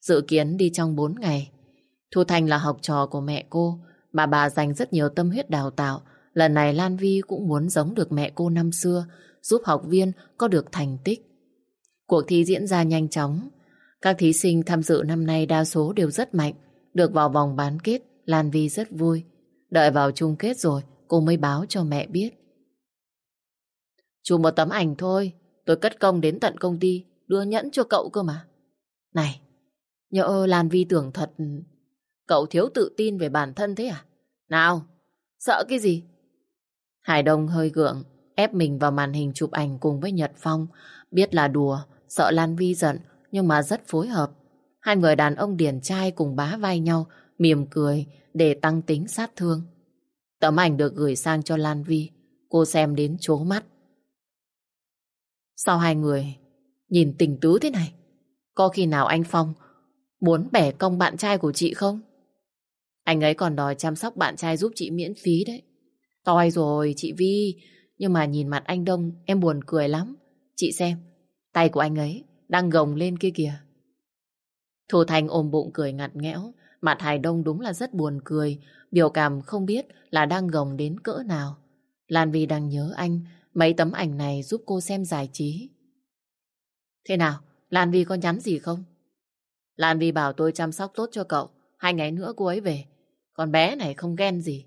Dự kiến đi trong 4 ngày. Thu Thanh là học trò của mẹ cô, mà bà dành rất nhiều tâm huyết đào tạo. Lần này Lan Vi cũng muốn giống được mẹ cô năm xưa, giúp học viên có được thành tích. Cuộc thi diễn ra nhanh chóng. Các thí sinh tham dự năm nay đa số đều rất mạnh. Được vào vòng bán kết, Lan Vi rất vui. Đợi vào chung kết rồi, cô mới báo cho mẹ biết. Chụp một tấm ảnh thôi, tôi cất công đến tận công ty, đưa nhẫn cho cậu cơ mà. Này, nhỡ Lan Vi tưởng thật Cậu thiếu tự tin về bản thân thế à? Nào, sợ cái gì? Hải Đông hơi gượng, ép mình vào màn hình chụp ảnh cùng với Nhật Phong. Biết là đùa, sợ Lan Vi giận, nhưng mà rất phối hợp. Hai người đàn ông điển trai cùng bá vai nhau, mỉm cười để tăng tính sát thương. Tấm ảnh được gửi sang cho Lan Vi, cô xem đến chố mắt. Sao hai người nhìn tình tứ thế này? Có khi nào anh Phong muốn bẻ công bạn trai của chị không? Anh ấy còn đòi chăm sóc bạn trai giúp chị miễn phí đấy. Toi rồi, chị Vi. Nhưng mà nhìn mặt anh Đông, em buồn cười lắm. Chị xem, tay của anh ấy đang gồng lên kia kìa. Thu Thành ôm bụng cười ngặt nghẽo. Mặt Hải Đông đúng là rất buồn cười. Biểu cảm không biết là đang gồng đến cỡ nào. Lan Vy đang nhớ anh. Mấy tấm ảnh này giúp cô xem giải trí. Thế nào? Lan Vy có nhắn gì không? Lan Vy bảo tôi chăm sóc tốt cho cậu. Hai ngày nữa cô ấy về. Con bé này không ghen gì.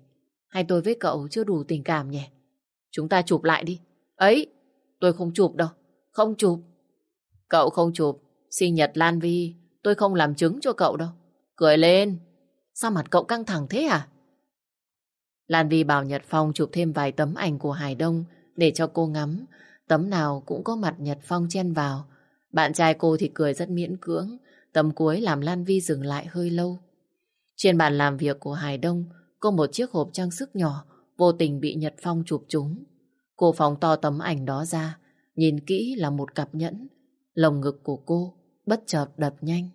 Hay tôi với cậu chưa đủ tình cảm nhỉ? Chúng ta chụp lại đi. Ấy, tôi không chụp đâu. Không chụp. Cậu không chụp. Sinh nhật Lan Vi, tôi không làm chứng cho cậu đâu. Cười lên. Sao mặt cậu căng thẳng thế à? Lan Vi bảo Nhật Phong chụp thêm vài tấm ảnh của Hải Đông để cho cô ngắm. Tấm nào cũng có mặt Nhật Phong chen vào. Bạn trai cô thì cười rất miễn cưỡng. Tấm cuối làm Lan Vi dừng lại hơi lâu. Trên bàn làm việc của Hải Đông có một chiếc hộp trang sức nhỏ vô tình bị Nhật Phong chụp trúng. Cô phóng to tấm ảnh đó ra, nhìn kỹ là một cặp nhẫn. Lồng ngực của cô bất chợt đập nhanh.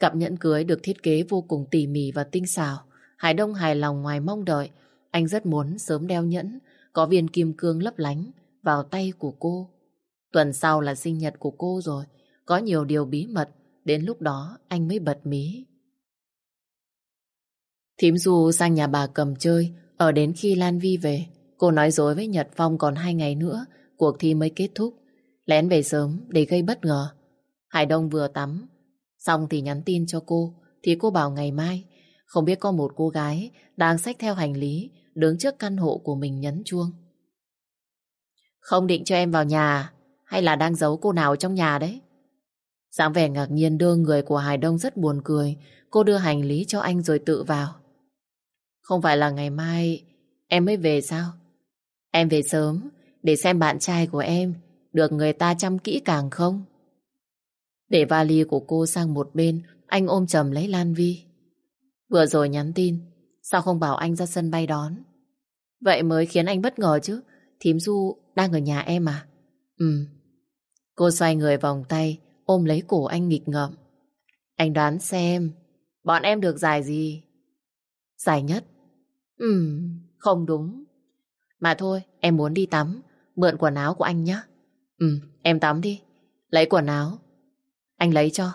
Cặp nhẫn cưới được thiết kế vô cùng tỉ mỉ và tinh xảo. Hải Đông hài lòng ngoài mong đợi. Anh rất muốn sớm đeo nhẫn, có viên kim cương lấp lánh vào tay của cô. Tuần sau là sinh nhật của cô rồi, có nhiều điều bí mật, đến lúc đó anh mới bật mí. Thím Du sang nhà bà cầm chơi, ở đến khi Lan Vi về. Cô nói dối với Nhật Phong còn hai ngày nữa, cuộc thi mới kết thúc. Lén về sớm để gây bất ngờ. Hải Đông vừa tắm, xong thì nhắn tin cho cô, thì cô bảo ngày mai. Không biết có một cô gái đang xách theo hành lý, đứng trước căn hộ của mình nhấn chuông. Không định cho em vào nhà, hay là đang giấu cô nào trong nhà đấy? dáng vẻ ngạc nhiên đưa người của Hải Đông rất buồn cười. Cô đưa hành lý cho anh rồi tự vào. Không phải là ngày mai em mới về sao? Em về sớm để xem bạn trai của em được người ta chăm kỹ càng không? Để vali của cô sang một bên, anh ôm chầm lấy Lan Vi. Vừa rồi nhắn tin, sao không bảo anh ra sân bay đón? Vậy mới khiến anh bất ngờ chứ. Thím Du đang ở nhà em à? Ừ. Cô xoay người vòng tay, ôm lấy cổ anh nghịch ngợm. Anh đoán xem, bọn em được giải gì? Giải nhất. Ừ, không đúng. Mà thôi, em muốn đi tắm, mượn quần áo của anh nhé. Ừ, em tắm đi. Lấy quần áo. Anh lấy cho.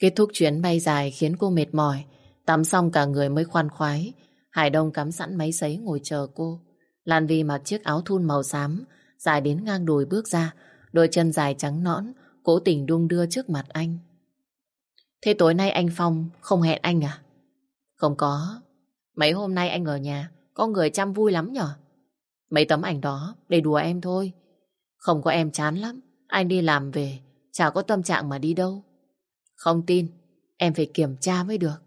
Kết thúc chuyến bay dài khiến cô mệt mỏi. Tắm xong cả người mới khoan khoái. Hải Đông cắm sẵn máy sấy ngồi chờ cô. Lan Vi mặc chiếc áo thun màu xám, dài đến ngang đùi bước ra. Đôi chân dài trắng nõn, cố tình đung đưa trước mặt anh. Thế tối nay anh Phong không hẹn anh à? Không có. Mấy hôm nay anh ở nhà, có người chăm vui lắm nhở? Mấy tấm ảnh đó để đùa em thôi. Không có em chán lắm. Anh đi làm về, chả có tâm trạng mà đi đâu. Không tin, em phải kiểm tra mới được.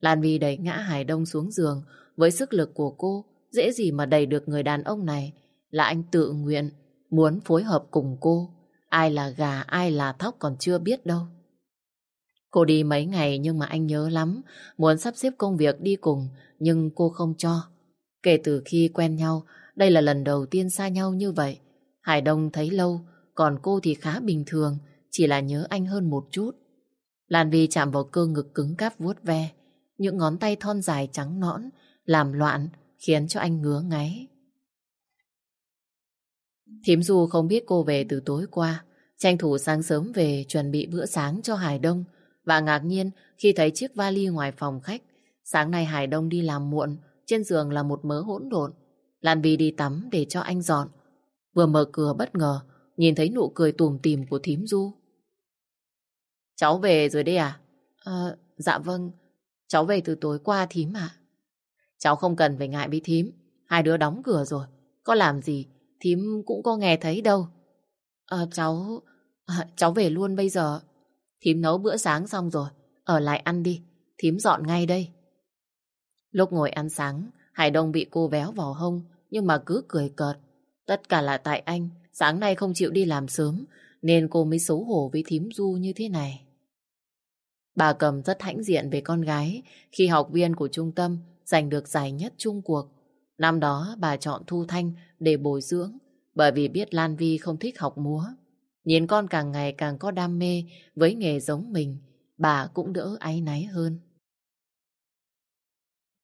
Lan Vi đẩy ngã Hải Đông xuống giường với sức lực của cô, dễ gì mà đẩy được người đàn ông này. Là anh tự nguyện, muốn phối hợp cùng cô. Ai là gà, ai là thóc còn chưa biết đâu. Cô đi mấy ngày nhưng mà anh nhớ lắm, muốn sắp xếp công việc đi cùng, nhưng cô không cho. Kể từ khi quen nhau, đây là lần đầu tiên xa nhau như vậy. Hải Đông thấy lâu, còn cô thì khá bình thường, chỉ là nhớ anh hơn một chút. Lan Vi chạm vào cơ ngực cứng cáp vuốt ve, những ngón tay thon dài trắng nõn, làm loạn, khiến cho anh ngứa ngáy. Thím Du không biết cô về từ tối qua, tranh thủ sáng sớm về chuẩn bị bữa sáng cho Hải Đông và ngạc nhiên khi thấy chiếc vali ngoài phòng khách. Sáng nay Hải Đông đi làm muộn, trên giường là một mớ hỗn độn. Lan Vi đi tắm để cho anh dọn. Vừa mở cửa bất ngờ, nhìn thấy nụ cười tùm tìm của thím Du. Cháu về rồi đấy à? à dạ vâng, cháu về từ tối qua thím ạ. Cháu không cần phải ngại với thím, hai đứa đóng cửa rồi. Có làm gì, thím cũng có nghe thấy đâu. À, cháu... À, cháu về luôn bây giờ. Thím nấu bữa sáng xong rồi, ở lại ăn đi, thím dọn ngay đây. Lúc ngồi ăn sáng, Hải Đông bị cô véo vào hông, nhưng mà cứ cười cợt. Tất cả là tại anh, sáng nay không chịu đi làm sớm, nên cô mới xấu hổ với thím Du như thế này. Bà Cầm rất hãnh diện về con gái khi học viên của trung tâm giành được giải nhất chung cuộc. Năm đó bà chọn Thu Thanh để bồi dưỡng bởi vì biết Lan Vi không thích học múa. Nhìn con càng ngày càng có đam mê với nghề giống mình, bà cũng đỡ áy náy hơn.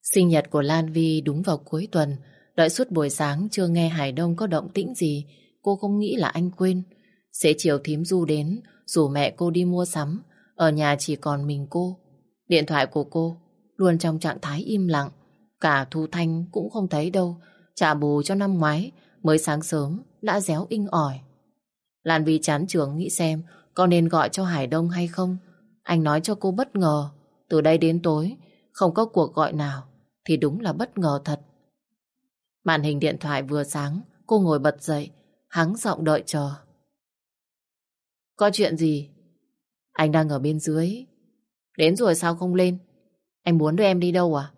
Sinh nhật của Lan Vi đúng vào cuối tuần, đợi suốt buổi sáng chưa nghe Hải Đông có động tĩnh gì, cô không nghĩ là anh quên. Sẽ chiều thím du đến, rủ mẹ cô đi mua sắm, ở nhà chỉ còn mình cô. Điện thoại của cô luôn trong trạng thái im lặng, cả Thu Thanh cũng không thấy đâu, trả bù cho năm ngoái, mới sáng sớm đã réo inh ỏi. Lan Vi chán trường nghĩ xem có nên gọi cho Hải Đông hay không. Anh nói cho cô bất ngờ, từ đây đến tối không có cuộc gọi nào thì đúng là bất ngờ thật. Màn hình điện thoại vừa sáng, cô ngồi bật dậy, hắng giọng đợi chờ. Có chuyện gì? Anh đang ở bên dưới. Đến rồi sao không lên? Anh muốn đưa em đi đâu à?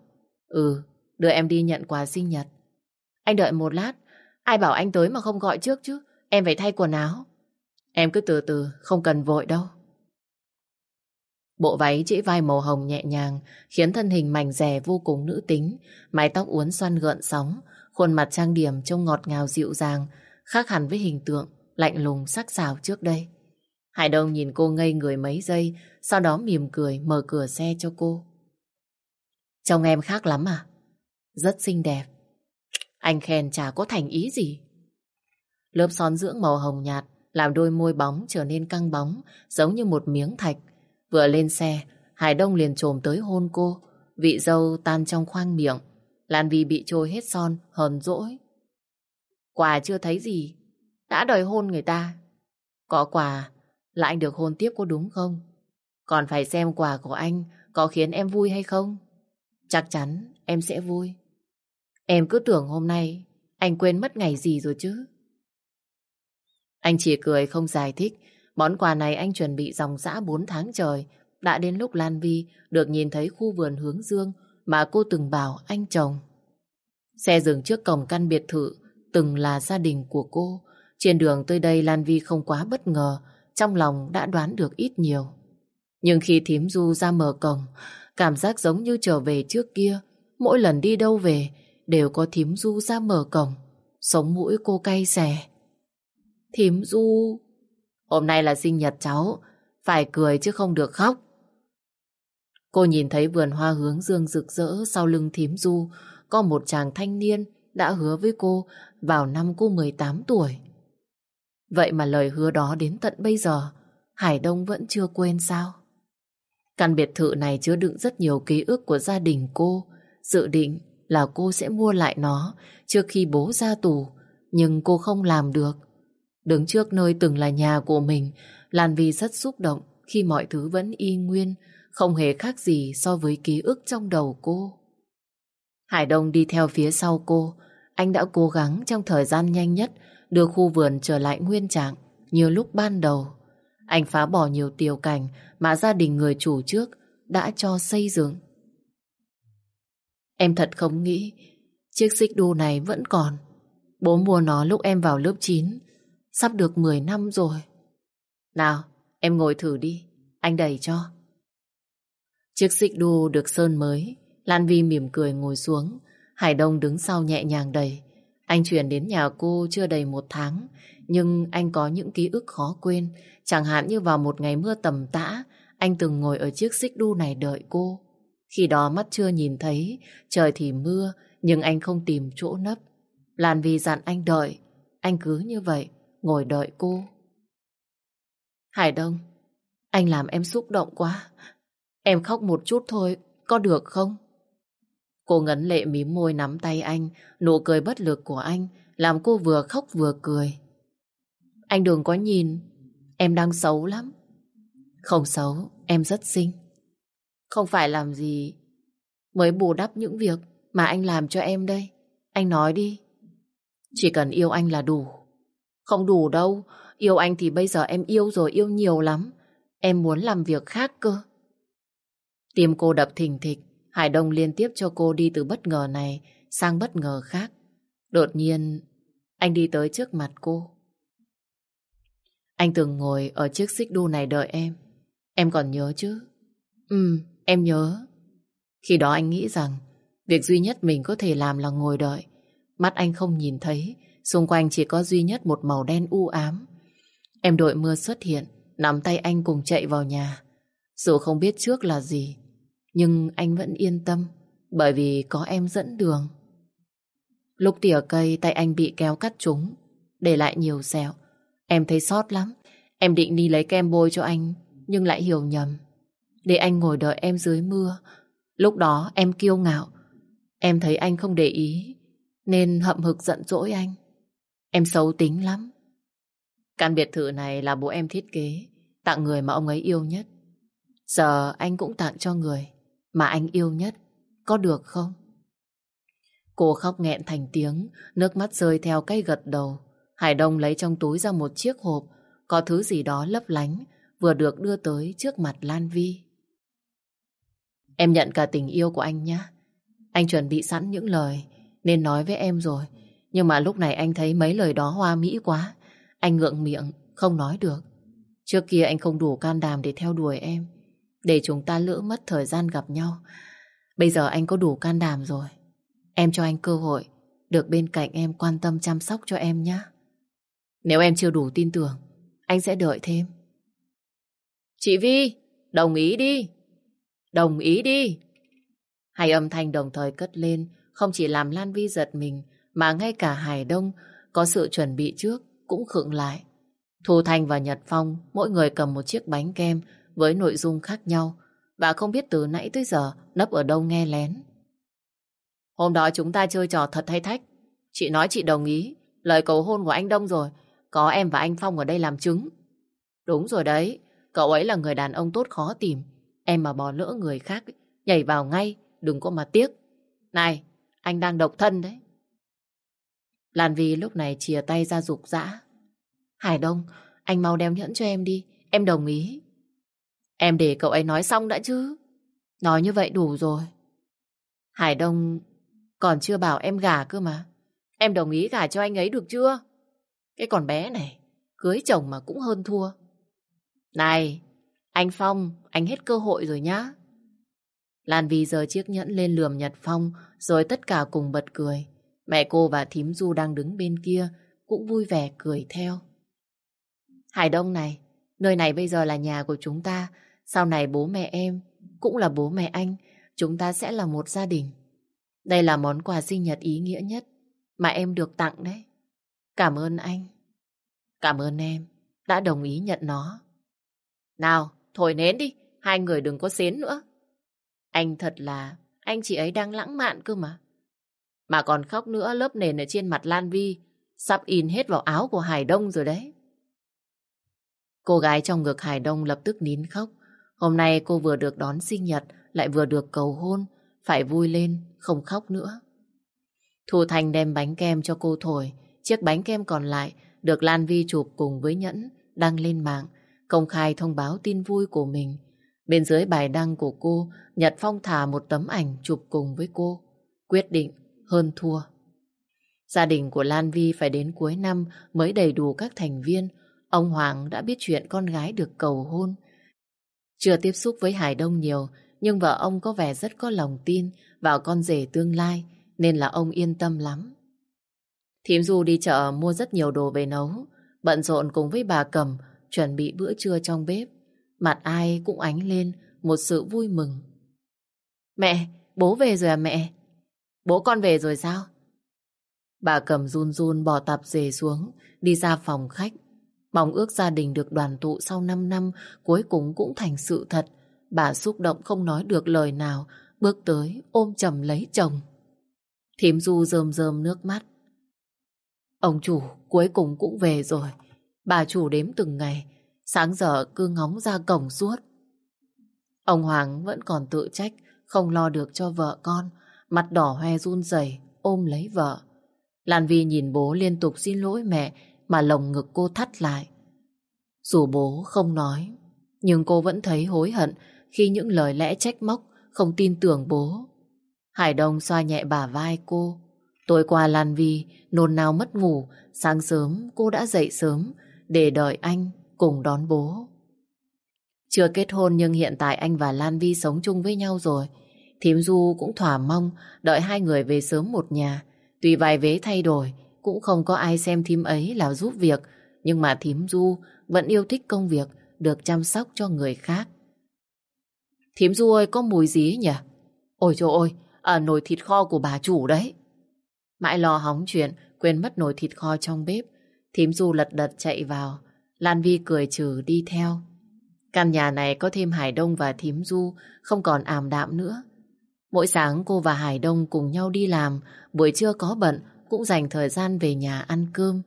Ừ, đưa em đi nhận quà sinh nhật. Anh đợi một lát, ai bảo anh tới mà không gọi trước chứ? Em phải thay quần áo. Em cứ từ từ, không cần vội đâu. Bộ váy chỉ vai màu hồng nhẹ nhàng khiến thân hình mảnh rẻ vô cùng nữ tính, mái tóc uốn xoăn gợn sóng, khuôn mặt trang điểm trông ngọt ngào dịu dàng, khác hẳn với hình tượng lạnh lùng sắc sảo trước đây. Hải Đông nhìn cô ngây người mấy giây, sau đó mỉm cười mở cửa xe cho cô. Trông em khác lắm à? Rất xinh đẹp. Anh khen chả có thành ý gì. Lớp son dưỡng màu hồng nhạt làm đôi môi bóng trở nên căng bóng, giống như một miếng thạch. Vừa lên xe, Hải Đông liền trồm tới hôn cô, vị dâu tan trong khoang miệng. Lan Vi bị trôi hết son, hờn dỗi. Quà chưa thấy gì, đã đòi hôn người ta. Có quà là anh được hôn tiếp có đúng không? Còn phải xem quà của anh có khiến em vui hay không? Chắc chắn em sẽ vui. Em cứ tưởng hôm nay anh quên mất ngày gì rồi chứ. Anh chỉ cười không giải thích. Món quà này anh chuẩn bị dòng dã 4 tháng trời. Đã đến lúc Lan Vi được nhìn thấy khu vườn hướng dương mà cô từng bảo anh chồng. Xe dừng trước cổng căn biệt thự từng là gia đình của cô. Trên đường tới đây Lan Vi không quá bất ngờ, trong lòng đã đoán được ít nhiều. Nhưng khi thím Du ra mở cổng, cảm giác giống như trở về trước kia. Mỗi lần đi đâu về, đều có thím Du ra mở cổng. Sống mũi cô cay xè. Thím Du... Hôm nay là sinh nhật cháu, phải cười chứ không được khóc. Cô nhìn thấy vườn hoa hướng dương rực rỡ sau lưng thím Du, có một chàng thanh niên đã hứa với cô vào năm cô 18 tuổi. Vậy mà lời hứa đó đến tận bây giờ, Hải Đông vẫn chưa quên sao? Căn biệt thự này chứa đựng rất nhiều ký ức của gia đình cô, dự định là cô sẽ mua lại nó trước khi bố ra tù, nhưng cô không làm được. Đứng trước nơi từng là nhà của mình, Lan Vi rất xúc động khi mọi thứ vẫn y nguyên, không hề khác gì so với ký ức trong đầu cô. Hải Đông đi theo phía sau cô, anh đã cố gắng trong thời gian nhanh nhất đưa khu vườn trở lại nguyên trạng như lúc ban đầu. Anh phá bỏ nhiều tiểu cảnh mà gia đình người chủ trước đã cho xây dựng. Em thật không nghĩ chiếc xích đu này vẫn còn. Bố mua nó lúc em vào lớp 9, sắp được 10 năm rồi. Nào, em ngồi thử đi, anh đẩy cho. Chiếc xích đu được sơn mới, Lan Vi mỉm cười ngồi xuống, Hải Đông đứng sau nhẹ nhàng đẩy. Anh chuyển đến nhà cô chưa đầy một tháng, nhưng anh có những ký ức khó quên. Chẳng hạn như vào một ngày mưa tầm tã, anh từng ngồi ở chiếc xích đu này đợi cô. Khi đó mắt chưa nhìn thấy, trời thì mưa, nhưng anh không tìm chỗ nấp. Lan Vi dặn anh đợi, anh cứ như vậy, ngồi đợi cô. Hải Đông, anh làm em xúc động quá. Em khóc một chút thôi, có được không? Cô ngấn lệ mím môi nắm tay anh, nụ cười bất lực của anh làm cô vừa khóc vừa cười. Anh đừng có nhìn, em đang xấu lắm. Không xấu, em rất xinh. Không phải làm gì mới bù đắp những việc mà anh làm cho em đây. Anh nói đi. Chỉ cần yêu anh là đủ. Không đủ đâu, yêu anh thì bây giờ em yêu rồi, yêu nhiều lắm. Em muốn làm việc khác cơ. Tim cô đập thình thịch, Hải Đông liên tiếp cho cô đi từ bất ngờ này sang bất ngờ khác. Đột nhiên, anh đi tới trước mặt cô. Anh từng ngồi ở chiếc xích đu này đợi em. Em còn nhớ chứ? Ừ, em nhớ. Khi đó anh nghĩ rằng việc duy nhất mình có thể làm là ngồi đợi. Mắt anh không nhìn thấy, xung quanh chỉ có duy nhất một màu đen u ám. Em đội mưa xuất hiện, nắm tay anh cùng chạy vào nhà. Dù không biết trước là gì, nhưng anh vẫn yên tâm bởi vì có em dẫn đường. Lúc tỉa cây tay anh bị kéo cắt trúng, để lại nhiều sẹo. Em thấy sót lắm. Em định đi lấy kem bôi cho anh, nhưng lại hiểu nhầm. Để anh ngồi đợi em dưới mưa. Lúc đó em kiêu ngạo. Em thấy anh không để ý, nên hậm hực giận dỗi anh. Em xấu tính lắm. Căn biệt thự này là bố em thiết kế, tặng người mà ông ấy yêu nhất. Giờ anh cũng tặng cho người mà anh yêu nhất, có được không? Cô khóc nghẹn thành tiếng, nước mắt rơi theo cây gật đầu. Hải Đông lấy trong túi ra một chiếc hộp, có thứ gì đó lấp lánh, vừa được đưa tới trước mặt Lan Vi. Em nhận cả tình yêu của anh nhé. Anh chuẩn bị sẵn những lời, nên nói với em rồi. Nhưng mà lúc này anh thấy mấy lời đó hoa mỹ quá. Anh ngượng miệng, không nói được. Trước kia anh không đủ can đảm để theo đuổi em để chúng ta lỡ mất thời gian gặp nhau. Bây giờ anh có đủ can đảm rồi. Em cho anh cơ hội được bên cạnh em quan tâm chăm sóc cho em nhé. Nếu em chưa đủ tin tưởng, anh sẽ đợi thêm. Chị Vi, đồng ý đi. Đồng ý đi. Hai âm thanh đồng thời cất lên, không chỉ làm Lan Vi giật mình, mà ngay cả Hải Đông có sự chuẩn bị trước cũng khựng lại. Thu Thanh và Nhật Phong mỗi người cầm một chiếc bánh kem với nội dung khác nhau và không biết từ nãy tới giờ nấp ở đâu nghe lén. Hôm đó chúng ta chơi trò thật hay thách. Chị nói chị đồng ý. Lời cầu hôn của anh Đông rồi. Có em và anh Phong ở đây làm chứng. Đúng rồi đấy. Cậu ấy là người đàn ông tốt khó tìm. Em mà bỏ lỡ người khác, nhảy vào ngay, đừng có mà tiếc. Này, anh đang độc thân đấy. Lan Vi lúc này chìa tay ra rục rã. Hải Đông, anh mau đem nhẫn cho em đi. Em đồng ý. Em để cậu ấy nói xong đã chứ. Nói như vậy đủ rồi. Hải Đông còn chưa bảo em gả cơ mà. Em đồng ý gả cho anh ấy được chưa? Cái con bé này, cưới chồng mà cũng hơn thua. Này, anh Phong, anh hết cơ hội rồi nhá. Lan Vi giờ chiếc nhẫn lên lườm Nhật Phong, rồi tất cả cùng bật cười. Mẹ cô và thím Du đang đứng bên kia, cũng vui vẻ cười theo. Hải Đông này, nơi này bây giờ là nhà của chúng ta, sau này bố mẹ em cũng là bố mẹ anh, chúng ta sẽ là một gia đình. Đây là món quà sinh nhật ý nghĩa nhất mà em được tặng đấy. Cảm ơn anh. Cảm ơn em đã đồng ý nhận nó. Nào, thổi nến đi, hai người đừng có xến nữa. Anh thật là, anh chị ấy đang lãng mạn cơ mà. Mà còn khóc nữa lớp nền ở trên mặt Lan Vi, sắp in hết vào áo của Hải Đông rồi đấy. Cô gái trong ngực Hải Đông lập tức nín khóc. Hôm nay cô vừa được đón sinh nhật, lại vừa được cầu hôn, phải vui lên, không khóc nữa. Thu Thành đem bánh kem cho cô thổi, chiếc bánh kem còn lại được Lan Vi chụp cùng với Nhẫn đăng lên mạng, công khai thông báo tin vui của mình. Bên dưới bài đăng của cô, Nhật Phong thả một tấm ảnh chụp cùng với cô, quyết định hơn thua. Gia đình của Lan Vi phải đến cuối năm mới đầy đủ các thành viên. Ông Hoàng đã biết chuyện con gái được cầu hôn. Chưa tiếp xúc với Hải Đông nhiều, nhưng vợ ông có vẻ rất có lòng tin vào con rể tương lai, nên là ông yên tâm lắm. Thím Du đi chợ mua rất nhiều đồ về nấu, bận rộn cùng với bà Cầm chuẩn bị bữa trưa trong bếp. Mặt ai cũng ánh lên một sự vui mừng. Mẹ, bố về rồi à mẹ? Bố con về rồi sao? Bà cầm run run bỏ tạp dề xuống, đi ra phòng khách. Mong ước gia đình được đoàn tụ sau 5 năm cuối cùng cũng thành sự thật. Bà xúc động không nói được lời nào, bước tới ôm chầm lấy chồng. Thím Du rơm rơm nước mắt. Ông chủ cuối cùng cũng về rồi. Bà chủ đếm từng ngày, sáng giờ cứ ngóng ra cổng suốt. Ông Hoàng vẫn còn tự trách, không lo được cho vợ con, mặt đỏ hoe run rẩy ôm lấy vợ. Lan Vi nhìn bố liên tục xin lỗi mẹ mà lồng ngực cô thắt lại. Dù bố không nói, nhưng cô vẫn thấy hối hận khi những lời lẽ trách móc không tin tưởng bố. Hải Đông xoa nhẹ bả vai cô. Tối qua Lan Vi nôn nao mất ngủ, sáng sớm cô đã dậy sớm để đợi anh cùng đón bố. Chưa kết hôn nhưng hiện tại anh và Lan Vi sống chung với nhau rồi. Thím Du cũng thỏa mong đợi hai người về sớm một nhà. Tuy vài vế thay đổi, cũng không có ai xem thím ấy là giúp việc, nhưng mà thím Du vẫn yêu thích công việc được chăm sóc cho người khác. Thím Du ơi, có mùi gì nhỉ? Ôi trời ơi, à, nồi thịt kho của bà chủ đấy. Mãi lo hóng chuyện, quên mất nồi thịt kho trong bếp. Thím Du lật đật chạy vào, Lan Vi cười trừ đi theo. Căn nhà này có thêm Hải Đông và Thím Du, không còn ảm đạm nữa. Mỗi sáng cô và Hải Đông cùng nhau đi làm, buổi trưa có bận cũng dành thời gian về nhà ăn cơm.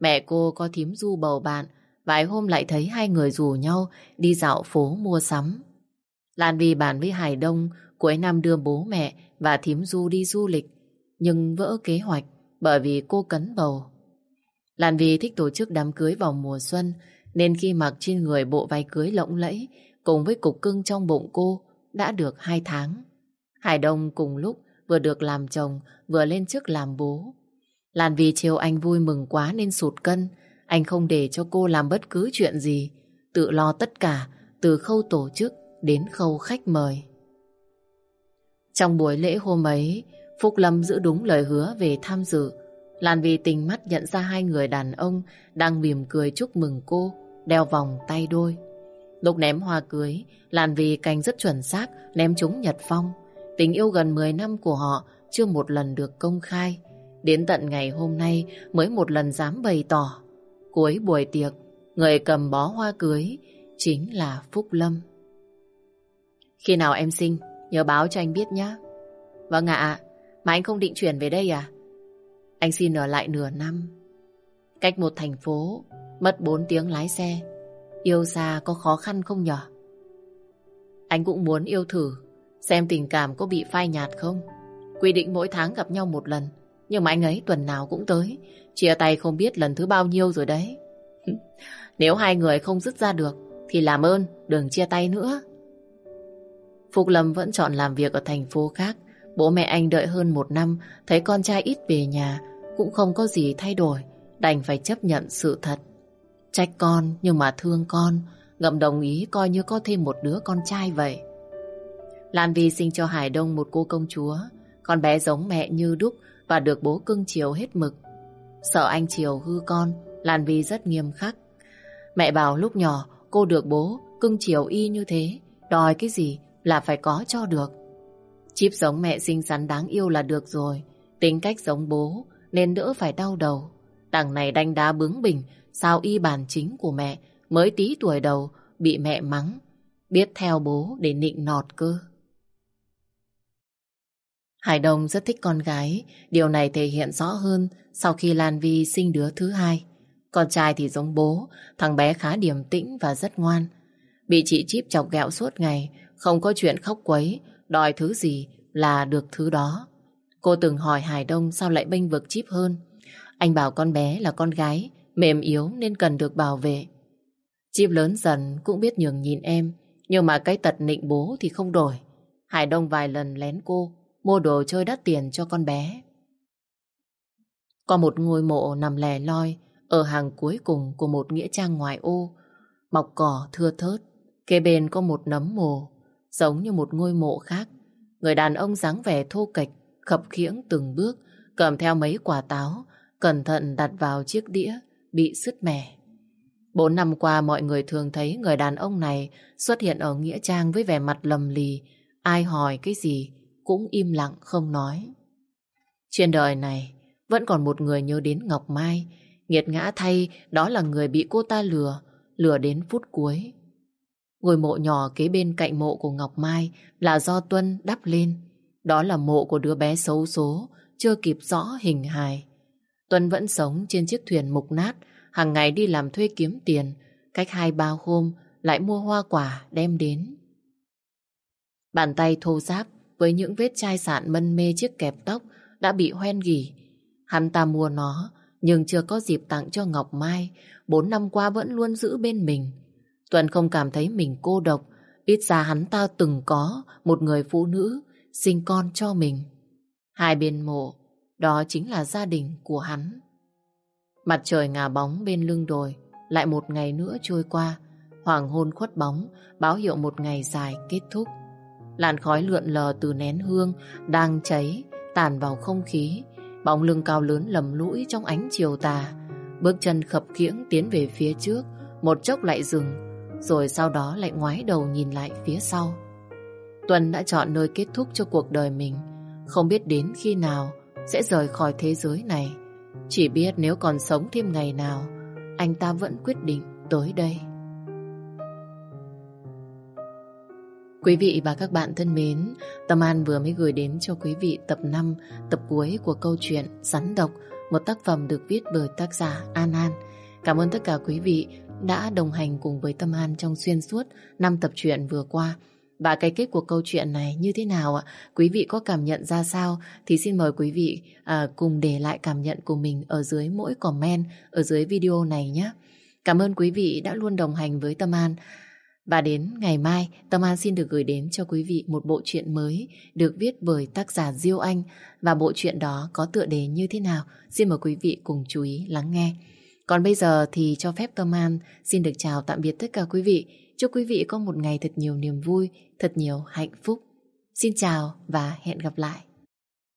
Mẹ cô có thím du bầu bạn, vài hôm lại thấy hai người rủ nhau đi dạo phố mua sắm. Lan Vi bàn với Hải Đông cuối năm đưa bố mẹ và thím du đi du lịch, nhưng vỡ kế hoạch bởi vì cô cấn bầu. Lan Vi thích tổ chức đám cưới vào mùa xuân, nên khi mặc trên người bộ váy cưới lộng lẫy cùng với cục cưng trong bụng cô đã được hai tháng. Hải Đông cùng lúc vừa được làm chồng, vừa lên chức làm bố. Lan vì chiều anh vui mừng quá nên sụt cân. Anh không để cho cô làm bất cứ chuyện gì. Tự lo tất cả, từ khâu tổ chức đến khâu khách mời. Trong buổi lễ hôm ấy, Phúc Lâm giữ đúng lời hứa về tham dự. Lan vì tình mắt nhận ra hai người đàn ông đang mỉm cười chúc mừng cô, đeo vòng tay đôi. Lúc ném hoa cưới, Lan vì canh rất chuẩn xác ném trúng Nhật Phong. Tình yêu gần 10 năm của họ chưa một lần được công khai. Đến tận ngày hôm nay mới một lần dám bày tỏ. Cuối buổi tiệc, người cầm bó hoa cưới chính là Phúc Lâm. Khi nào em sinh, nhớ báo cho anh biết nhé. Vâng ạ, mà anh không định chuyển về đây à? Anh xin ở lại nửa năm. Cách một thành phố, mất 4 tiếng lái xe. Yêu xa có khó khăn không nhở? Anh cũng muốn yêu thử Xem tình cảm có bị phai nhạt không? Quy định mỗi tháng gặp nhau một lần, Nhưng mà anh ấy tuần nào cũng tới, Chia tay không biết lần thứ bao nhiêu rồi đấy. Nếu hai người không dứt ra được, Thì làm ơn, đừng chia tay nữa. Phục Lâm vẫn chọn làm việc ở thành phố khác. Bố mẹ anh đợi hơn một năm, Thấy con trai ít về nhà, Cũng không có gì thay đổi, Đành phải chấp nhận sự thật. Trách con nhưng mà thương con, Ngậm đồng ý coi như có thêm một đứa con trai vậy. Lan Vi sinh cho Hải Đông một cô công chúa. Con bé giống mẹ như đúc và được bố cưng chiều hết mực. Sợ anh chiều hư con, Lan Vi rất nghiêm khắc. Mẹ bảo lúc nhỏ cô được bố cưng chiều y như thế, đòi cái gì là phải có cho được. Chip giống mẹ xinh xắn đáng yêu là được rồi, tính cách giống bố nên đỡ phải đau đầu. Đằng này đanh đá bướng bỉnh, sao y bản chính của mẹ mới tí tuổi đầu bị mẹ mắng, biết theo bố để nịnh nọt cơ. Hải Đông rất thích con gái, điều này thể hiện rõ hơn sau khi Lan Vi sinh đứa thứ hai. Con trai thì giống bố, thằng bé khá điềm tĩnh và rất ngoan. Bị chị Chip chọc ghẹo suốt ngày, không có chuyện khóc quấy, đòi thứ gì là được thứ đó. Cô từng hỏi Hải Đông sao lại bênh vực Chip hơn. Anh bảo con bé là con gái, mềm yếu nên cần được bảo vệ. Chip lớn dần cũng biết nhường nhìn em, nhưng mà cái tật nịnh bố thì không đổi. Hải Đông vài lần lén cô, mua đồ chơi đắt tiền cho con bé. Có một ngôi mộ nằm lè loi ở hàng cuối cùng của một nghĩa trang ngoài ô, mọc cỏ thưa thớt. Kế bên có một nấm mồ, giống như một ngôi mộ khác. Người đàn ông dáng vẻ thô kệch, khập khiễng từng bước, cầm theo mấy quả táo, cẩn thận đặt vào chiếc đĩa, bị sứt mẻ. Bốn năm qua mọi người thường thấy người đàn ông này xuất hiện ở Nghĩa Trang với vẻ mặt lầm lì, ai hỏi cái gì cũng im lặng không nói. Trên đời này vẫn còn một người nhớ đến Ngọc Mai, nghiệt ngã thay đó là người bị cô ta lừa, lừa đến phút cuối. Ngôi mộ nhỏ kế bên cạnh mộ của Ngọc Mai là do Tuân đắp lên. Đó là mộ của đứa bé xấu số, chưa kịp rõ hình hài. Tuân vẫn sống trên chiếc thuyền mục nát, hàng ngày đi làm thuê kiếm tiền, cách hai ba hôm lại mua hoa quả đem đến. Bàn tay thô ráp với những vết chai sạn mân mê chiếc kẹp tóc đã bị hoen gỉ. Hắn ta mua nó, nhưng chưa có dịp tặng cho Ngọc Mai, bốn năm qua vẫn luôn giữ bên mình. Tuần không cảm thấy mình cô độc, ít ra hắn ta từng có một người phụ nữ sinh con cho mình. Hai bên mộ, đó chính là gia đình của hắn. Mặt trời ngả bóng bên lưng đồi, lại một ngày nữa trôi qua. Hoàng hôn khuất bóng, báo hiệu một ngày dài kết thúc. Làn khói lượn lờ từ nén hương, đang cháy, tàn vào không khí. Bóng lưng cao lớn lầm lũi trong ánh chiều tà. Bước chân khập khiễng tiến về phía trước, một chốc lại dừng, rồi sau đó lại ngoái đầu nhìn lại phía sau. Tuần đã chọn nơi kết thúc cho cuộc đời mình, không biết đến khi nào sẽ rời khỏi thế giới này. Chỉ biết nếu còn sống thêm ngày nào, anh ta vẫn quyết định tới đây. Quý vị và các bạn thân mến, Tâm An vừa mới gửi đến cho quý vị tập 5, tập cuối của câu chuyện Rắn Độc, một tác phẩm được viết bởi tác giả An An. Cảm ơn tất cả quý vị đã đồng hành cùng với Tâm An trong xuyên suốt 5 tập truyện vừa qua. Và cái kết của câu chuyện này như thế nào ạ? Quý vị có cảm nhận ra sao? Thì xin mời quý vị à, cùng để lại cảm nhận của mình ở dưới mỗi comment ở dưới video này nhé. Cảm ơn quý vị đã luôn đồng hành với Tâm An. Và đến ngày mai, Tâm An xin được gửi đến cho quý vị một bộ truyện mới được viết bởi tác giả Diêu Anh và bộ truyện đó có tựa đề như thế nào? Xin mời quý vị cùng chú ý lắng nghe. Còn bây giờ thì cho phép Tâm An xin được chào tạm biệt tất cả quý vị. Chúc quý vị có một ngày thật nhiều niềm vui, thật nhiều hạnh phúc. Xin chào và hẹn gặp lại.